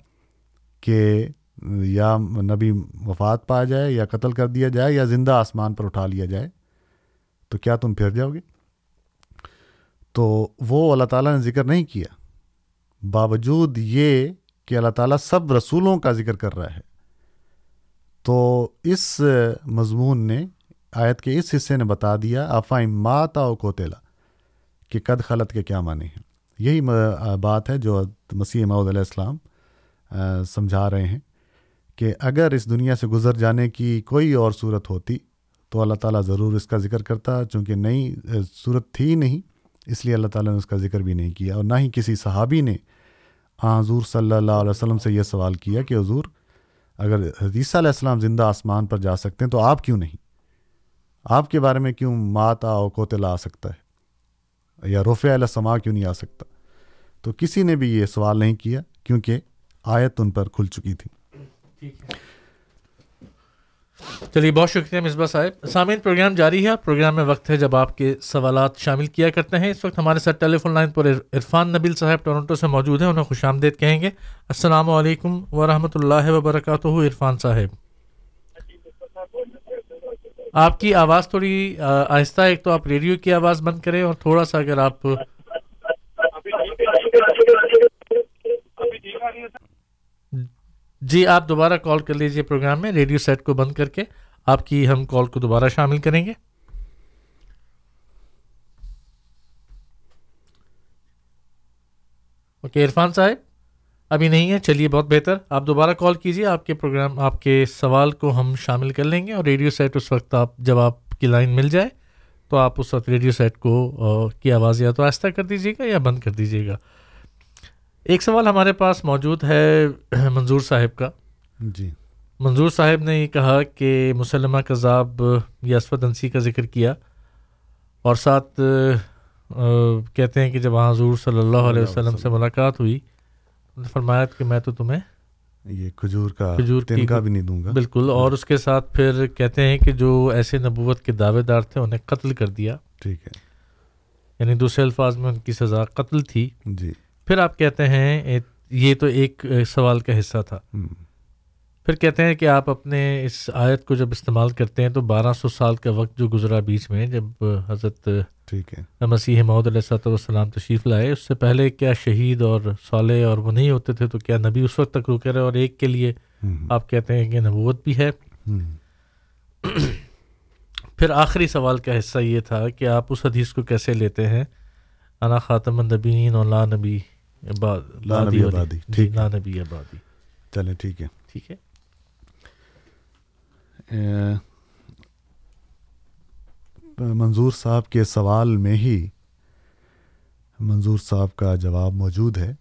Speaker 6: کہ یا نبی وفات پا جائے یا قتل کر دیا جائے یا زندہ آسمان پر اٹھا لیا جائے، تو کیا تم پھر جاؤ گے؟ تو وہ اللہ تعالیٰ نے ذکر نہیں کیا۔ باوجود یہ کہ اللہ تعالیٰ سب رسولوں کا ذکر کر رہا ہے۔ تو اس مضمون نے، آیت کے اس حصے نے بتا دیا، آفائم ماتا و کوتیلا۔ کہ قد خلط کے کیا معنی ہیں۔ یہی بات ہے جو مسیح معود علیہ السلام سمجھا رہے ہیں کہ اگر اس دنیا سے گزر جانے کی کوئی اور صورت ہوتی تو اللہ تعالیٰ ضرور اس کا ذکر کرتا، چونکہ نئی صورت تھی نہیں، اس لیے اللہ تعالیٰ نے اس کا ذکر بھی نہیں کیا۔ اور نہ ہی کسی صحابی نے حضور صلی اللہ علیہ وسلم سے یہ سوال کیا کہ حضور، اگر حدیثہ علیہ السلام زندہ آسمان پر جا سکتے ہیں تو آپ کیوں نہیں؟ آپ کے بارے میں کیوں مات آ، کوتلا آ سکتا ہے؟ یا رفع علیہ سما کیوں نہیں آ سکتا؟ تو کسی نے بھی یہ سوال نہیں کیا کیونکہ آیت ان پر کھل چکی تھی۔
Speaker 5: چلیے، بہت شکریہ مصباح صاحب۔ سامعین، پروگرام جاری ہے۔ پروگرام میں وقت ہے جب آپ کے سوالات شامل کیا کرتے ہیں۔ اس وقت ہمارے ساتھ ٹیلی فون لائن پر عرفان نبیل صاحب ٹورنٹو سے موجود ہیں۔ انہیں خوش آمدید کہیں گے۔ السلام علیکم ورحمۃ اللہ وبرکاتہ، عرفان صاحب۔ آپ کی آواز تھوڑی آہستہ، ایک تو آپ ریڈیو کی آواز بند کریں اور تھوڑا سا اگر آپ جی آپ دوبارہ کال کر لیجیے پروگرام میں، ریڈیو سیٹ کو بند کر کے آپ کی ہم کال کو دوبارہ شامل کریں گے۔ اوکے، عرفان صاحب؟ ابھی نہیں ہے چلیے بہت بہتر۔ آپ دوبارہ کال کیجیے آپ کے پروگرام آپ کے سوال کو ہم شامل کر لیں گے اور ریڈیو سیٹ اس وقت آپ جب آپ کی لائن مل جائے تو آپ اس وقت ریڈیو سیٹ کو کی آواز یا تو آہستہ کر دیجیے گا یا بند کر دیجیے گا۔ ایک سوال ہمارے پاس موجود ہے منظور صاحب کا۔
Speaker 6: جی۔
Speaker 5: منظور صاحب نے یہ کہا کہ مسلمہ کذاب یا اسود انسی کا ذکر کیا اور ساتھ کہتے ہیں کہ جب حضور صلی اللہ علیہ وسلم سے ملاقات ہوئی فرمایا کہ میں تو تمہیں
Speaker 6: یہ کھجور کا کھجور کا بھی نہیں دوں گا۔
Speaker 5: بالکل اور اس کے ساتھ پھر کہتے ہیں کہ جو ایسے نبوت کے دعوے دار تھے انہیں قتل کر دیا۔
Speaker 6: ٹھیک ہے۔
Speaker 5: یعنی دوسرے الفاظ میں ان کی سزا قتل تھی۔
Speaker 6: جی۔
Speaker 5: پھر آپ کہتے ہیں یہ تو ایک سوال کا حصہ تھا۔ پھر کہتے ہیں کہ آپ اپنے اس آیت کو جب استعمال کرتے ہیں تو بارہ سو سال کا وقت جو گزرا بیچ میں جب حضرت
Speaker 6: ٹھیک ہے۔
Speaker 5: مسیح محدود علیہ صاحب والسلام تشریف لائے اس سے پہلے کیا شہید اور صالح اور وہ نہیں ہوتے تھے تو کیا نبی اس وقت تک رکے رہے؟ اور ایک کے لیے آپ کہتے ہیں کہ نبوت بھی ہے۔ پھر آخری سوال کا حصہ یہ تھا کہ آپ اس حدیث کو کیسے لیتے ہیں؟ انا خاتم النبیین اور لا نبی
Speaker 6: آبادی
Speaker 5: جی، لا نبی آبادی
Speaker 6: چلیں ٹھیک ہے۔
Speaker 5: ٹھیک ہے۔
Speaker 6: منظور صاحب کے سوال میں ہی منظور صاحب کا جواب موجود ہے۔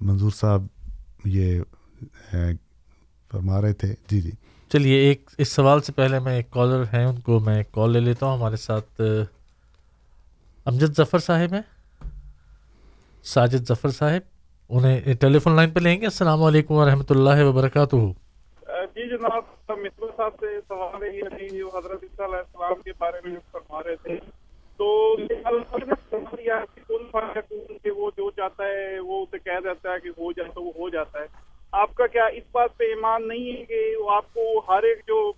Speaker 6: منظور صاحب یہ فرما رہے تھے۔ جی جی۔
Speaker 5: چلیے ایک اس سوال سے پہلے میں ایک کالر ہیں ان کو میں کال لے لیتا ہوں۔ ہمارے ساتھ امجد ظفر صاحب ہیں۔ ساجد ظفر صاحب انہیں ٹیلی فون لائن پہ لیں گے۔ السلام علیکم ورحمۃ اللہ وبرکاتہ۔
Speaker 10: جی جناب مصباح صاحب سے سوال ہے یہ جو حضرت عیسیٰ علیہ السلام کے بارے میں فرما رہے تھے، تو وہ جو چاہتا ہے، وہ اسے کہہ دیتا ہے کہ ہو جائے تو وہ ہو جاتا ہے۔ آپ کا کیا اس بات پہ ایمان نہیں ہے کہ وہ آپ کو ہر ایک جو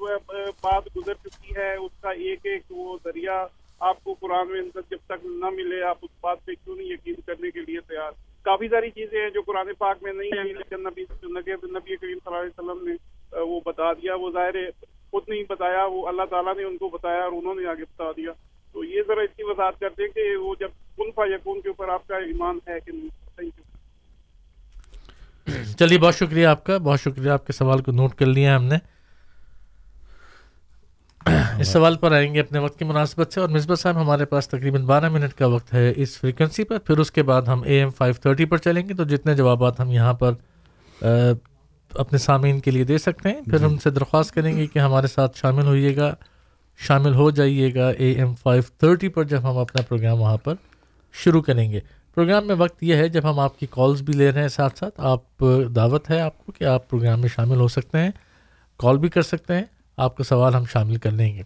Speaker 10: بات گزر چکی ہے، اس کا ایک ایک وہ ذریعہ آپ کو قرآن میں جب تک نہ ملے، آپ اس بات پہ کیوں نہیں یقین کرنے کے لیے تیار؟ کافی ساری چیزیں ہیں جو قرآن پاک میں نہیں ہیں، لیکن نبی نبی کریم صلی اللہ علیہ وسلم نے وہ بتا دیا، وہ ظاہر ہے، خود نہیں بتایا، وہ اللہ تعالیٰ نے ان کو بتایا اور انہوں نے آگے بتا دیا۔ تو یہ ذرا اس کی وضاحت کر دیں کہ وہ جب کن فا یقون کے اوپر آپ کا ایمان ہے کہ نہیں تھینک یو
Speaker 5: چلیے، بہت شکریہ آپ کا، بہت شکریہ آپ کے سوال کو نوٹ کر لیا ہم نے۔ اس سوال پر آئیں گے اپنے وقت کی مناسبت سے اور مصباح صاحب، ہمارے پاس تقریباً بارہ منٹ کا وقت ہے اس فریکوینسی پر۔ پھر اس کے بعد ہم اے ایم فائیو تھرٹی پر چلیں گے، تو جتنے جوابات ہم یہاں پر اپنے سامعین کے لیے دے سکتے ہیں۔ پھر ان سے درخواست کریں گے کہ ہمارے ساتھ شامل ہوئیے گا شامل ہو جائیے گا اے ایم فائیو تھرٹی پر جب ہم اپنا پروگرام وہاں پر شروع کریں گے۔ پروگرام میں وقت یہ ہے جب ہم آپ کی کالز بھی لے رہے ہیں ساتھ ساتھ آپ دعوت ہے آپ کو کہ آپ پروگرام میں شامل ہو سکتے ہیں کال بھی کر سکتے ہیں آپ کا سوال ہم شامل کر لیں گے۔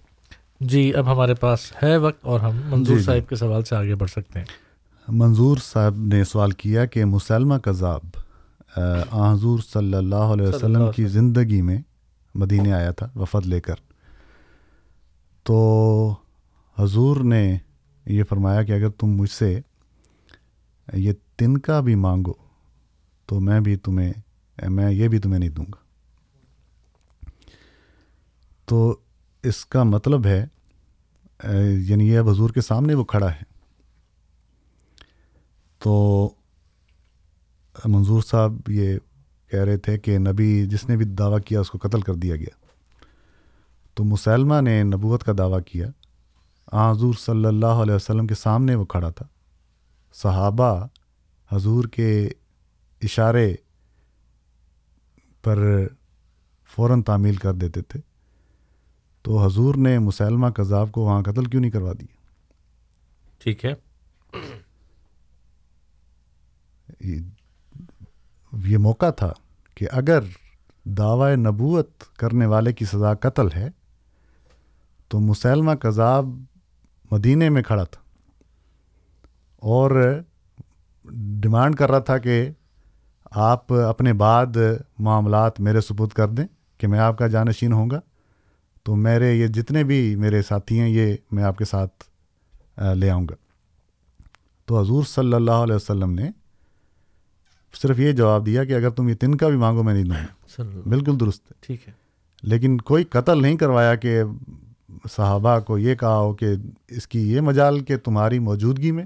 Speaker 5: جی اب ہمارے پاس ہے وقت اور ہم منظور جی, جی۔ صاحب کے سوال سے آگے بڑھ سکتے ہیں۔
Speaker 6: منظور صاحب نے سوال کیا کہ مسلمہ کذاب حضور صلی اللہ علیہ وسلم کی زندگی میں مدینہ آیا تھا وفد لے کر۔ تو حضور نے یہ فرمایا کہ اگر تم مجھ سے یہ تنکا بھی مانگو تو میں بھی تمہیں میں یہ بھی تمہیں نہیں دوں گا۔ تو اس کا مطلب ہے یعنی یہ حضور کے سامنے وہ کھڑا ہے۔ تو منظور صاحب یہ کہہ رہے تھے کہ نبی جس نے بھی دعویٰ کیا اس کو قتل کر دیا گیا۔ تو مسلمہ نے نبوت کا دعویٰ کیا۔ حضور صلی اللہ علیہ وسلم کے سامنے وہ کھڑا تھا۔ صحابہ حضور کے اشارے پر فوراً تعمیل کر دیتے تھے۔ تو حضور نے مسلمہ کذاب کو وہاں قتل کیوں نہیں کروا دیا؟
Speaker 5: ٹھیک ہے۔
Speaker 6: یہ موقع تھا کہ اگر دعوی نبوت کرنے والے کی سزا قتل ہے، تو مسلمہ کذاب مدینے میں کھڑا تھا۔ اور ڈیمانڈ کر رہا تھا کہ آپ اپنے بعد معاملات میرے سپرد کر دیں کہ میں آپ کا جانشین ہوں گا۔ تو میرے یہ جتنے بھی میرے ساتھی ہیں، یہ میں آپ کے ساتھ لے آؤں گا۔ تو حضور صلی اللہ علیہ وسلم نے صرف یہ جواب دیا کہ اگر تم یہ تن کا بھی مانگو میں نہیں دوں بالکل درست ہے۔
Speaker 5: ٹھیک ہے۔
Speaker 6: لیکن کوئی قتل نہیں کروایا کہ صحابہ کو یہ کہا ہو کہ اس کی یہ مجال کہ تمہاری موجودگی میں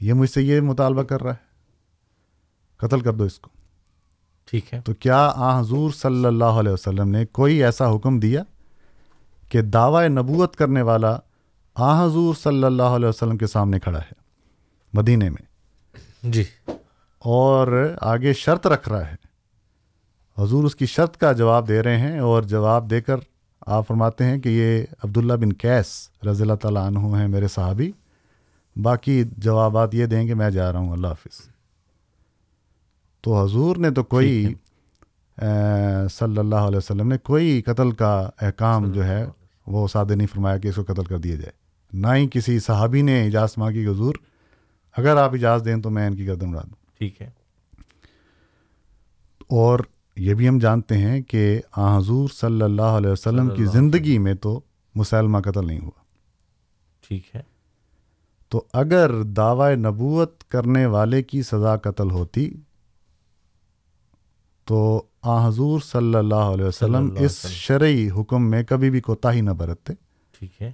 Speaker 6: یہ مجھ سے یہ مطالبہ کر رہا ہے۔ قتل کر دو اس کو۔
Speaker 5: ٹھیک ہے۔
Speaker 6: تو کیا آ حضور صلی اللہ علیہ وسلم نے کوئی ایسا حکم دیا کہ دعوی نبوت کرنے والا آ حضور صلی اللہ علیہ وسلم کے سامنے کھڑا ہے مدینے میں؟
Speaker 5: جی۔
Speaker 6: اور آگے شرط رکھ رہا ہے۔ حضور اس کی شرط کا جواب دے رہے ہیں اور جواب دے کر آپ فرماتے ہیں کہ یہ عبداللہ بن کیس رضی اللہ تعالیٰ عنہ ہیں میرے صحابی۔ باقی جوابات یہ دیں کہ میں جا رہا ہوں۔ اللہ حافظ۔ تو حضور نے تو کوئی صلی اللہ علیہ وسلم نے کوئی قتل کا احکام جو ہے وہ سادے نہیں فرمایا کہ اس کو قتل کر دیا جائے۔ نہ ہی کسی صحابی نے اجازت مانگی حضور اگر آپ اجازت دیں تو میں ان کی گردن اڑا دوں۔
Speaker 5: ٹھیک ہے۔
Speaker 6: اور یہ بھی ہم جانتے ہیں کہ آ حضور صلی اللہ علیہ وسلم کی زندگی میں تو مسلمہ قتل نہیں ہوا۔
Speaker 5: ٹھیک ہے۔
Speaker 6: تو اگر دعوی نبوت کرنے والے کی سزا قتل ہوتی تو آ حضور صلی اللہ علیہ وسلم اس شرعی حکم میں کبھی بھی کوتا ہی نہ برتتے۔
Speaker 5: ٹھیک ہے۔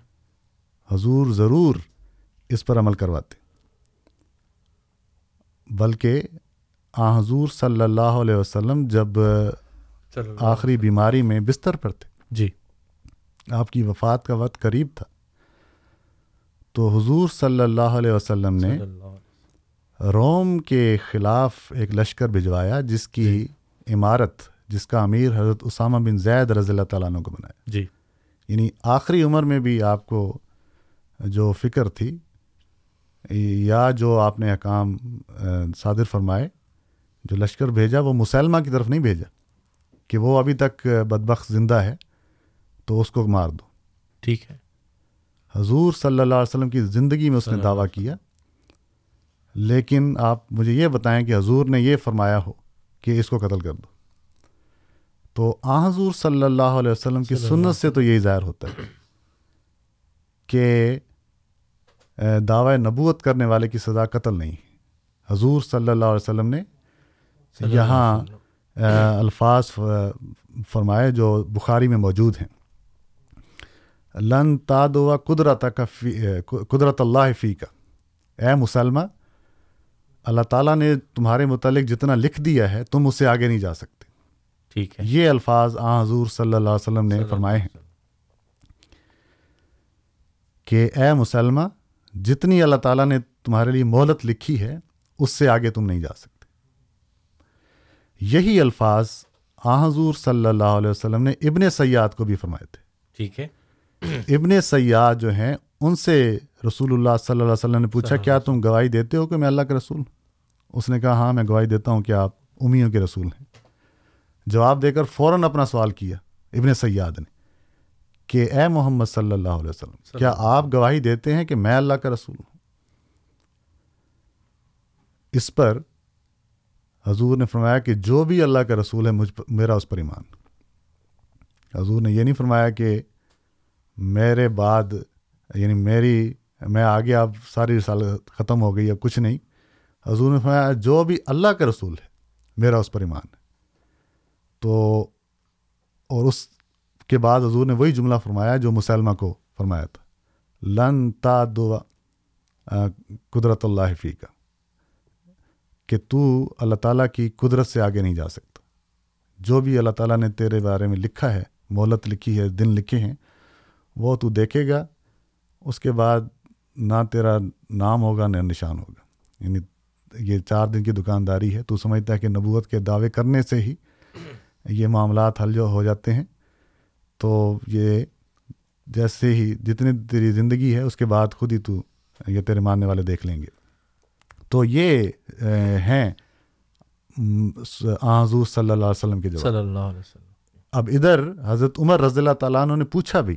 Speaker 6: حضور ضرور اس پر عمل کرواتے۔ بلکہ آ حضور صلی اللہ علیہ وسلم جب آخری بیماری میں بستر پر تھے۔
Speaker 5: جی۔
Speaker 6: آپ کی وفات کا وقت قریب تھا۔ تو حضور صلی اللہ علیہ وسلم نے روم کے خلاف ایک لشکر بھجوایا جس کی جی۔ عمارت جس کا امیر حضرت اسامہ بن زید رضی اللہ تعالیٰ عنہ کو بنایا۔
Speaker 5: جی۔
Speaker 6: یعنی آخری عمر میں بھی آپ کو جو فکر تھی یا جو آپ نے احکام صادر فرمائے جو لشکر بھیجا وہ مسلمہ کی طرف نہیں بھیجا کہ وہ ابھی تک بدبخت زندہ ہے تو اس کو مار دو۔
Speaker 5: ٹھیک ہے۔
Speaker 6: حضور صلی اللہ علیہ وسلم کی زندگی میں اس نے دعویٰ کیا لیکن آپ مجھے یہ بتائیں کہ حضور نے یہ فرمایا ہو کہ اس کو قتل کر دو۔ تو آ حضور صلی اللہ علیہ وسلم کی سنت سے تو یہی ظاہر ہوتا ہے کہ دعوی نبوت کرنے والے کی سزا قتل نہیں۔ حضور صلی اللہ علیہ وسلم نے یہاں الفاظ فرمائے جو بخاری میں موجود ہیں۔ لن تاد و قدرت کا قدرت اللہ فی کا اے مسلمہ اللہ تعالیٰ نے تمہارے متعلق جتنا لکھ دیا ہے تم اس سے آگے نہیں جا سکتے۔
Speaker 5: ٹھیک ہے۔
Speaker 6: یہ الفاظ آ حضور صلی اللہ علیہ وسلم نے فرمائے ہیں۔ کہ اے مسلمہ جتنی اللہ تعالیٰ نے تمہارے لیے مہلت لکھی ہے اس سے آگے تم نہیں جا سکتے۔ یہی الفاظ آ حضور صلی اللہ علیہ وسلم نے ابن سیاد کو بھی فرمائے تھے۔
Speaker 5: ٹھیک ہے۔
Speaker 6: ابن سیاد جو ہیں ان سے رسول اللہ صلی اللہ علیہ وسلم نے پوچھا کیا تم گواہی دیتے ہو کہ میں اللہ کے رسول ہوں؟ اس نے کہا ہاں میں گواہی دیتا ہوں کہ آپ امیوں کے رسول ہیں۔ جواب دے کر فوراً اپنا سوال کیا ابن سیاد نے۔ کہ اے محمد صلی اللہ علیہ وسلم کیا آپ گواہی دیتے ہیں کہ میں اللہ کا رسول ہوں؟ اس پر حضور نے فرمایا کہ جو بھی اللہ کا رسول ہے مجھ پر میرا اس پر ایمان۔ حضور نے یہ نہیں فرمایا کہ میرے بعد یعنی میری میں آگے اب ساری سال ختم ہو گئی اب کچھ نہیں۔ حضور نے فرمایا جو بھی اللہ کا رسول ہے میرا اس پر ایمان۔ ہے تو اور اس کے بعد حضور نے وہی جملہ فرمایا جو مسلمہ کو فرمایا تھا۔ لن تا دو قدرت اللہ فی کا، کہ تو اللہ تعالیٰ کی قدرت سے آگے نہیں جا سکتا۔ جو بھی اللہ تعالیٰ نے تیرے بارے میں لکھا ہے، مہلت لکھی ہے، دن لکھے ہیں، وہ تو دیکھے گا، اس کے بعد نہ تیرا نام ہوگا، نہ نشان ہوگا۔ یعنی یہ چار دن کی دکانداری ہے۔ تو سمجھتا ہے کہ نبوت کے دعوے کرنے سے ہی یہ معاملات حل جو ہو جاتے ہیں۔ تو یہ جیسے ہی جتنی تیری زندگی ہے اس کے بعد خود ہی تو یہ تیرے ماننے والے دیکھ لیں گے۔ تو یہ ہیں حضور صلی اللہ علیہ وسلم کے
Speaker 5: صلی اللہ علیہ وسلم۔
Speaker 6: اب ادھر حضرت عمر رضی اللہ تعالیٰ عنہ نے پوچھا بھی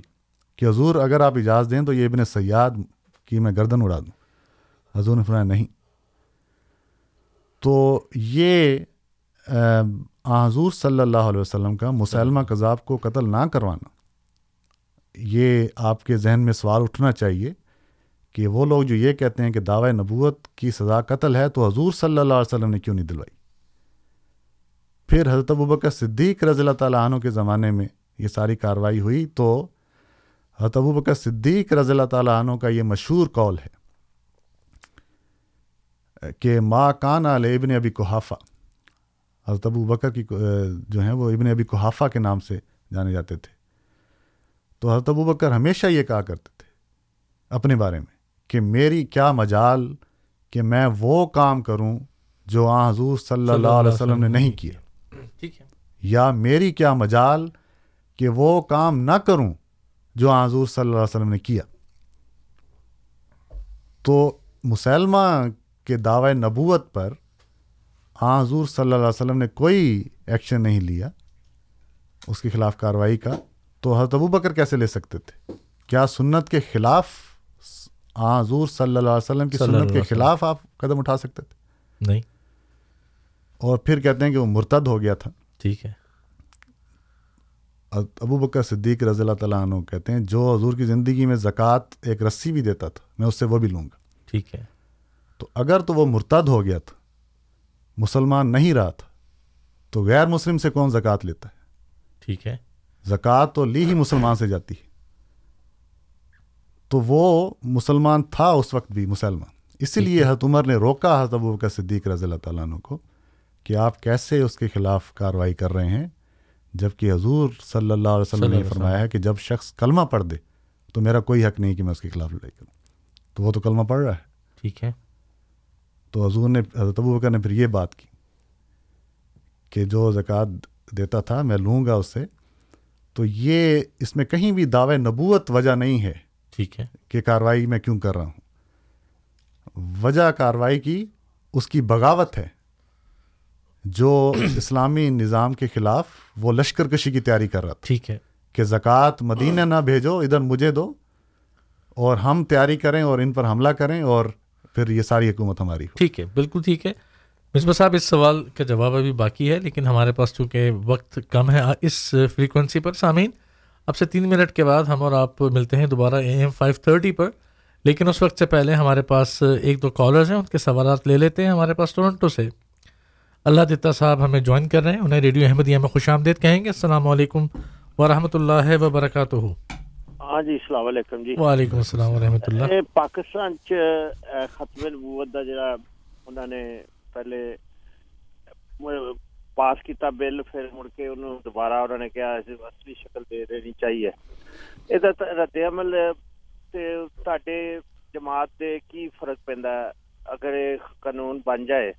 Speaker 6: کہ حضور اگر آپ اجازت دیں تو یہ ابن سیاد کی میں گردن اڑا دوں۔ حضور نے فرمایا نہیں۔ تو یہ حضور صلی اللہ علیہ وسلم کا مسلمہ کذاب کو قتل نہ کروانا۔ یہ آپ کے ذہن میں سوال اٹھنا چاہیے کہ وہ لوگ جو یہ کہتے ہیں کہ دعوی نبوت کی سزا قتل ہے تو حضور صلی اللہ علیہ وسلم نے کیوں نہیں دلوائی؟ پھر حضرت ابوبکر صدیق رضی اللہ تعالیٰ عنہ کے زمانے میں یہ ساری کارروائی ہوئی تو حضرت ابوبکر صدیق رضی اللہ تعالیٰ عنہ کا یہ مشہور قول ہے کہ ما کان علیہ ابن ابی کوحافہ حضرت ابو بکر کی جو ہیں وہ ابن ابی کوحافہ کے نام سے جانے جاتے تھے۔ تو حضرت ابو بکر ہمیشہ یہ کہا کرتے تھے اپنے بارے میں کہ میری کیا مجال کہ میں وہ کام کروں جو آ حضور صلی اللہ علیہ وسلم نے نہیں کیا۔
Speaker 5: ٹھیک ہے۔
Speaker 6: یا میری کیا مجال کہ وہ کام نہ کروں جو آ حضور صلی اللہ علیہ وسلم نے کیا۔ تو مسلمہ کے دعوی نبوت پر آ حضور صلی اللہ علیہ وسلم نے کوئی ایکشن نہیں لیا اس کے خلاف کارروائی کا تو حضرت ابو بکر کیسے لے سکتے تھے؟ کیا سنت کے خلاف حضور صلی اللہ علیہ وسلم کی سنت کے خلاف آپ قدم اٹھا سکتے تھے؟
Speaker 5: نہیں۔
Speaker 6: اور پھر کہتے ہیں کہ وہ مرتد ہو گیا تھا۔
Speaker 5: ٹھیک ہے۔
Speaker 6: ابو بکر صدیق رضی اللہ تعالیٰ عنہ کہتے ہیں جو حضور کی زندگی میں زکوٰۃ ایک رسی بھی دیتا تھا میں اس سے وہ بھی لوں گا۔
Speaker 5: ٹھیک ہے۔
Speaker 6: تو اگر تو وہ مرتد ہو گیا تھا مسلمان نہیں رہا تھا تو غیر مسلم سے کون زکوٰۃ لیتا ہے؟
Speaker 5: ٹھیک ہے۔
Speaker 6: زکوٰۃ تو لی ہی مسلمان سے جاتی ہے۔ تو وہ مسلمان تھا اس وقت بھی مسلمان۔ اسی لیے حضرت عمر نے روکا حضرت ابو بکر صدیق رضی اللہ تعالیٰ عنہ کو کہ آپ کیسے اس کے خلاف کارروائی کر رہے ہیں؟ جبکہ حضور صلی اللہ علیہ وسلم نے فرمایا ہے کہ جب شخص کلمہ پڑھ دے تو میرا کوئی حق نہیں کہ میں اس کے خلاف لڑائی کروں۔ تو وہ تو کلمہ پڑھ رہا ہے۔
Speaker 5: ٹھیک ہے۔
Speaker 6: تو حضور نے حضرت ابو بکر نے پھر یہ بات کی کہ جو زکوٰۃ دیتا تھا میں لوں گا اس سے تو یہ اس میں کہیں بھی دعوی نبوت وجہ نہیں ہے
Speaker 5: ٹھیک ہے۔
Speaker 6: کہ کارروائی میں کیوں کر رہا ہوں۔ وجہ کارروائی کی اس کی بغاوت ہے۔ جو اسلامی نظام کے خلاف وہ لشکر کشی کی تیاری کر رہا تھا۔
Speaker 5: ٹھیک ہے۔
Speaker 6: کہ زکوٰۃ مدینہ نہ بھیجو ادھر مجھے دو اور ہم تیاری کریں اور ان پر حملہ کریں اور پھر یہ ساری حکومت ہماری
Speaker 5: ٹھیک ہے، بالکل ٹھیک ہے۔ مصباح صاحب، اس سوال کا جواب ابھی باقی ہے، لیکن ہمارے پاس چونکہ وقت کم ہے، اس فریکوینسی پر سامعین، اب سے تین منٹ کے بعد ہم اور آپ ملتے ہیں دوبارہ اے ایم فائیو تھرٹی پر۔ لیکن اس وقت سے پہلے ہمارے پاس ایک دو کالرز ہیں، ان کے سوالات لے لیتے ہیں ہمارے پاس ٹورنٹو سے۔ اللہ دتا صاحب ہمیں جوائن کر رہے ہیں، انہیں ریڈیو احمدیہ میں خوش آمدید کہیں گے۔ السلام علیکم ورحمۃ اللہ وبرکاتہ۔
Speaker 11: ہاں جی السلام علیکم جی۔
Speaker 5: وعلیکم السلام ورحمۃ اللہ۔
Speaker 11: پاکستان چ ختم نبوت دا جڑا انہاں نے پہلے پاس کیتا بل پھر مڑ کے انہوں دوبارہ انہوں نے کہا اس اصلی شکل دے دینی چاہیے۔ اے رد عمل تے تاڈے جماعت دے کی فرق پیندا اگر قانون بن جائے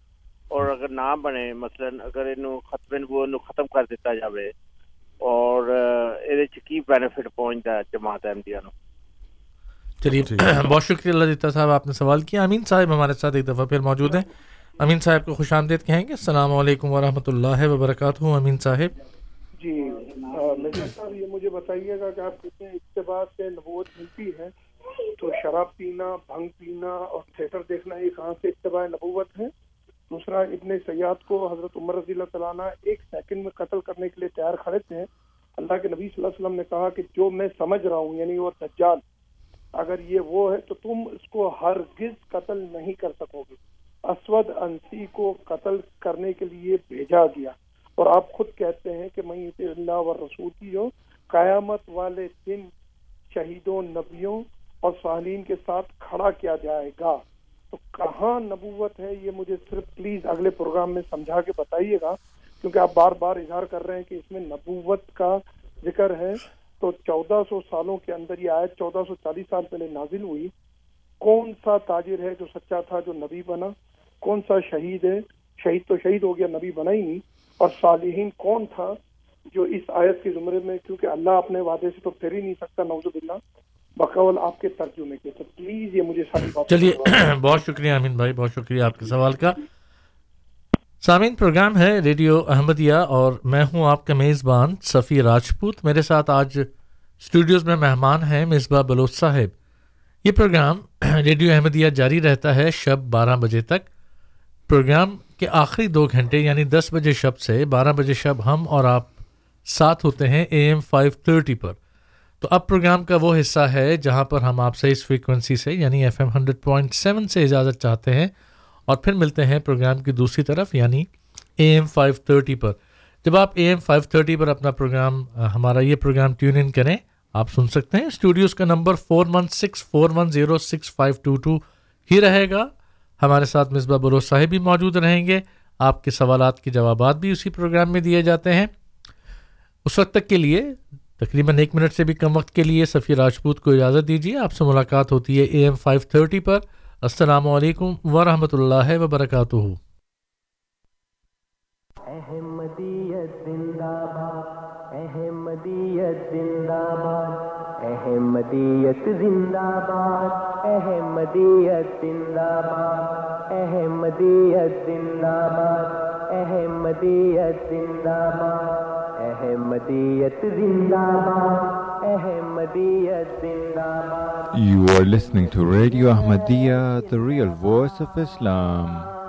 Speaker 11: اور اگر نہ بنے مثلا اگر انہوں ختم نبوت نو ختم کر دیتا جاوے ਔਰ ਅਹ, ਇਹਦੇ ਚ ਕੀ ਬੈਨੀਫਿਟ ਪਹੁੰਚਦਾ ਹੈ ਜਮਾਤ ਅਹਿਮਦੀਆ ਨੂੰ
Speaker 5: چلیے بہت شکریہ اللہ دیتا صاحب آپ نے سوال کیا امین صاحب ہمارے ساتھ ایک دفعہ پھر موجود ہیں امین صاحب کو خوش آمدید کہیں گے السلام علیکم ورحمۃ اللہ وبرکاتہ امین صاحب
Speaker 7: جی آ، مرزا صاحب یہ مجھے بتائیے گا کہ آپ کتنے اتباع سے نبوت ملتی ہے تو شراب پینا بھنگ پینا اور تھیٹر دیکھنا یہ کہاں سے اتباع نبوت ہے دوسرا، ابن سیاد کو حضرت عمر رضی اللہ تعالیٰ عنہ ایک سیکنڈ میں قتل کرنے کے لیے تیار کھڑے تھے۔ اللہ کے نبی صلی اللہ علیہ وسلم نے کہا کہ جو میں سمجھ رہا ہوں یعنی وہ دجال اگر یہ وہ ہے تو تم اس کو ہرگز قتل نہیں کر سکو گے۔ اسود انسی کو قتل کرنے کے لیے بھیجا گیا۔ اور آپ خود کہتے ہیں کہ میں اللہ و رسول کی ہو قیامت والے دن شہیدوں، نبیوں اور صالحین کے ساتھ کھڑا کیا جائے گا۔ تو کہاں نبوت ہے یہ مجھے صرف پلیز اگلے پروگرام میں سمجھا کے بتائیے گا، کیونکہ آپ بار بار اظہار کر رہے ہیں کہ اس میں نبوت کا ذکر ہے۔ تو چودہ سو سالوں کے اندر یہ آیت چودہ سو چالیس سال پہلے نازل ہوئی۔ کون سا تاجر ہے جو سچا تھا جو نبی بنا؟ کون سا شہید ہے؟ شہید تو شہید ہو گیا، نبی بنا ہی نہیں۔ اور صالحین کون تھا جو اس آیت کے زمرے میں، کیونکہ اللہ اپنے وعدے سے تو پھر ہی نہیں سکتا نوز باللہ۔ بقول آپ کے ترجمے کے تو پلیز یہ مجھے ساری بات
Speaker 5: چلیے بہت شکریہ امین بھائی بہت شکریہ آپ کے سوال کا۔ سامعین پروگرام ہے ریڈیو احمدیہ اور میں ہوں آپ کا میزبان صفی راجپوت۔ میرے ساتھ آج اسٹوڈیوز میں مہمان ہیں مصباح بلوچ صاحب۔ یہ پروگرام ریڈیو احمدیہ جاری رہتا ہے شب بارہ بجے تک۔ پروگرام کے آخری دو گھنٹے یعنی دس بجے شب سے بارہ بجے شب ہم اور آپ ساتھ ہوتے ہیں اے ایم فائیو تھرٹی پر۔ تو اب پروگرام کا وہ حصہ ہے جہاں پر ہم آپ سے اس فریکوینسی سے یعنی F M hundred point seven سے اجازت چاہتے ہیں اور پھر ملتے ہیں پروگرام کی دوسری طرف یعنی اے ایم فائیو تھرٹی پر۔ جب آپ اے ایم فائیو تھرٹی پر اپنا پروگرام، ہمارا یہ پروگرام ٹیون ان کریں، آپ سن سکتے ہیں اسٹوڈیوز کا number four one six four one zero six five two two ہی رہے گا۔ ہمارے ساتھ مصباح بروز صاحب بھی موجود رہیں گے۔ آپ کے سوالات کے جوابات بھی اسی پروگرام میں دیے جاتے ہیں۔ اس وقت تک کے لیے تقریباً ایک منٹ سے بھی کم وقت کے لیے سفیر راجپوت کو اجازت دیجیے، آپ سے ملاقات ہوتی ہے اے ایم فائیو تھرٹی پر۔ السلام علیکم ورحمۃ اللہ وبرکاتہ۔
Speaker 1: احمدیت زندہ باد، احمدیت زندہ باد۔ احمدیت زندہ باد احمدیت زندہ باد احمدیت زندہ باد احمدیت زندہ باد احمدیت زندہ باد
Speaker 12: You are listening to Radio Ahmadiyya, the real voice of Islam.